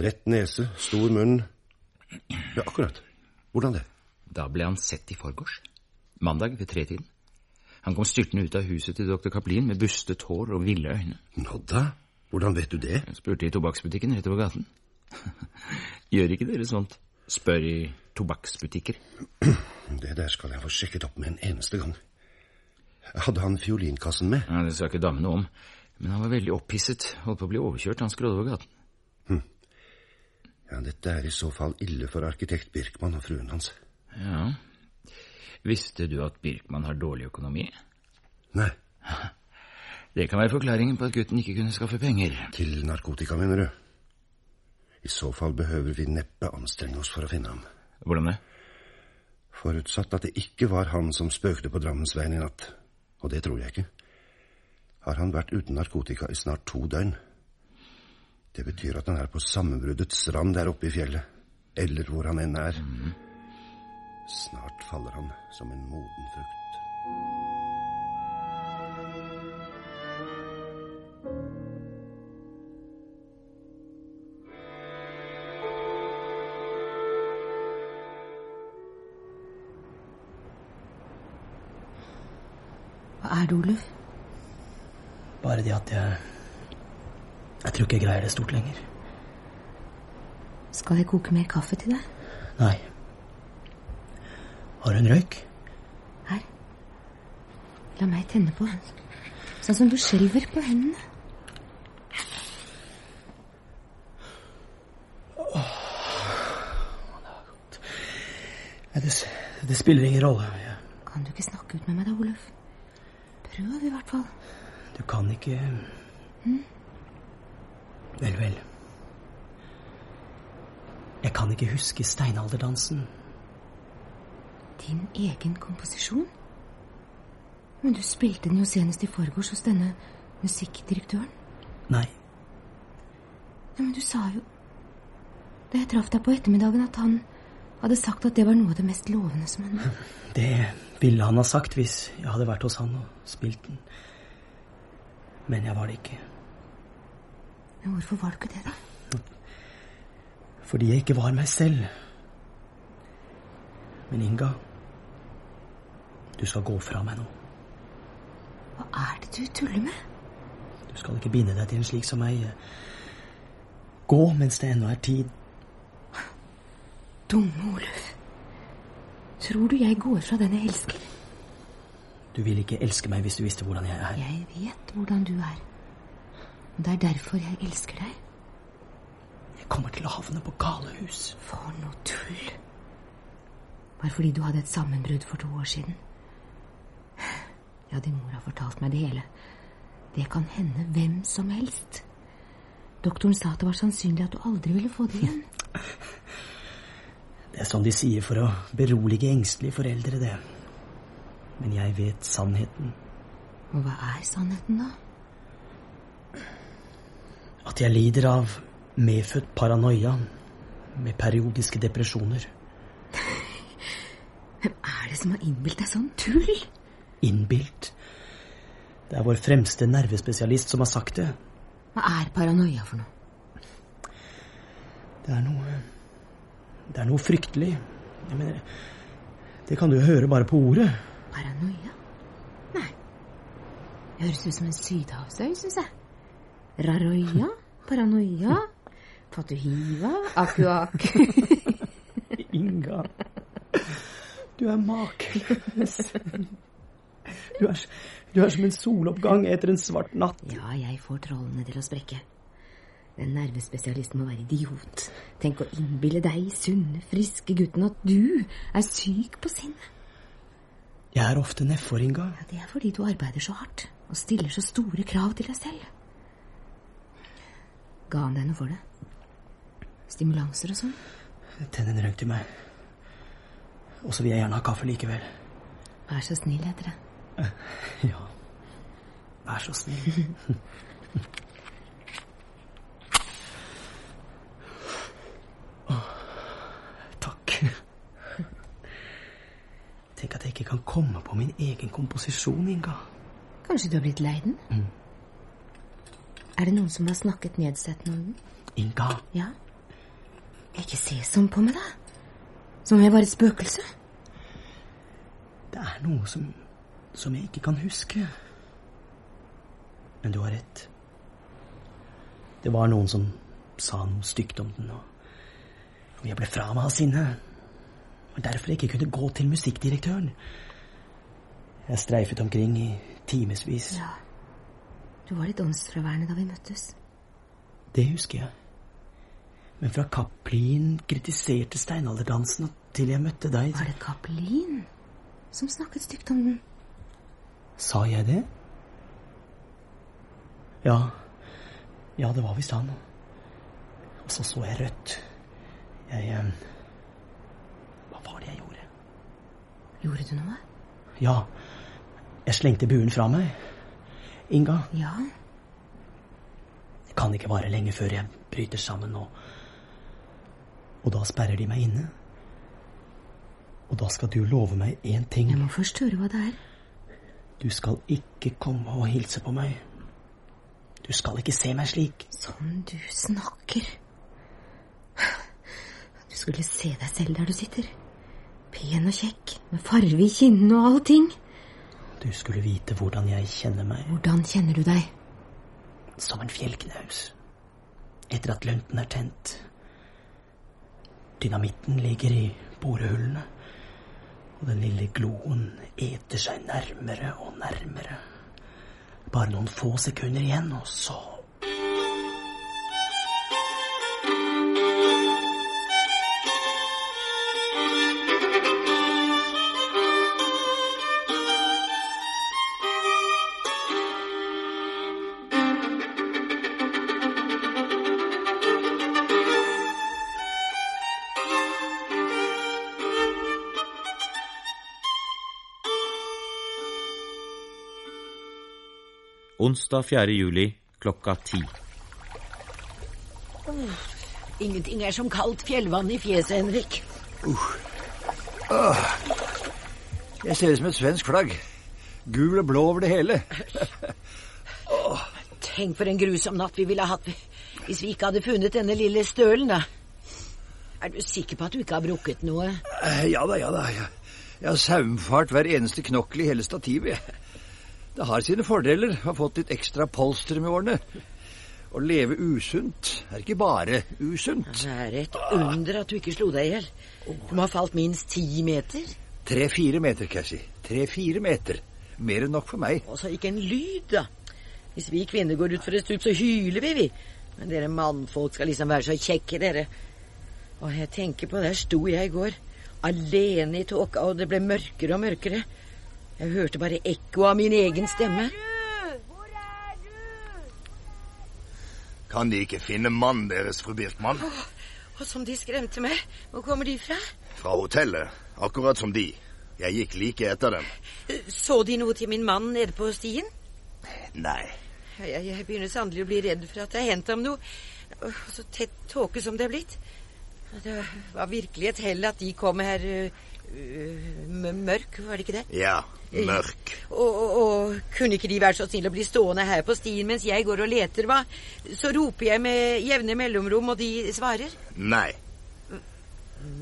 Rett nese, stor munn. Ja, akkurat. Hvordan det? Da ble han sett i forgårs. Mandag ved tretiden. Han kom styrtende ut av huset til doktor Kaplin med bustet hår og ville øyne. Nå da? Hvordan vet du det? Jeg spurte i tobakksbutikken rett over gaten. Gjør ikke dere sånt? Spør i tobakksbutikker. Det der skal jeg få sjekket opp med en eneste gang. Hadde han fiolinkassen med? Ja, Det sa ikke damen noe om. Men han var veldig opphisset. Holdt på å bli overkjørt. Han skrådde over gaten. Hm. Ja, Dette er i så fall ille for arkitekt Birkmann og fruen hans. Ja. Visste du at Birkmann har dårlig økonomi? Nei. Det kan være forklaringen på at gutten ikke kunne skaffe penger. Til narkotika, mener du? I så fall behøver vi neppe anstrenge oss for å finne ham. Hvordan det? Forutsatt at det ikke var han som spøkte på Drammensveien i natt. Og det tror jeg ikke. Har han vært uten narkotika i snart to døgn. Det betyr at han er på sammenbruddets rand der oppe i fjellet. Eller hvor han enn er. Snart faller han som en moden frukt. Er det, Oluf? Bare det at jeg Jeg tror ikke jeg greier det stort lenger. Skal jeg koke mer kaffe til deg? Nei. Har du en røyk? Her. La meg tenne på. Sånn som du skjelver på hendene. Åh, det, det spiller ingen rolle. Kan du ikke snakke ut med meg da, Oluf? Prøv i hvert fall. du kan ikke mm? Vel, vel. Jeg kan ikke huske steinalderdansen. Din egen komposisjon? Men du spilte den jo senest i forgårs hos denne musikkdirektøren. Nei. Ja, men du sa jo da jeg traff deg på ettermiddagen, at han hadde sagt at det var noe av det mest lovende som han Det ville han ha sagt hvis jeg hadde vært hos han og spilt den. Men jeg var det ikke. Men hvorfor var du ikke det, da? Fordi jeg ikke var meg selv. Men Inga, du skal gå fra meg nå. Hva er det du tuller med? Du skal ikke binde deg til en slik som meg. Gå mens det ennå er tid. Dumme Oluf. Tror du jeg går fra den jeg elsker? Du ville ikke elske meg hvis du visste hvordan jeg er. Jeg vet hvordan du er. Og det er derfor jeg elsker deg. Jeg kommer til å havne på galehus. For noe tull. Bare fordi du hadde et sammenbrudd for to år siden. Ja, din mor har fortalt meg det hele. Det kan hende hvem som helst. Doktoren sa at det var sannsynlig at du aldri ville få det igjen. Det er sånn de sier for å berolige engstelige foreldre, det. Men jeg vet sannheten. Og hva er sannheten, da? At jeg lider av medfødt paranoia med periodiske depresjoner. Hvem er det som har innbilt deg sånn tull? Innbilt? Det er vår fremste nervespesialist som har sagt det. Hva er paranoia for noe? Det er noe Det er noe fryktelig. Jeg mener Det kan du høre bare på ordet. Paranoia? Nei. Det høres ut som en sydhavsøy, syns jeg. Raroia? Paranoia? Fatuhiva? Akuak? Inga. Du er makeløs. Du er, du er som en soloppgang etter en svart natt. Ja, jeg får trollene til å sprekke. Den nervespesialisten må være idiot. Tenk å innbille deg, sunne, friske gutten, at du er syk på sinnet. Jeg er ofte nedfor, Inga. Ja, det er fordi du arbeider så hardt og stiller så store krav til deg selv. Ga han deg noe for det? Stimulanser og sånn? Tenn en røyk til meg. Og så vil jeg gjerne ha kaffe likevel. Vær så snill, heter det. Ja. Vær så snill. Åh, Takk. Tenk at jeg ikke kan komme på min egen komposisjon, Inga. Kanskje du har blitt lei den? Mm. Er det noen som har snakket nedsettende om den? Inga. Ja? Ikke se sånn på meg, da. Som om jeg var et spøkelse. Det er noe som, som jeg ikke kan huske. Men du har rett. Det var noen som sa noe stygt om den, og, og jeg ble fra meg av sinne. Og derfor jeg ikke kunne gå til musikkdirektøren. Jeg streifet omkring i timevis. Ja. Du var litt åndsfraværende da vi møttes. Det husker jeg. Men fra Kaplin kritiserte steinalderdansen til jeg møtte deg Var det Kaplin som snakket stygt om den? Sa jeg det? Ja. Ja, det var visst han. Og så så jeg rødt. Jeg eh, Hva var det jeg gjorde? Gjorde du noe? Ja. Jeg slengte buen fra meg. Inga. Ja? Det kan ikke vare lenge før jeg bryter sammen og Og da sperrer de meg inne. Og da skal du love meg én ting. Jeg må først høre hva det er. Du skal ikke komme og hilse på meg. Du skal ikke se meg slik. Sånn du snakker. Du skulle se deg selv der du sitter. Pen og kjekk, med farve i kinnene og allting. Du skulle vite hvordan jeg kjenner meg. Hvordan kjenner du deg? Som en fjellknaus. Etter at lunten er tent. Dynamitten ligger i borehullene. Og den lille gloen eter seg nærmere og nærmere. Bare noen få sekunder igjen, og så Onsdag 4. juli klokka ti. Ingenting er som kaldt fjellvann i fjeset, Henrik. Åh. Jeg ser ut som et svensk flagg. Gul og blå over det hele. Tenk for en grusom natt vi ville hatt hvis vi ikke hadde funnet denne lille stølen, da. Er du sikker på at du ikke har brukket noe? Eh, Ja da, ja da. Jeg har saumfart hver eneste knokkel i hele stativet. Det har sine fordeler. Har fått litt ekstra polster med årene. Å leve usunt er ikke bare usunt. Det er et under at du ikke slo deg i hjel. Du må ha falt minst ti meter. Tre-fire meter, Cassie. Tre-fire meter. Mer enn nok for meg. Og så ikke en lyd, da. Hvis vi kvinner går utfor et stup, så hyler vi, vi. Men dere mannfolk skal liksom være så kjekke, dere. Og jeg tenker på, der sto jeg i går alene i tåka, og det ble mørkere og mørkere. Jeg hørte bare ekko av min egen stemme. Hvor er du? Kan De ikke finne mannen deres, fru Birkmann? Og som de skremte meg. Hvor kommer de fra? Fra hotellet, akkurat som de. Jeg gikk like etter dem. Så de noe til min mann nede på stien? Nei. Jeg, jeg begynner sannelig å bli redd for at det har hendt ham noe. Så tett tåke som det er blitt. Det var virkelig et hell at de kom her mørk, var det ikke det? Ja, mørk. Og, og, og, kunne ikke de vært så snille å bli stående her på stien mens jeg går og leter, hva? Så roper jeg med jevne mellomrom, og de svarer? Nei.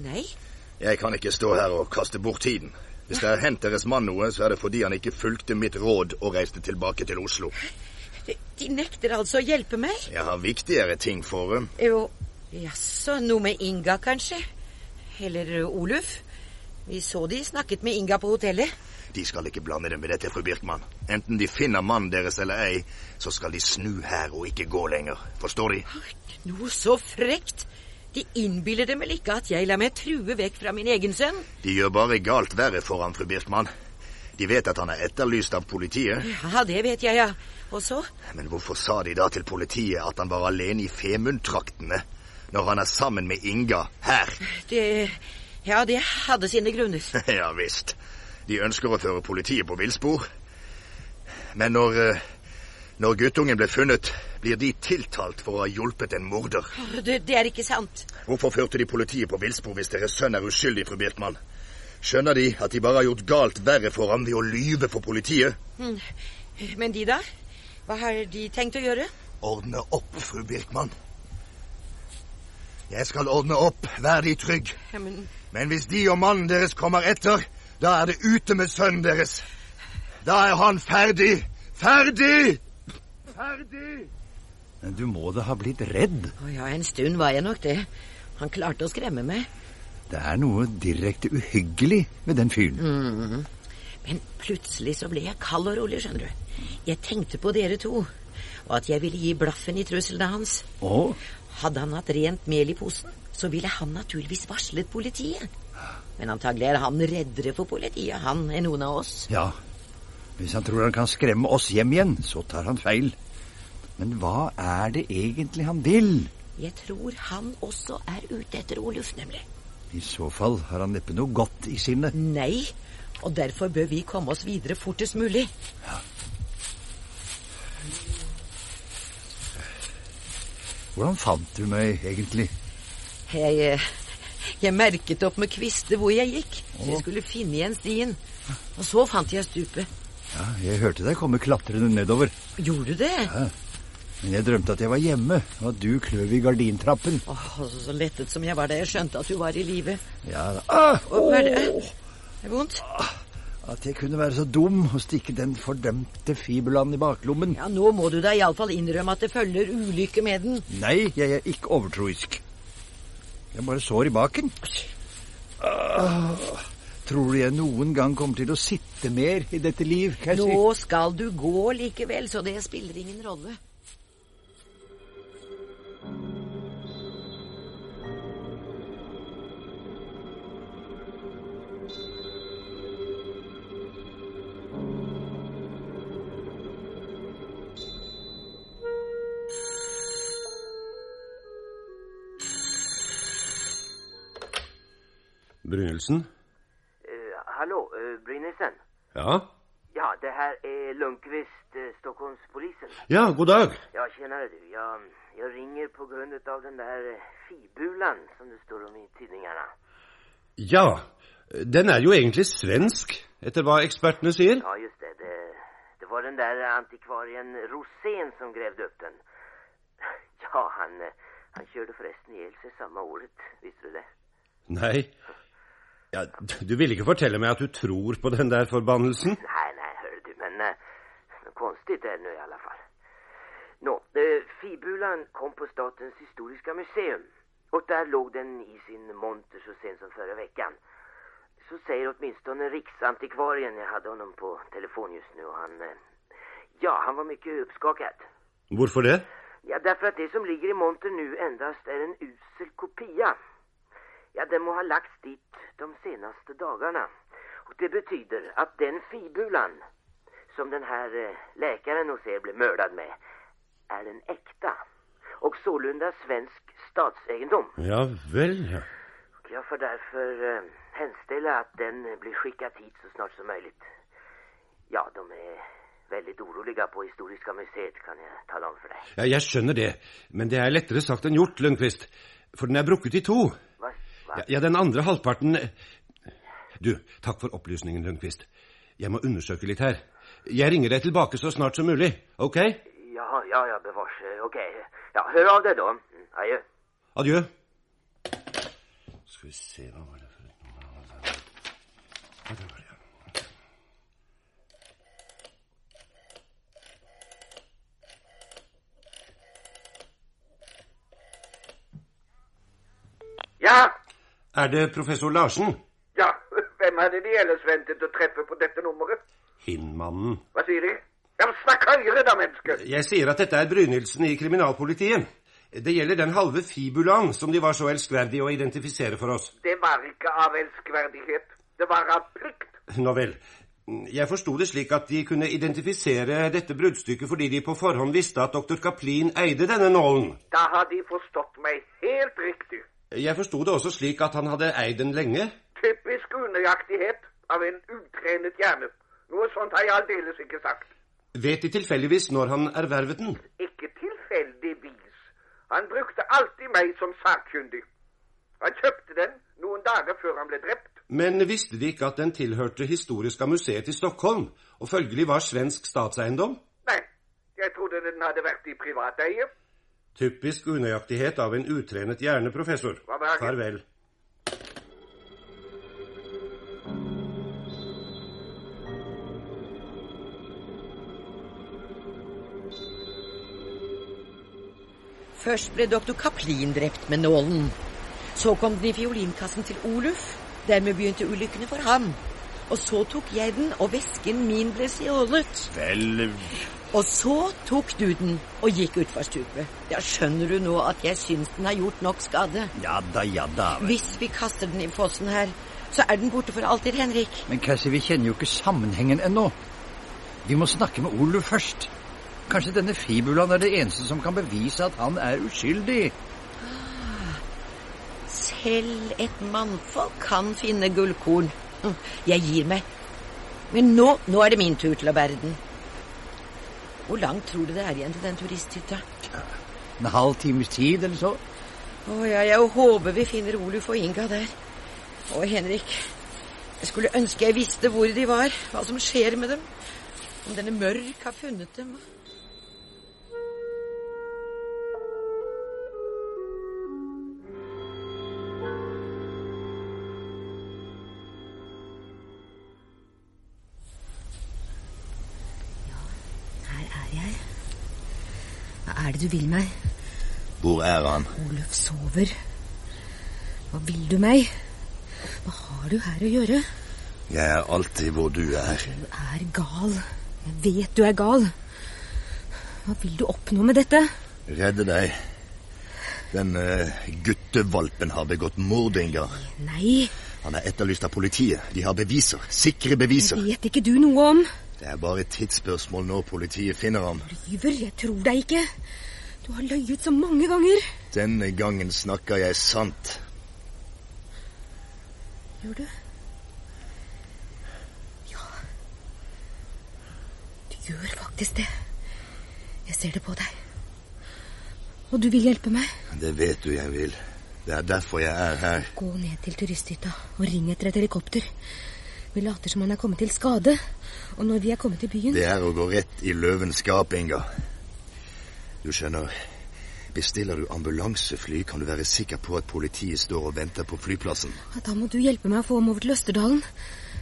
Nei? Jeg kan ikke stå her og kaste bort tiden. Hvis det har hendt deres mann noe, så er det fordi han ikke fulgte mitt råd og reiste tilbake til Oslo. De, de nekter altså å hjelpe meg? Jeg har viktigere ting for dem. Jo, jaså, noe med Inga, kanskje? Eller Oluf? Vi så de snakket med Inga på hotellet. De skal ikke blande dem med dette, fru Birkmann. Enten de finner mannen deres eller ei, så skal de snu her og ikke gå lenger. Forstår de? Noe så frekt! De innbiller dem vel ikke at jeg lar meg true vekk fra min egen sønn? De gjør bare galt verre for ham, fru Birkmann. De vet at han er etterlyst av politiet. Ja, det vet jeg, ja. Og så? Men hvorfor sa de da til politiet at han var alene i Femundtraktene, når han er sammen med Inga her? Det Ja, det hadde sine grunner. ja visst. De ønsker å føre politiet på villspor. Men når, eh, når guttungen ble funnet, blir de tiltalt for å ha hjulpet en morder. Det, det er ikke sant. Hvorfor førte de politiet på villspor hvis deres sønn er uskyldig, fru Birtmann? Skjønner de at de bare har gjort galt verre for ham ved å lyve for politiet? Hm. Men de, da? Hva har de tenkt å gjøre? Ordne opp, fru Birkmann. Jeg skal ordne opp, vær de trygg. Ja, men... men hvis de og mannen deres kommer etter, da er det ute med sønnen deres. Da er han ferdig. Ferdig! Ferdig! Men du må da ha blitt redd? Å ja, en stund var jeg nok det. Han klarte å skremme meg. Det er noe direkte uhyggelig med den fyren. Mm. Men plutselig så ble jeg kald og rolig, skjønner du. Jeg tenkte på dere to, og at jeg ville gi blaffen i truslene hans. Oh. Hadde han hatt rent mel i posen, så ville han naturligvis varslet politiet. Men antagelig er han reddere for politiet, han, enn noen av oss. Ja. Hvis han tror han kan skremme oss hjem igjen, så tar han feil. Men hva er det egentlig han vil? Jeg tror han også er ute etter Oluf, nemlig. I så fall har han neppe noe godt i sinne. Nei, og derfor bør vi komme oss videre fortest mulig. Ja. Hvordan fant du meg egentlig? Jeg, jeg merket opp med kvister hvor jeg gikk. Så jeg skulle finne igjen stien. Og så fant jeg stupet. Ja, Jeg hørte deg komme klatrende nedover. Gjorde du det? Ja. Men jeg drømte at jeg var hjemme, og at du kløv i gardintrappen. Åh, Så lettet som jeg var da jeg skjønte at du var i live. Ja, da. Ah, oh, er det? Er det vondt? At jeg kunne være så dum og stikke den fordømte fibulaen i baklommen. Ja, Nå må du da iallfall innrømme at det følger ulykke med den. Nei, jeg er ikke overtroisk. Jeg bare sår i baken. Ah, tror du jeg noen gang kommer til å sitte mer i dette liv, Cassie? Nå skal du gå likevel, så det spiller ingen rolle. Brynildsen? Uh, hallå, uh, Brynildsen? Ja? Ja, det her er Lundqvist, uh, Stockholmspolisen. Ja, god dag. Ja, tjenere du. Jeg, jeg ringer på grunn av den där uh, fibulan som det står om i tidningarna. Ja, den er jo egentlig svensk, etter hva ekspertene sier. Ja, just det. Det, det var den der antikvarien Rosén som grävde upp den. Ja, han, han körde förresten ihjäl seg samme året. Visste du det? Nei. Ja, du vil ikke fortelle meg at du tror på den der forbannelsen? Nei, nei, hører du, men uh, konstig er det nå i alle fall. Nå, uh, fibulan kom på Statens historiske museum. og der lå den i sin monter så sent som forrige uke. Så sier åtminstone riksantikvarien, Jeg hadde ham på telefon just nu och han... Uh, ja, han var mye oppskaket. Hvorfor det? Ja, Derfor at det som ligger i monter nu endast er en usel kopia. Ja, den må ha lagts dit de senaste dagarna. Och det betyder att den fibulan som den här eh, läkaren hos er blev mördad med är den äkta och sålunda svensk statsegendom. Ja vel, ja. Jag får därför eh, hemställa att den blir skickad hit så snart som möjligt. Ja, de är väldigt oroliga på Historiska museet kan jag tala om för dig. ja. Jeg skjønner det, men det er lettere sagt enn gjort, Lundqvist. For den er brukket i to. Hva? Ja, ja, den andre halvparten Du, takk for opplysningen, Lundqvist. Jeg må undersøke litt her. Jeg ringer deg tilbake så snart som mulig, OK? Ja, ja, ja, bevars. Ok. Ja, hør av det, da. Adjø. Adjö. Adjø. Skal vi se, hva var det for et Ja, det var det, ja. Er det professor Larsen? ja, hvem hadde de ellers ventet å treffe på dette nummeret? Hinnmannen. Hva sier de? Ja, Snakk høyere da, menneske! Jeg sier at dette er Brynildsen i kriminalpolitiet. Det gjelder den halve fibulaen som de var så elskverdige å identifisere for oss. Det var ikke av elskverdighet. Det var av plikt. Nå vel. Jeg forsto det slik at de kunne identifisere dette bruddstykket fordi de på forhånd visste at doktor Kaplin eide denne nålen. Da har de forstått meg helt riktig. Jeg forsto det også slik at han hadde eid den lenge. Typisk unøyaktighet av en utrenet hjerne. Noe sånt har jeg aldeles ikke sagt. Vet de tilfeldigvis når han ervervet den? Ikke tilfeldigvis. Han brukte alltid meg som sakkyndig. Han kjøpte den noen dager før han ble drept. Men visste de ikke at den tilhørte Historiska museet i Stockholm, og følgelig var svensk statseiendom? Nei, jeg trodde den hadde vært i privat eie. Typisk unøyaktighet av en utrenet hjerne, professor. Farvel. Først ble doktor Kaplin drept med nålen. Så kom den i fiolinkassen til Oluf. Dermed begynte ulykkene for ham. Og så tok jeg den, og vesken min ble stjålet. Vel Og så tok du den og gikk utfor stupet. Ja, skjønner du nå at jeg syns den har gjort nok skade? Ja da, ja da. Hvis vi kaster den i fossen her, så er den borte for alltid, Henrik. Men Cassie, vi kjenner jo ikke sammenhengen ennå. Vi må snakke med Oluf først. Kanskje denne fibulaen er det eneste som kan bevise at han er uskyldig. Selv et mannfolk kan finne gullkorn. Hm, Jeg gir meg. Men nå, nå er det min tur til å bære den. Hvor langt tror du det er igjen til den turisthytta? En halv times tid eller så. Å ja, jeg håper vi finner Oluf og Inga der. Og Henrik, jeg skulle ønske jeg visste hvor de var, hva som skjer med dem. Om denne mørk har funnet dem. Du vil meg? Hvor er han? Oluf sover. Hva vil du meg? Hva har du her å gjøre? Jeg er alltid hvor du er. Du er gal. Jeg vet du er gal. Hva vil du oppnå med dette? Redde deg. Den eh, guttevalpen har begått mord, Inga. Nei, Han er etterlyst av politiet. De har beviser. Sikre beviser. det vet ikke du noe om. Det er bare et tidsspørsmål når politiet finner ham. Lyver, jeg tror deg ikke. Du har løyet så mange ganger. Denne gangen snakker jeg sant. Gjør du? Ja. Du gjør faktisk det. Jeg ser det på deg. Og du vil hjelpe meg? Det vet du jeg vil. Det er derfor jeg er her. Gå ned til turisthytta og ring etter et helikopter. Vi later som han er kommet til skade. Og når vi er kommet til byen Det er å gå rett i løvens gap, Inga. Du skjønner, bestiller du ambulansefly, kan du være sikker på at politiet står og venter på flyplassen. Da må du hjelpe meg å få ham over til Østerdalen.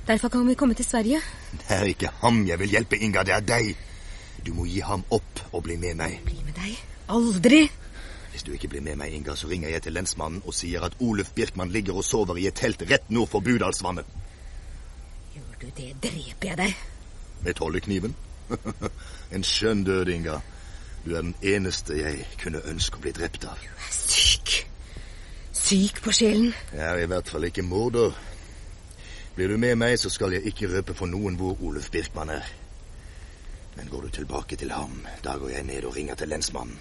Derfor kan vi komme til Sverige. Det er ikke ham jeg vil hjelpe, Inga, det er deg. Du må gi ham opp og bli med meg. Bli med deg? Aldri! Hvis du ikke blir med meg, Inga, så ringer jeg til lensmannen og sier at Oluf Birkmann ligger og sover i et telt rett nord for Budalsvannet. Gjør du det, dreper jeg deg. Med tollekniven? en skjønn død, Inga. Du er den eneste jeg kunne ønske å bli drept av. Du er Syk. Syk på sjelen. Jeg er i hvert fall ikke morder. Blir du med meg, så skal jeg ikke røpe for noen hvor Oluf Birkmann er. Men går du tilbake til ham, da går jeg ned og ringer til lensmannen.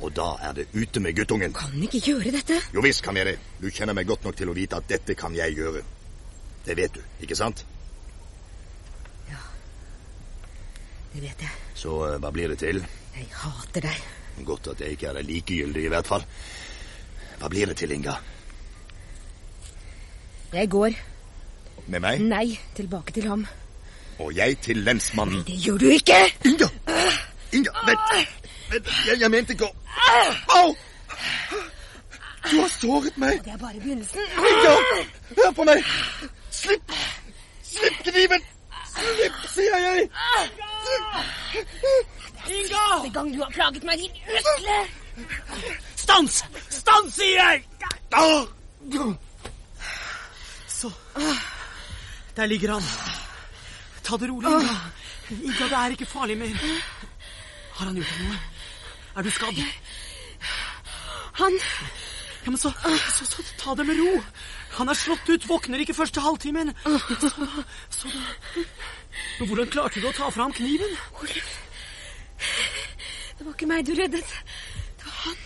Og da er det ute med guttungen. Kan ikke gjøre dette. Jo visst kan jeg det. Du kjenner meg godt nok til å vite at dette kan jeg gjøre. Det vet du, ikke sant? Ja. Det vet jeg. Så eh, hva blir det til? Jeg hater deg. Godt at jeg ikke er likegyldig, i hvert fall. Hva blir det til, Inga? Jeg går. Med meg? Nei, tilbake til ham. Og jeg til lensmannen. Det gjør du ikke! Inga! Inga, vent! vent. Jeg, jeg mente ikke å Au! Du har såret meg. Det er bare begynnelsen. Inga! Hør på meg! Slipp! Slipp kniven! Slipp, sier jeg! Inga! Neste gang du har plaget meg, din usle Stans! Stans, sier jeg! Så Der ligger han. Ta det rolig, Inga. Inga, det er ikke farlig mer. Har han gjort deg noe? Er du skadd? Han Ja, men så, så, så ta det med ro. Han er slått ut, våkner ikke første halvtimen. Så da, så da. Men hvordan klarte du å ta fra ham kniven? Oluf. Det var ikke meg du reddet. Det var han.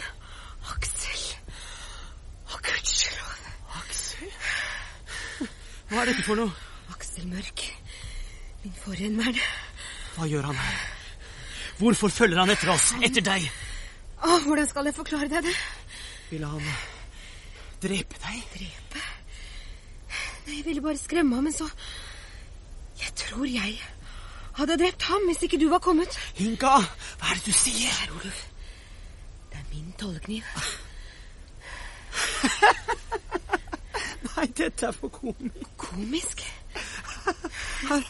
Aksel. Å, gudskjelov. Aksel? Hva er dette for noe? Aksel Mørk. Min forhenværende. Hva gjør han her? Hvorfor følger han etter oss? Etter deg? Å, hvordan skal jeg forklare deg det? Ville han drepe deg? Drepe? Jeg ville bare skremme ham, men så Jeg tror jeg hadde drept ham hvis ikke du var kommet. Hinka, hva er det du sier? Det er Oluf. Det er min tollekniv. Nei, dette er for komisk. Komisk? Her,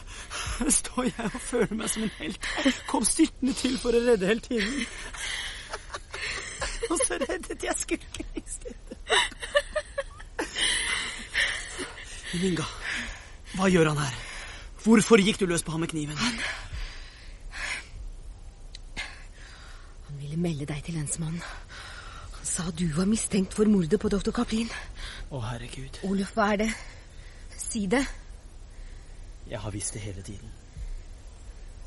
her står jeg og føler meg som en helt. Kom styrtende til for å redde heltinnen. Og så reddet jeg skurken i stedet. Men Inga, hva gjør han her? Hvorfor gikk du løs på ham med kniven? Han Han ville melde deg til lensmannen. Han sa du var mistenkt for mordet på doktor Kaplin. Å, herregud. Oluf, hva er det? Si det. Jeg har visst det hele tiden.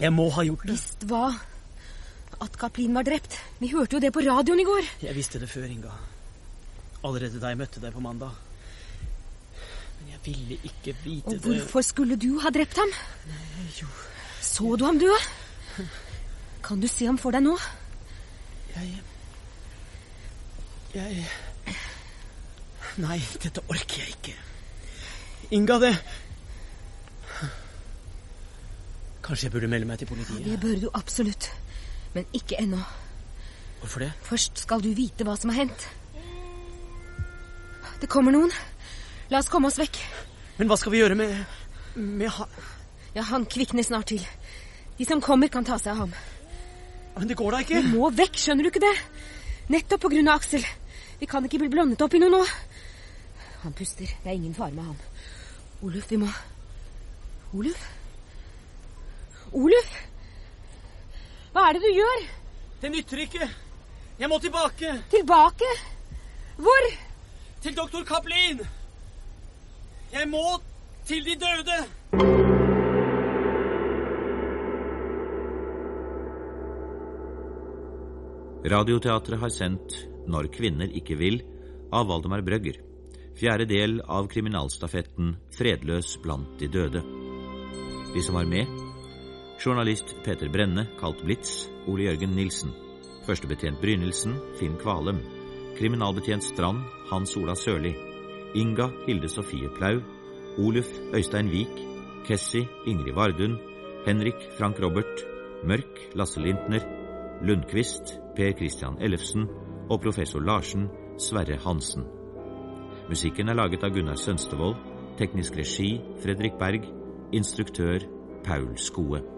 Jeg må ha gjort det. Visst hva? At Kaplin var drept. Vi hørte jo det på radioen i går. Jeg visste det før, Inga. Allerede da jeg møtte deg på mandag. Jeg ville ikke vite Og det hvorfor skulle du ha drept ham? Nei, jo Så du ham dø? Kan du se ham for deg nå? Jeg Jeg Nei, dette orker jeg ikke. Inga, det Kanskje jeg burde melde meg til politiet? Det bør du absolutt. Men ikke ennå. Hvorfor det? Først skal du vite hva som har hendt. Det kommer noen. La oss komme oss vekk. Men hva skal vi gjøre med med han Ja, han kvikner snart til. De som kommer, kan ta seg av ham. Men det går da ikke. Vi må vekk, skjønner du ikke det? Nettopp på grunn av Aksel. Vi kan ikke bli blandet opp i noe nå. Han puster. Det er ingen fare med ham. Oluf, vi må Oluf? Oluf? Hva er det du gjør? Det nytter ikke. Jeg må tilbake. Tilbake? Hvor? Til doktor Kaplin. Jeg må til de døde. Radioteatret har sendt Når kvinner ikke vil av Valdemar Brøgger. Fjerde del av kriminalstafetten Fredløs blant de døde. De som var med Journalist Peter Brenne, kalt Blitz, Ole Jørgen Nilsen. Førstebetjent Brynildsen, Finn Kvalem. Kriminalbetjent Strand, Hans Ola Sørli. Inga Hilde Sofie Plau. Oluf Øystein Vik. Kessi Ingrid Vardun. Henrik Frank Robert. Mørk Lasse Lintner. Lundqvist Per Christian Ellefsen. Og professor Larsen Sverre Hansen. Musikken er laget av Gunnar Sønstevold. Teknisk regi Fredrik Berg. Instruktør Paul Skoe.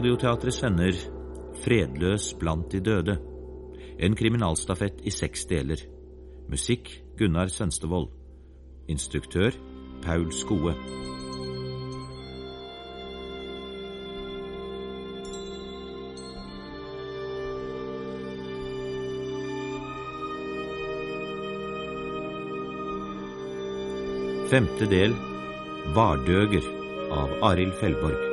Radioteatret sender Fredløs blant de døde. En kriminalstafett i seks deler. Musikk Gunnar Sønstevold. Instruktør Paul Skoe. Femte del Vardøger av Arild Fellborg.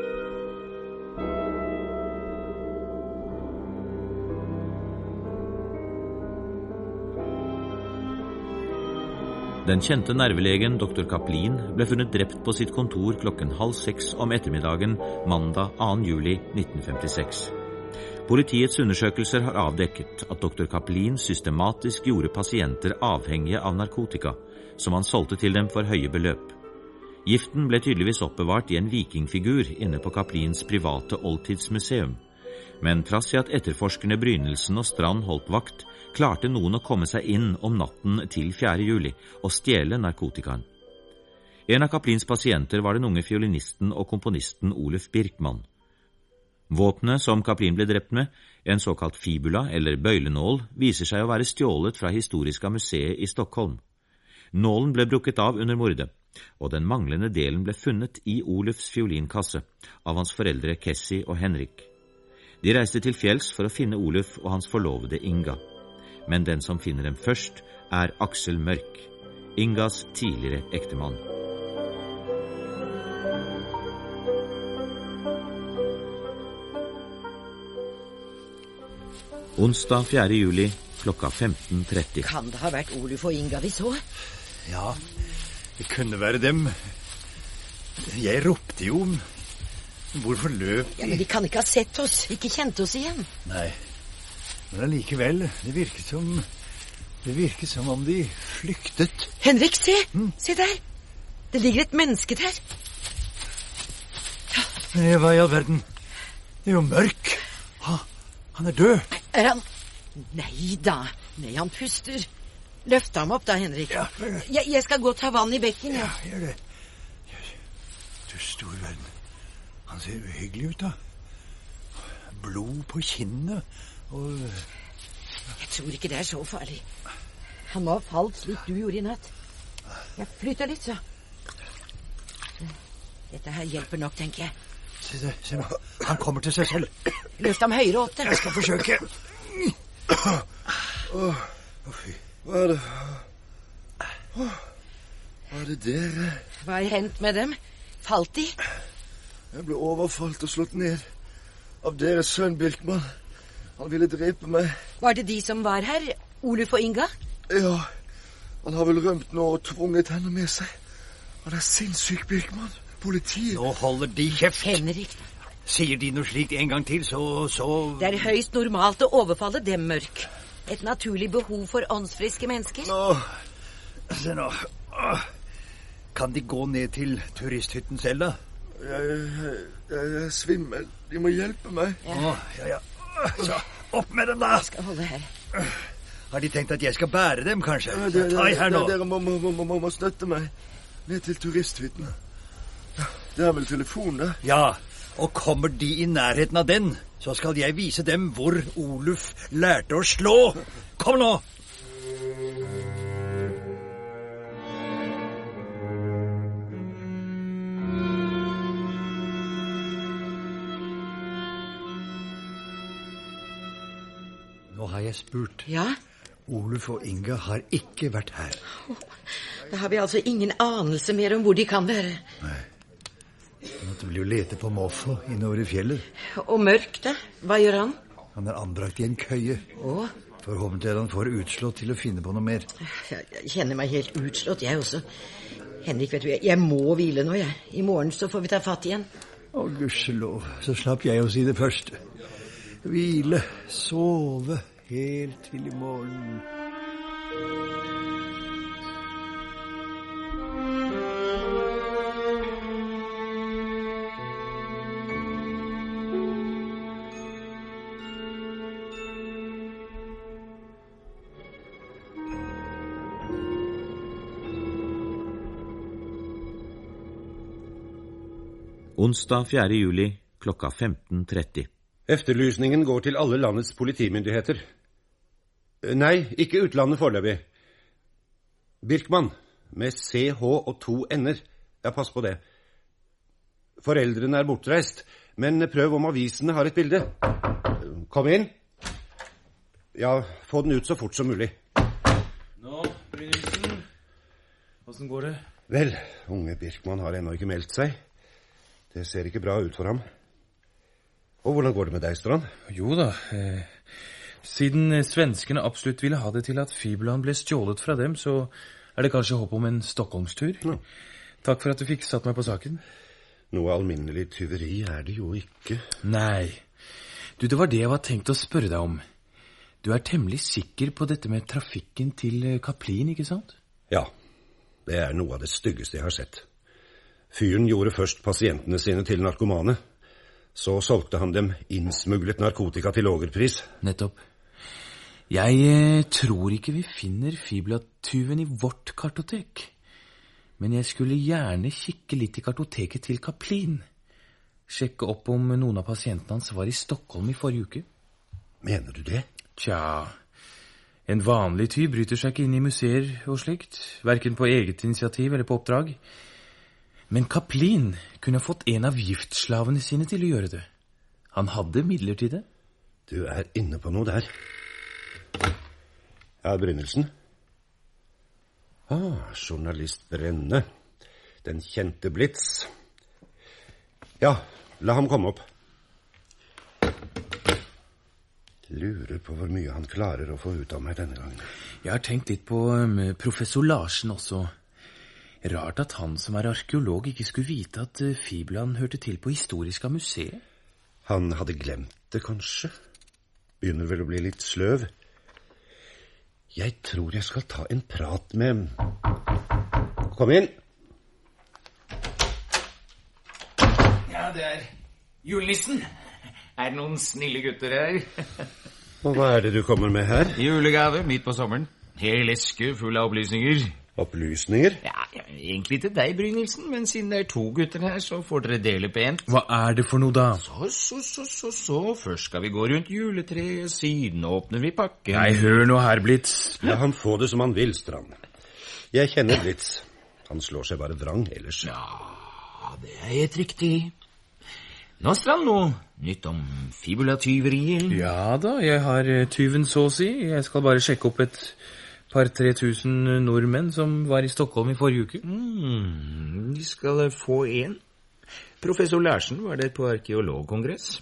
Den kjente nervelegen dr. Kaplin ble funnet drept på sitt kontor klokken halv seks om ettermiddagen mandag 2. juli 1956. Politiets undersøkelser har avdekket at dr. Kaplin systematisk gjorde pasienter avhengige av narkotika, som han solgte til dem for høye beløp. Giften ble tydeligvis oppbevart i en vikingfigur inne på Kaplins private oldtidsmuseum. Men trass i at etterforskerne Brynelsen og Strand holdt vakt, klarte noen å komme seg inn om natten til 4. juli og stjele narkotikaen. En av Kaplins pasienter var den unge fiolinisten og komponisten Oluf Birkmann. Våpenet som Kaplin ble drept med, en såkalt fibula eller bøylenål, viser seg å være stjålet fra Historiska museet i Stockholm. Nålen ble brukket av under mordet, og den manglende delen ble funnet i Olufs fiolinkasse av hans foreldre Kessi og Henrik. De reiste til fjells for å finne Oluf og hans forlovede Inga men den som finner dem først, er Aksel Mørk, Ingas tidligere ektemann. Onsdag 4. juli klokka 15.30. Kan det ha vært Oluf og Inga vi så? Ja, det kunne være dem. Jeg ropte jo. Hvorfor løp de? Ja, Men de kan ikke ha sett oss, ikke kjent oss igjen. Nei, men allikevel, det virket som Det virket som om de flyktet. Henrik, se! Mm. Se der! Det ligger et menneske der. Ja. Hva i all verden? Det er jo mørk. Ha, han er død. Er han Nei da. Nei, han puster. Løft ham opp da, Henrik. Ja, jeg, jeg, skal gå og ta vann i bekken. Ja, gjør det. Du store verden. Han ser uhyggelig ut, da. Blod på kinnet og Jeg tror ikke det er så farlig. Han må ha falt slik du gjorde i natt. Jeg flytter litt, så. Dette her hjelper nok, tenker jeg. Se, se, se. Han kommer til seg selv. Løft ham høyere opp. Der. Jeg skal forsøke. Å, fy. Hva er det Hva er det dere Hva er hendt med dem? Falt de? Jeg ble overfalt og slått ned av deres sønn Birkmann. Han ville drepe meg. Var det de som var her? Oluf og Inga? Ja. Han har vel rømt nå og tvunget henne med seg. Han er sinnssyk, Birkmann. Politiet Nå holder de kjeft. Henrik. Sier de noe slikt en gang til, så, så Det er høyst normalt å overfalle dem, Mørk. Et naturlig behov for åndsfriske mennesker. Nå, se nå. Kan de gå ned til turisthytten selv, da? Jeg, jeg, jeg er svimmel. De må hjelpe meg. Ja, Oh, ja, ja. Så, opp med dem, da! Jeg skal holde her. Har de tenkt at jeg skal bære dem, kanskje? Ja, det, Ta i her nå. Dere må, må, må, må, støtte meg ned til turisthyttene. Det er vel telefonen, det? Ja, og kommer de i nærheten av den, så skal jeg vise dem hvor Oluf lærte å slå. Kom nå! Nå har jeg spurt. Ja? Oluf og Inga har ikke vært her. Da har vi altså ingen anelse mer om hvor de kan være. Nei. Det vel jo lete på måfå innover i fjellet. Og Mørk, da? Hva gjør han? Han er anbrakt i en køye. Å? Forhåpentlig er han for utslått til å finne på noe mer. Jeg kjenner meg helt utslått, jeg også. Henrik, vet du, jeg må hvile nå, jeg. I morgen så får vi ta fatt igjen. Å, gudskjelov. Så slapp jeg å si det først. Hvile, sove, helt til i morgen. Onsdag 4. juli klokka 15.30. Efterlysningen går til alle landets politimyndigheter. Nei, ikke utlandet foreløpig. Birkmann, med CH og to n-er. Ja, pass på det. Foreldrene er bortreist, men prøv om avisene har et bilde. Kom inn. Ja, få den ut så fort som mulig. Nå, Brynildsen. Åssen går det? Vel, unge Birkmann har ennå ikke meldt seg. Det ser ikke bra ut for ham. Og hvordan går det med deg, Strand? Jo da. Eh, siden svenskene absolutt ville ha det til at Fibulaen ble stjålet fra dem, så er det kanskje håp om en Stockholmstur. Ja. Takk for at du fikk satt meg på saken. Noe alminnelig tyveri er det jo ikke. Nei. Du, det var det jeg var tenkt å spørre deg om. Du er temmelig sikker på dette med trafikken til eh, Kaplin, ikke sant? Ja. Det er noe av det styggeste jeg har sett. Fyren gjorde først pasientene sine til narkomane. Så solgte han dem innsmuglet narkotika til lågerpris. Nettopp. Jeg eh, tror ikke vi finner Fibula-tyven i vårt kartotek. Men jeg skulle gjerne kikke litt i kartoteket til Kaplin. Sjekke opp om noen av pasientene hans var i Stockholm i forrige uke. Mener du det? Tja, en vanlig tyv bryter seg ikke inn i museer og slikt, verken på eget initiativ eller på oppdrag. Men Kaplin kunne fått en av giftslavene sine til å gjøre det. Han hadde midler til det. Du er inne på noe der. Ja, Brynildsen? Ah, journalist Brenne. Den kjente Blitz. Ja, la ham komme opp. Lurer på hvor mye han klarer å få ut av meg denne gangen. Jeg har tenkt litt på um, professor Larsen også. Rart at han som er arkeolog ikke skulle vite at Fibland hørte til på Historiska museet. Han hadde glemt det, kanskje. Begynner vel å bli litt sløv. Jeg tror jeg skal ta en prat med Kom inn. Ja, det er julenissen. Er det noen snille gutter her? Og hva er det du kommer med her? Julegave midt på sommeren. Hel eske full av opplysninger. Opplysninger? Ja, ja, Egentlig til deg, Brynildsen, men siden det er to gutter her, så får dere dele pent. Hva er det for noe, da? Så, så, så, så, så. Først skal vi gå rundt juletreet, siden åpner vi pakken. Nei, hør nå her, Blitz. La han få det som han vil, Strand. Jeg kjenner Blitz. Han slår seg bare vrang ellers. Ja, det er helt riktig. Nå, Strand, noe nytt om fibulatyveriet? Ja da, jeg har eh, tyven så å si. Jeg skal bare sjekke opp et par-tre tusen nordmenn som var i Stockholm i forrige uke. Mm, de skal få én. Professor Larsen var der på arkeologkongress.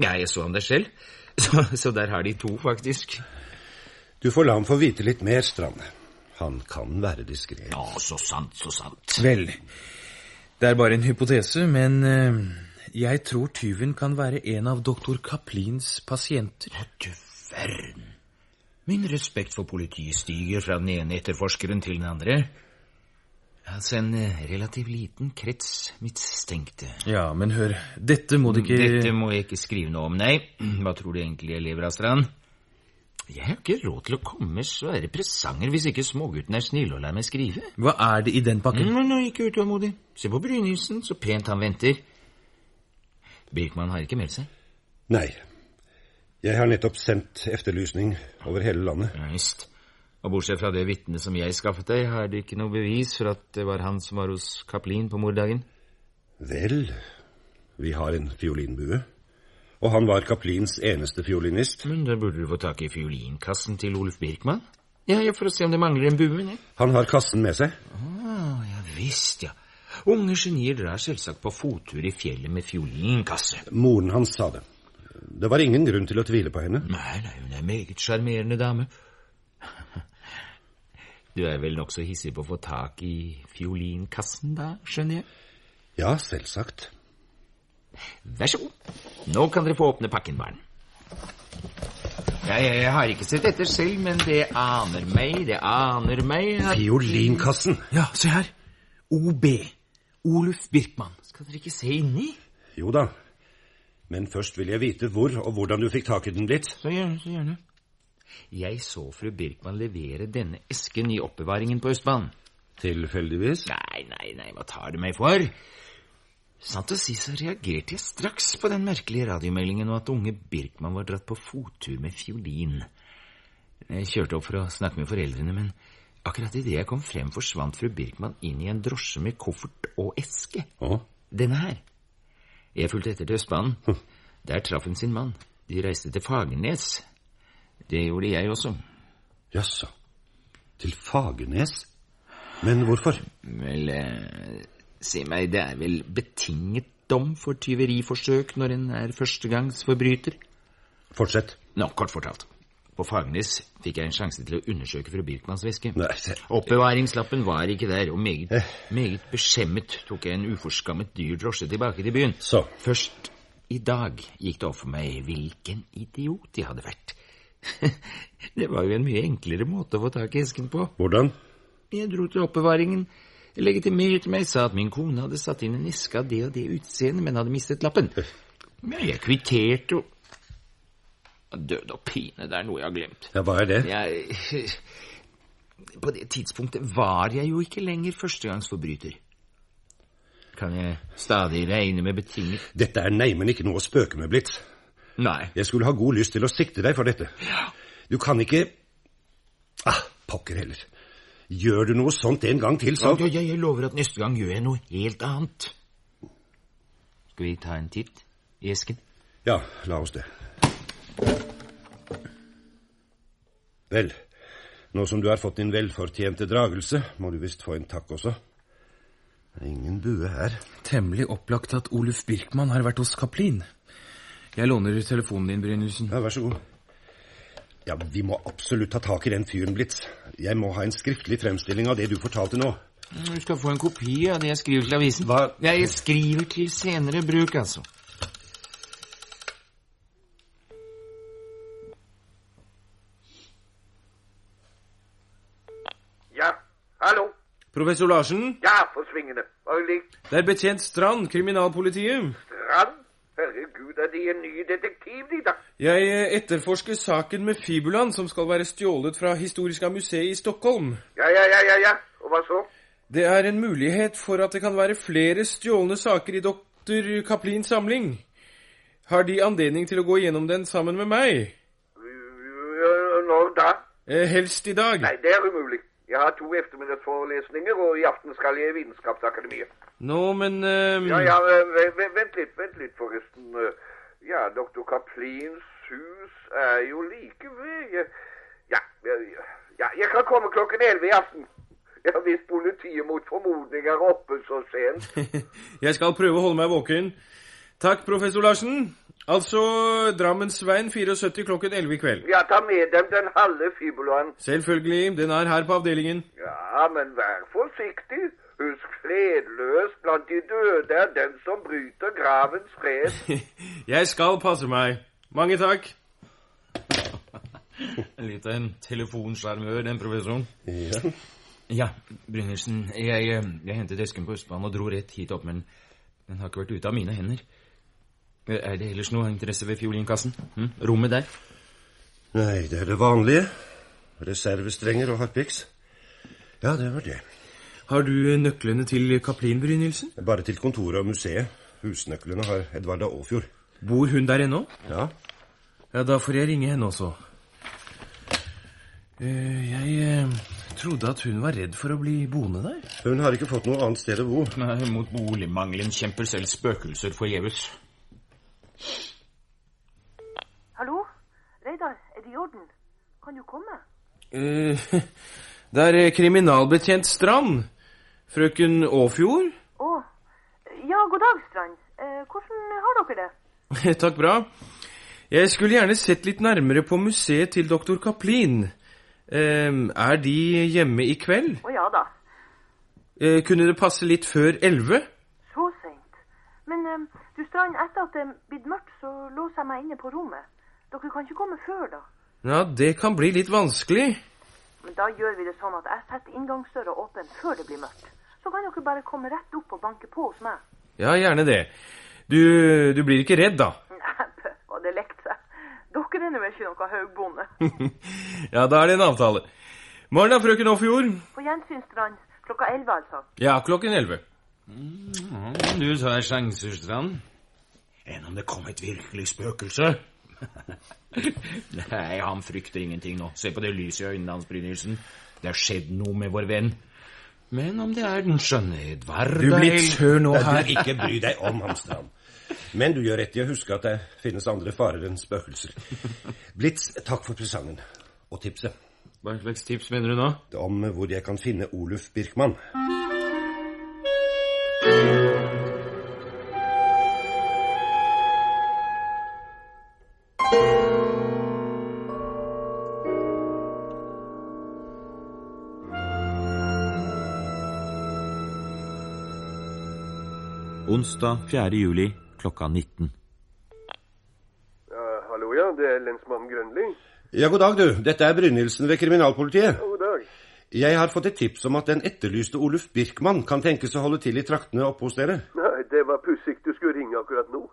Ja, jeg så han der selv. Så, så der har de to, faktisk. Du får la ham få vite litt mer, Strand. Han kan være diskré. Ja, så sant, så sant. Vel, det er bare en hypotese, men eh, jeg tror tyven kan være en av doktor Kaplins pasienter. Å, du verden. Min respekt for politiet stiger fra den ene etterforskeren til den andre. Altså en eh, relativt liten krets mistenkte. Ja, men hør, dette må du ikke Dette må jeg ikke skrive noe om, nei. Hva tror du egentlig jeg lever av, Strand? Jeg har ikke råd til å komme med svære presanger hvis ikke smågutten er snill og lar meg skrive. Hva er det i den pakken? Nå, nå, ikke utålmodig. Se på Brynildsen, så pent han venter. Birkmann har ikke meldt seg. Nei. Jeg har nettopp sendt efterlysning over hele landet. Ja, visst. Og bortsett fra det vitnet som jeg skaffet deg, har du ikke noe bevis for at det var han som var hos Kaplin på morddagen? Vel, vi har en fiolinbue. Og han var Kaplins eneste fiolinist. Men da burde du få tak i fiolinkassen til Olof Birkmann. Ja, ja, for å se om det mangler en bue. Ja. Han har kassen med seg. Ah, ja visst, ja. Unge genier drar selvsagt på fottur i fjellet med fiolinkasse. Moren hans sa det. Det var ingen grunn til å tvile på henne. Nei, nei, hun er en meget sjarmerende dame. Du er vel nokså hissig på å få tak i fiolinkassen, da, skjønner jeg? Ja, selvsagt. Vær så god. Nå kan dere få åpne pakken, barn. Jeg, jeg, jeg har ikke sett etter selv, men det aner meg, det aner meg at Fiolinkassen! Ja, se her. OB. Oluf Birkmann. Skal dere ikke se inni? Jo da. Men først vil jeg vite hvor og hvordan du fikk tak i den blitt. Så gjerne, så gjerne. Jeg så fru Birkmann levere denne esken i oppbevaringen på Østbanen. Tilfeldigvis? Nei, nei, nei, hva tar du meg for? Sant å si så reagerte jeg straks på den merkelige radiomeldingen og at unge Birkmann var dratt på fottur med fiolin. Jeg kjørte opp for å snakke med foreldrene, men akkurat idet jeg kom frem, forsvant fru Birkmann inn i en drosje med koffert og eske. Denne her. Jeg fulgte etter til Østbanen. Der traff hun sin mann. De reiste til Fagernes. Det gjorde jeg også. Jaså. Til Fagernes? Men hvorfor? Vel, eh, si meg, det er vel betinget dom for tyveriforsøk når en er førstegangsforbryter? Fortsett. Nå, kort fortalt. På Fagernes fikk jeg en sjanse til å undersøke fru Birkmanns veske. Oppbevaringslappen var ikke der, og meget, meget beskjemmet tok jeg en uforskammet dyr drosje tilbake til byen. Så. Først i dag gikk det opp for meg hvilken idiot jeg hadde vært. det var jo en mye enklere måte å få tak i esken på. Hvordan? Jeg dro til oppbevaringen, legitimerte meg, sa at min kone hadde satt inn en eske av det og det utseendet, men hadde mistet lappen. Men jeg kvitterte og Død og pine, det er noe jeg har glemt. Ja, hva er det? Jeg, på det tidspunktet var jeg jo ikke lenger førstegangsforbryter. Kan jeg stadig regne med betinget Dette er neimen ikke noe å spøke med, Blitz. Nei. Jeg skulle ha god lyst til å sikte deg for dette. Ja. Du kan ikke Ah, pokker heller. Gjør du noe sånt en gang til, så Ja, ja, jeg lover at neste gang gjør jeg noe helt annet. Skal vi ta en titt i esken? Ja, la oss det. Vel, nå som du har fått din velfortjente dragelse, må du visst få en takk også. Det er ingen bue her. Temmelig opplagt at Oluf Birkmann har vært hos Kaplin. Jeg låner telefonen din, Brynildsen. Ja, vær så god. Ja, Vi må absolutt ta tak i den fyren, Blitz. Jeg må ha en skriftlig fremstilling av det du fortalte nå. Du skal få en kopi av det jeg skriver til avisen. Hva? Jeg skriver til senere bruk, altså. Ja, hallo? Professor Larsen, Ja, forsvingende. Øyeblikk. det er betjent Strand, kriminalpolitiet. Strand? Herregud, er de en ny detektiv, de da? Jeg eh, etterforsker saken med fibulaen som skal være stjålet fra Historiska museet i Stockholm. Ja, ja, ja, ja, ja. Og hva så? Det er en mulighet for at det kan være flere stjålne saker i doktor Kaplins samling. Har De anledning til å gå gjennom den sammen med meg? Øh, Når da? Eh, helst i dag. Nei, det er umulig. Jeg har to eftermiddagsforelesninger, og i aften skal jeg i Vitenskapsakademiet. Nå, men eh, Ja, ja, ve- vent litt, vent litt forresten. Øh, Ja, doktor Kaplins hus er jo like ved. Ja, ja, ja, jeg kan komme klokken 11 i aften. Ja, hvis politiet mot formodning er oppe så sent. jeg skal prøve å holde meg våken. Takk, professor Larsen. Altså Drammensveien 74 klokken 11 i kveld. Ja, ta med dem den halve fibulaen. Selvfølgelig. Den er her på avdelingen. Ja, men vær forsiktig. Husk fredløs blant de døde er den som bryter gravens fred. Jeg skal passe meg. Mange takk. Litt av en telefonsjarmør, den professoren. Ja. Ja, Brynildsen, jeg, eh, jeg hentet esken på Østbanen og dro rett hit opp, men den har ikke vært ute av mine hender. Er det ellers noe interesse ved fiolinkassen? Hm? Rommet der? Nei, det er det vanlige. Reservestrenger og harpiks. Ja, det var det. Har du eh, nøklene til Kaplin, Brynildsen? Bare til kontoret og museet. Husnøklene har Edvarda Aafjord. Bor hun der ennå? Ja. Ja, da får jeg ringe henne også. Eh, Jeg eh, trodde at hun var redd for å bli boende der. Hun har ikke fått noe annet sted å bo. Nei, mot boligmangelen kjemper selv spøkelser forgjeves. Hallo? Reidar, er det i orden? Kan du komme? Uh, Det er eh, kriminalbetjent Strand. Frøken Aafjord? Å, ja, god dag, Strand. Uh, hvordan har dere det? Takk bra. Jeg skulle gjerne sett litt nærmere på museet til doktor Kaplin. Uh, er de hjemme i kveld? Å ja da, Uh, kunne det passe litt før elleve? så sent. Men du, Strand, etter at det er blitt mørkt, så låser jeg meg inne på rommet. Dere kan ikke komme før, da. Ja, det kan bli litt vanskelig. Men da gjør vi det sånn at jeg setter inngangsdøra åpen før det blir mørkt. Så kan dere bare komme rett opp og banke på hos meg. Ja, gjerne det. Du, du blir ikke redd, da? Neppe, og det lekt seg. Dere er nå ikke noe haugbonde. ja, da er det en avtale. Morgen da, frøken Offjord. På gjensyn, Strand. Klokka elleve, altså. Ja, klokken elleve. Mm, Du tar sjanser, Strand. Enn om det kom et virkelig spøkelse? Nei, han frykter ingenting nå. Se på det lyset i øynene hans, Brynildsen. Det har skjedd noe med vår venn. Men om det er den skjønne Edvard Du blir hør nå her. Du, ikke bry deg om ham, Strand. Men du gjør rett i å huske at det finnes andre farer enn spøkelser. Blitz, takk for presangen. Og tipset. Hva slags tips mener du nå? Om hvor jeg kan finne Oluf Birkmann. Onsdag 4. juli klokka 19. Ja, hallo, ja. Det er lensmann Grønli. Ja, god dag, du. Dette er Brynildsen ved kriminalpolitiet. God dag. Jeg har fått et tips om at den etterlyste Oluf Birkmann kan tenkes å holde til i traktene oppe hos dere. Nei, det var pussig du skulle ringe akkurat nå.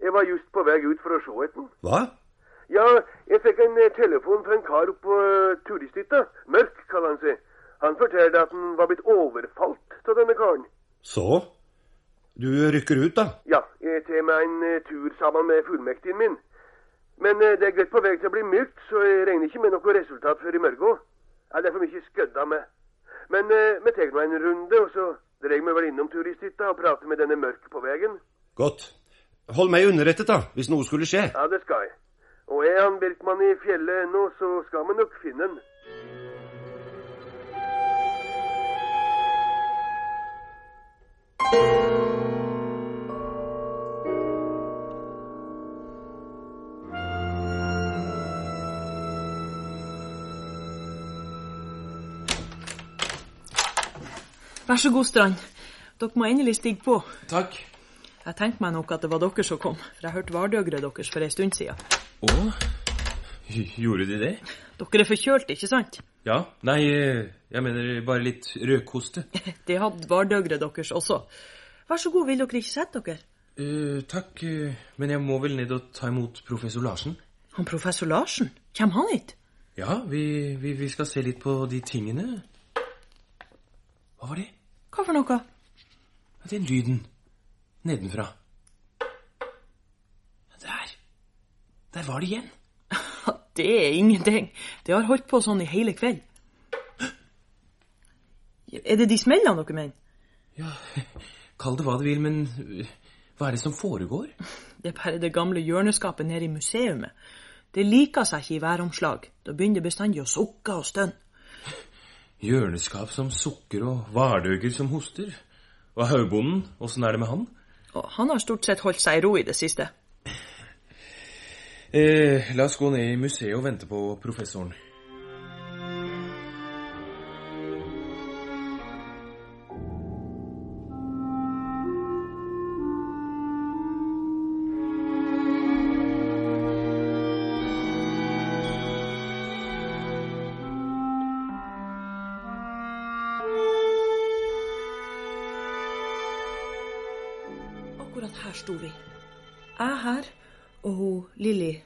Jeg var just på vei ut for å se etter den. Hva? Ja, jeg fikk en eh, telefon fra en kar oppe på uh, turisthytta. Mørk, kaller han seg. Han fortalte at han var blitt overfalt av denne karen. Så? Du rykker ut, da? Ja, jeg tar meg en eh, tur sammen med fullmektigen min. Men eh, det er godt på vei til å bli mørkt, så jeg regner ikke med noe resultat før i morgen. Det er for mye skødda med. Men eh, vi tar nå en runde, og så drar vi vel innom turisthytta og prater med denne mørke på veien. Godt. Hold meg underrettet, da, hvis noe skulle skje. Ja, det skal jeg. Og er han Birkmann i fjellet ennå, så skal vi nok finne han. Vær så god, Strand. Dere må endelig stige på. Takk. Jeg tenkte meg nok at det var dere som kom, for jeg hørte vardøgeret deres for ei stund siden. Å? Gjorde de det? Dere er forkjølt, ikke sant? Ja. Nei, eh, jeg mener bare litt røkhoste. Det hadde vardøgeret deres også. Vær så god, vil dere ikke sette dere? Uh, takk, eh, men jeg må vel ned og ta imot professor Larsen? Han professor Larsen? Kjem han hit? Ja, vi, vi, vi skal se litt på de tingene. Hva var det? Hva for noe? Den lyden. Nedenfra. Der. Der var det igjen. Det er ingenting. Det har holdt på sånn i hele kveld. Er det de smellene dere mener? Ja, kall det hva du vil, men hva er det som foregår? Det er bare det gamle hjørneskapet nede i museumet. Det liker seg ikke i væromslag. Da begynner det bestandig å sukke og stønne. Hjørneskap som sukker og vardøger som hoster. Og haugbonden, åssen er det med han? Og han har stort sett holdt seg i ro i det siste. Eh, la oss gå ned i museet og vente på professoren.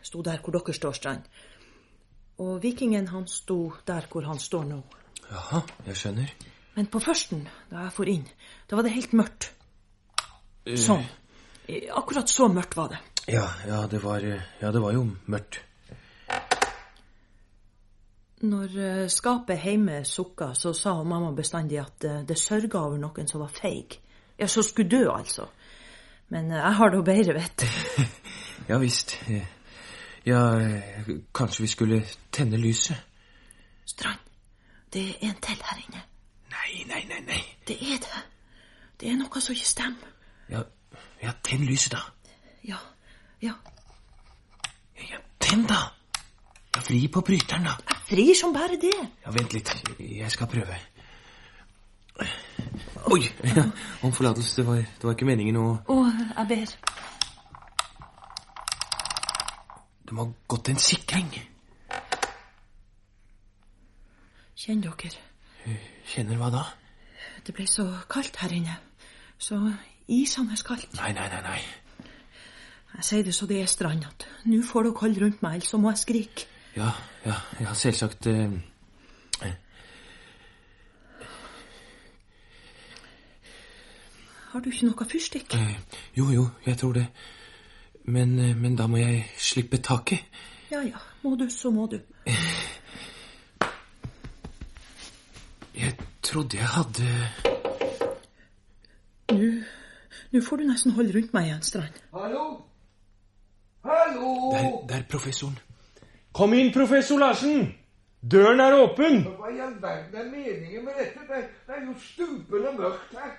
Sto der hvor dere står, Strand. Og vikingen han sto der hvor han står nå. Jaha, jeg skjønner. Men på førsten, da jeg for inn, da var det helt mørkt. Eh, Sånn. Eh, Akkurat så mørkt var det. Ja, ja, det var, eh, ja, det var jo mørkt. Når skapet hjemme sukka, så sa mamma bestandig at det sørga over noen som var feig. Ja, som skulle dø, altså. Men jeg har det bedre, vet du. Ja visst. Ja, kanskje vi skulle tenne lyset? Strand, det er en til her inne. Nei, nei, nei, nei. Det er det. Det er noe som ikke stemmer. Ja, ja tenn lyset, da. Ja, ja. Ja, Tenn, da. Ja, Vri på bryteren, da. Jeg frir som bare det. Ja, Vent litt. Jeg skal prøve. Oi! Ja, om forlatelse. Det var, det var ikke meningen å Å, jeg ber. Det må ha gått en sikring. Kjenner dere? Kjenner hva da? Det ble så kaldt her inne. Så isende kaldt. Nei, nei, nei. nei. Jeg sier det så det er strand at nå får dere holde rundt meg, ellers så må jeg skrike. Ja, ja, ja selvsagt. Eh, Har du ikke noe fyrstikk? Eh, jo, jo, jeg tror det. Men, eh, men da må jeg slippe taket. Ja ja, må du, så må du. Jeg trodde jeg hadde Nå Nå får du nesten holde rundt meg igjen, Strand. Hallo? Hallo? Der, der, professoren. Kom inn, professor Larsen! Døren er åpen! Hva i all verden er meningen med dette? Det, det er jo stupende mørkt her.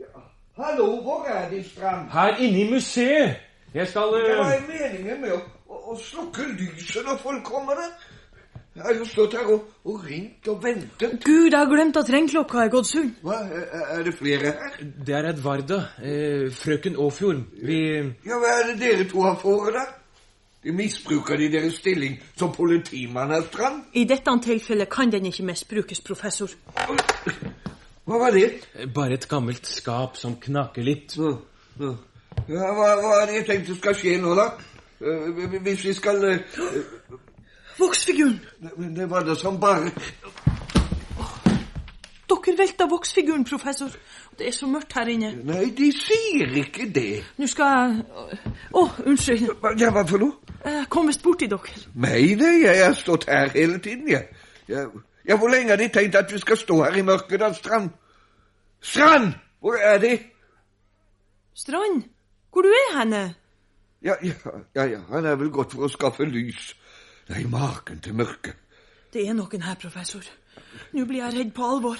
Ja. Hallo, hvor er De, Strand? Her inne i museet. Jeg skal Ja, Hva uh... er meningen med å, å, å slukke lyset når folk kommer? Da? Jeg har jo stått her og, og ringt og ventet. Gud, jeg har glemt at ringklokka er gått sund. Hva, er det flere her? Det er Edvarda. Eh, frøken Aafjord. Vi Ja, Hva er det dere to har foretatt? De misbruker de deres stilling som politimann, herr Strand? I dette tilfellet kan den ikke misbrukes, professor. Hva var det? Bare et gammelt skap som knaker litt. Ja, hva, hva er det jeg tenkte skal skje nå, da? Eh, Hvis vi skal eh, Voksfiguren! Det, det var det som bare Dere velta voksfiguren, professor. Det er så mørkt her inne. Nei, de sier ikke det. Nå skal jeg Å, unnskyld. Ja, hva for noe? Jeg kom visst borti dere. Nei, nei, jeg har stått her hele tiden, jeg. Ja, ja, hvor lenge har de tenkt at vi skal stå her i mørket, da, Strand? Strand! Hvor er de? Strand, hvor du er henne? Ja, ja, ja, ja, han er vel gått for å skaffe lys. Nei, maken til mørke. Det er noen her, professor. Nå blir jeg redd på alvor.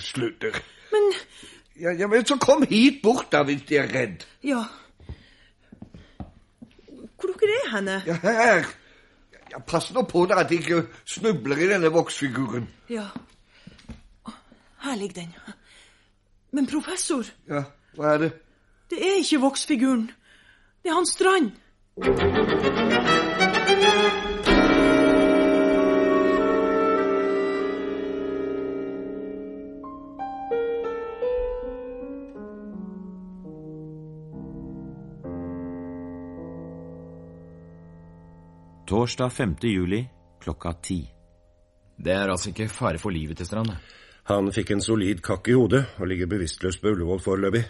Slutter. Men Ja, ja, men så kom hit bort, da, hvis de er redd. Ja. Hvor dere er henne? Ja, her. Ja, pass nå på deg at de ikke snubler i denne voksfiguren. Ja. Her ligger den. Men professor, Ja, hva er det? Det er ikke voksfiguren. Det er han Strand. Torsdag 5. juli klokka ti. Det er altså ikke fare for livet til Strand? Han fikk en solid kakk i hodet og ligger bevisstløs på Ullevål foreløpig.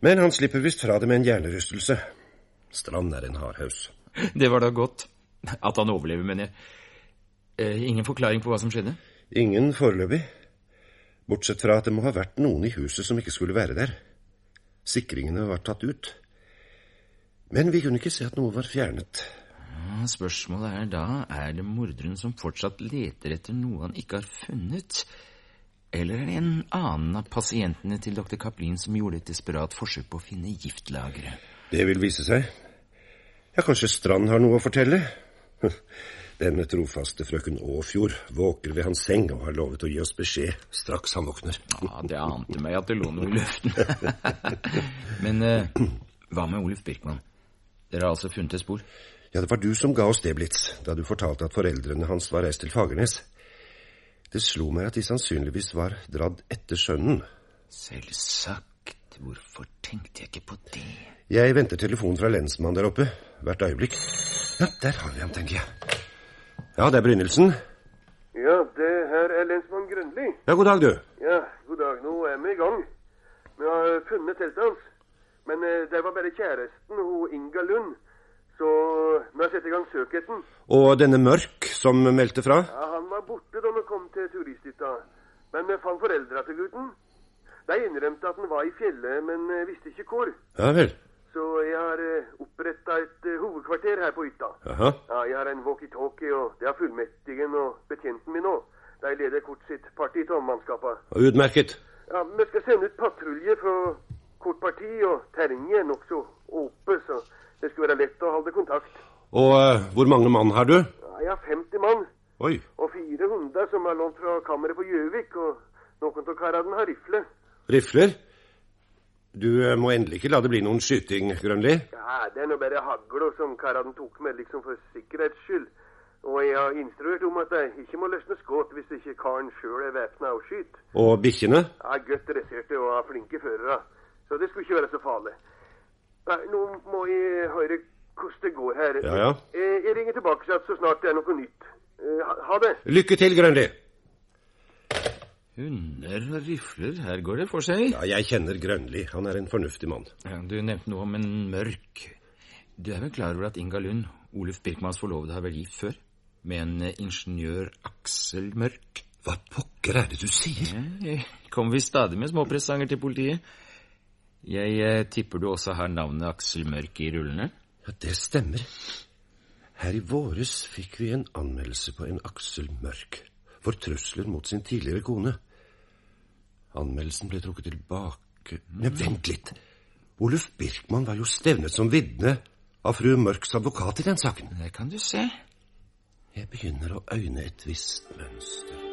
Men han slipper visst fra det med en hjernerystelse. Strand er en hardhaus. Det var da godt. At han overlever, mener jeg. Eh, ingen forklaring på hva som skjedde? Ingen foreløpig. Bortsett fra at det må ha vært noen i huset som ikke skulle være der. Sikringene var tatt ut. Men vi kunne ikke se at noe var fjernet. Ja, Spørsmålet er da er det morderen som fortsatt leter etter noe han ikke har funnet. Eller er det en annen av pasientene til dr. Kaplin som gjorde et desperat forsøk på å finne giftlageret? Det vil vise seg. Ja, kanskje Strand har noe å fortelle? Denne trofaste frøken Aafjord våker ved hans seng og har lovet å gi oss beskjed straks han våkner. Ja, Det ante meg at det lå noe i luften. Men eh, hva med Oluf Birkmann? Dere har altså funnet et spor? Ja, det var du som ga oss det, Blitz, da du fortalte at foreldrene hans var reist til Fagernes. Det slo meg at de sannsynligvis var dratt etter sønnen. Selvsagt. Hvorfor tenkte jeg ikke på det? Jeg venter telefon fra lensmannen der oppe hvert øyeblikk. Ja, der har vi ham, tenker jeg. Ja, det er Brynildsen. Ja, det her er lensmann Grønli. Ja, god dag, du. Ja, god dag. Nå er vi i gang. Vi har funnet teltet hans. Men eh, det var bare kjæresten, hun Inga Lund. Så vi har sett i gang søketten. Og denne Mørk som meldte fra? Ja, Han var borte da vi kom til turisthytta. Men vi fant foreldra til gutten. De innrømte at han var i fjellet, men eh, visste ikke hvor. Ja vel. Så jeg har oppretta et eh, hovedkvarter her på hytta. Ja, Jeg har en walkietalkie, og det har fullmektigen og betjenten min òg. De leder kort sitt parti til mannskapet. Utmerket. Ja, Vi skal sende ut patrulje fra kort parti, og terrenget er nokså åpent, så det skulle være lett å holde kontakt. Og uh, hvor mange mann har du? Ja, Jeg har 50 mann, Oi. og fire hunder som er lånt fra kammeret på Gjøvik, og noen av karene har rifle. Rifler? Du uh, må endelig ikke la det bli noen skyting, Grønli. Ja, det er nå bare hagla som karene tok med, liksom for sikkerhets skyld. Og jeg har instruert om at jeg ikke må løsne skudd hvis ikke karen sjøl er væpna og skyter. Og bikkjene? Ja, Godt dresserte og har flinke førere. Så det skulle ikke være så farlig. Nei, nå må jeg høre hvordan det går her. Ja, ja. Jeg, jeg ringer tilbake så snart det er noe nytt. Eh, Ha, ha det. Lykke til, Grønli. Hunder og rifler, her går det for seg. Ja, Jeg kjenner Grønli. Han er en fornuftig mann. Ja, du nevnte noe om en mørk. Du er vel klar over at Inga Lund, Oluf Birkmanns forlovede, har vært gift før? Med en eh, ingeniør Aksel Mørk. Hva pokker er det du sier? Ja, jeg kommer visst stadig med småpresanger til politiet. Jeg eh, tipper du også har navnet Aksel Mørk i rullene? Ja, det stemmer. Her i våres fikk vi en anmeldelse på en Aksel Mørk for trusler mot sin tidligere kone. Anmeldelsen ble trukket tilbake Men vent litt! Oluf Birkmann var jo stevnet som vitne av fru Mørks advokat i den saken. Det kan du se. Jeg begynner å øyne et visst mønster.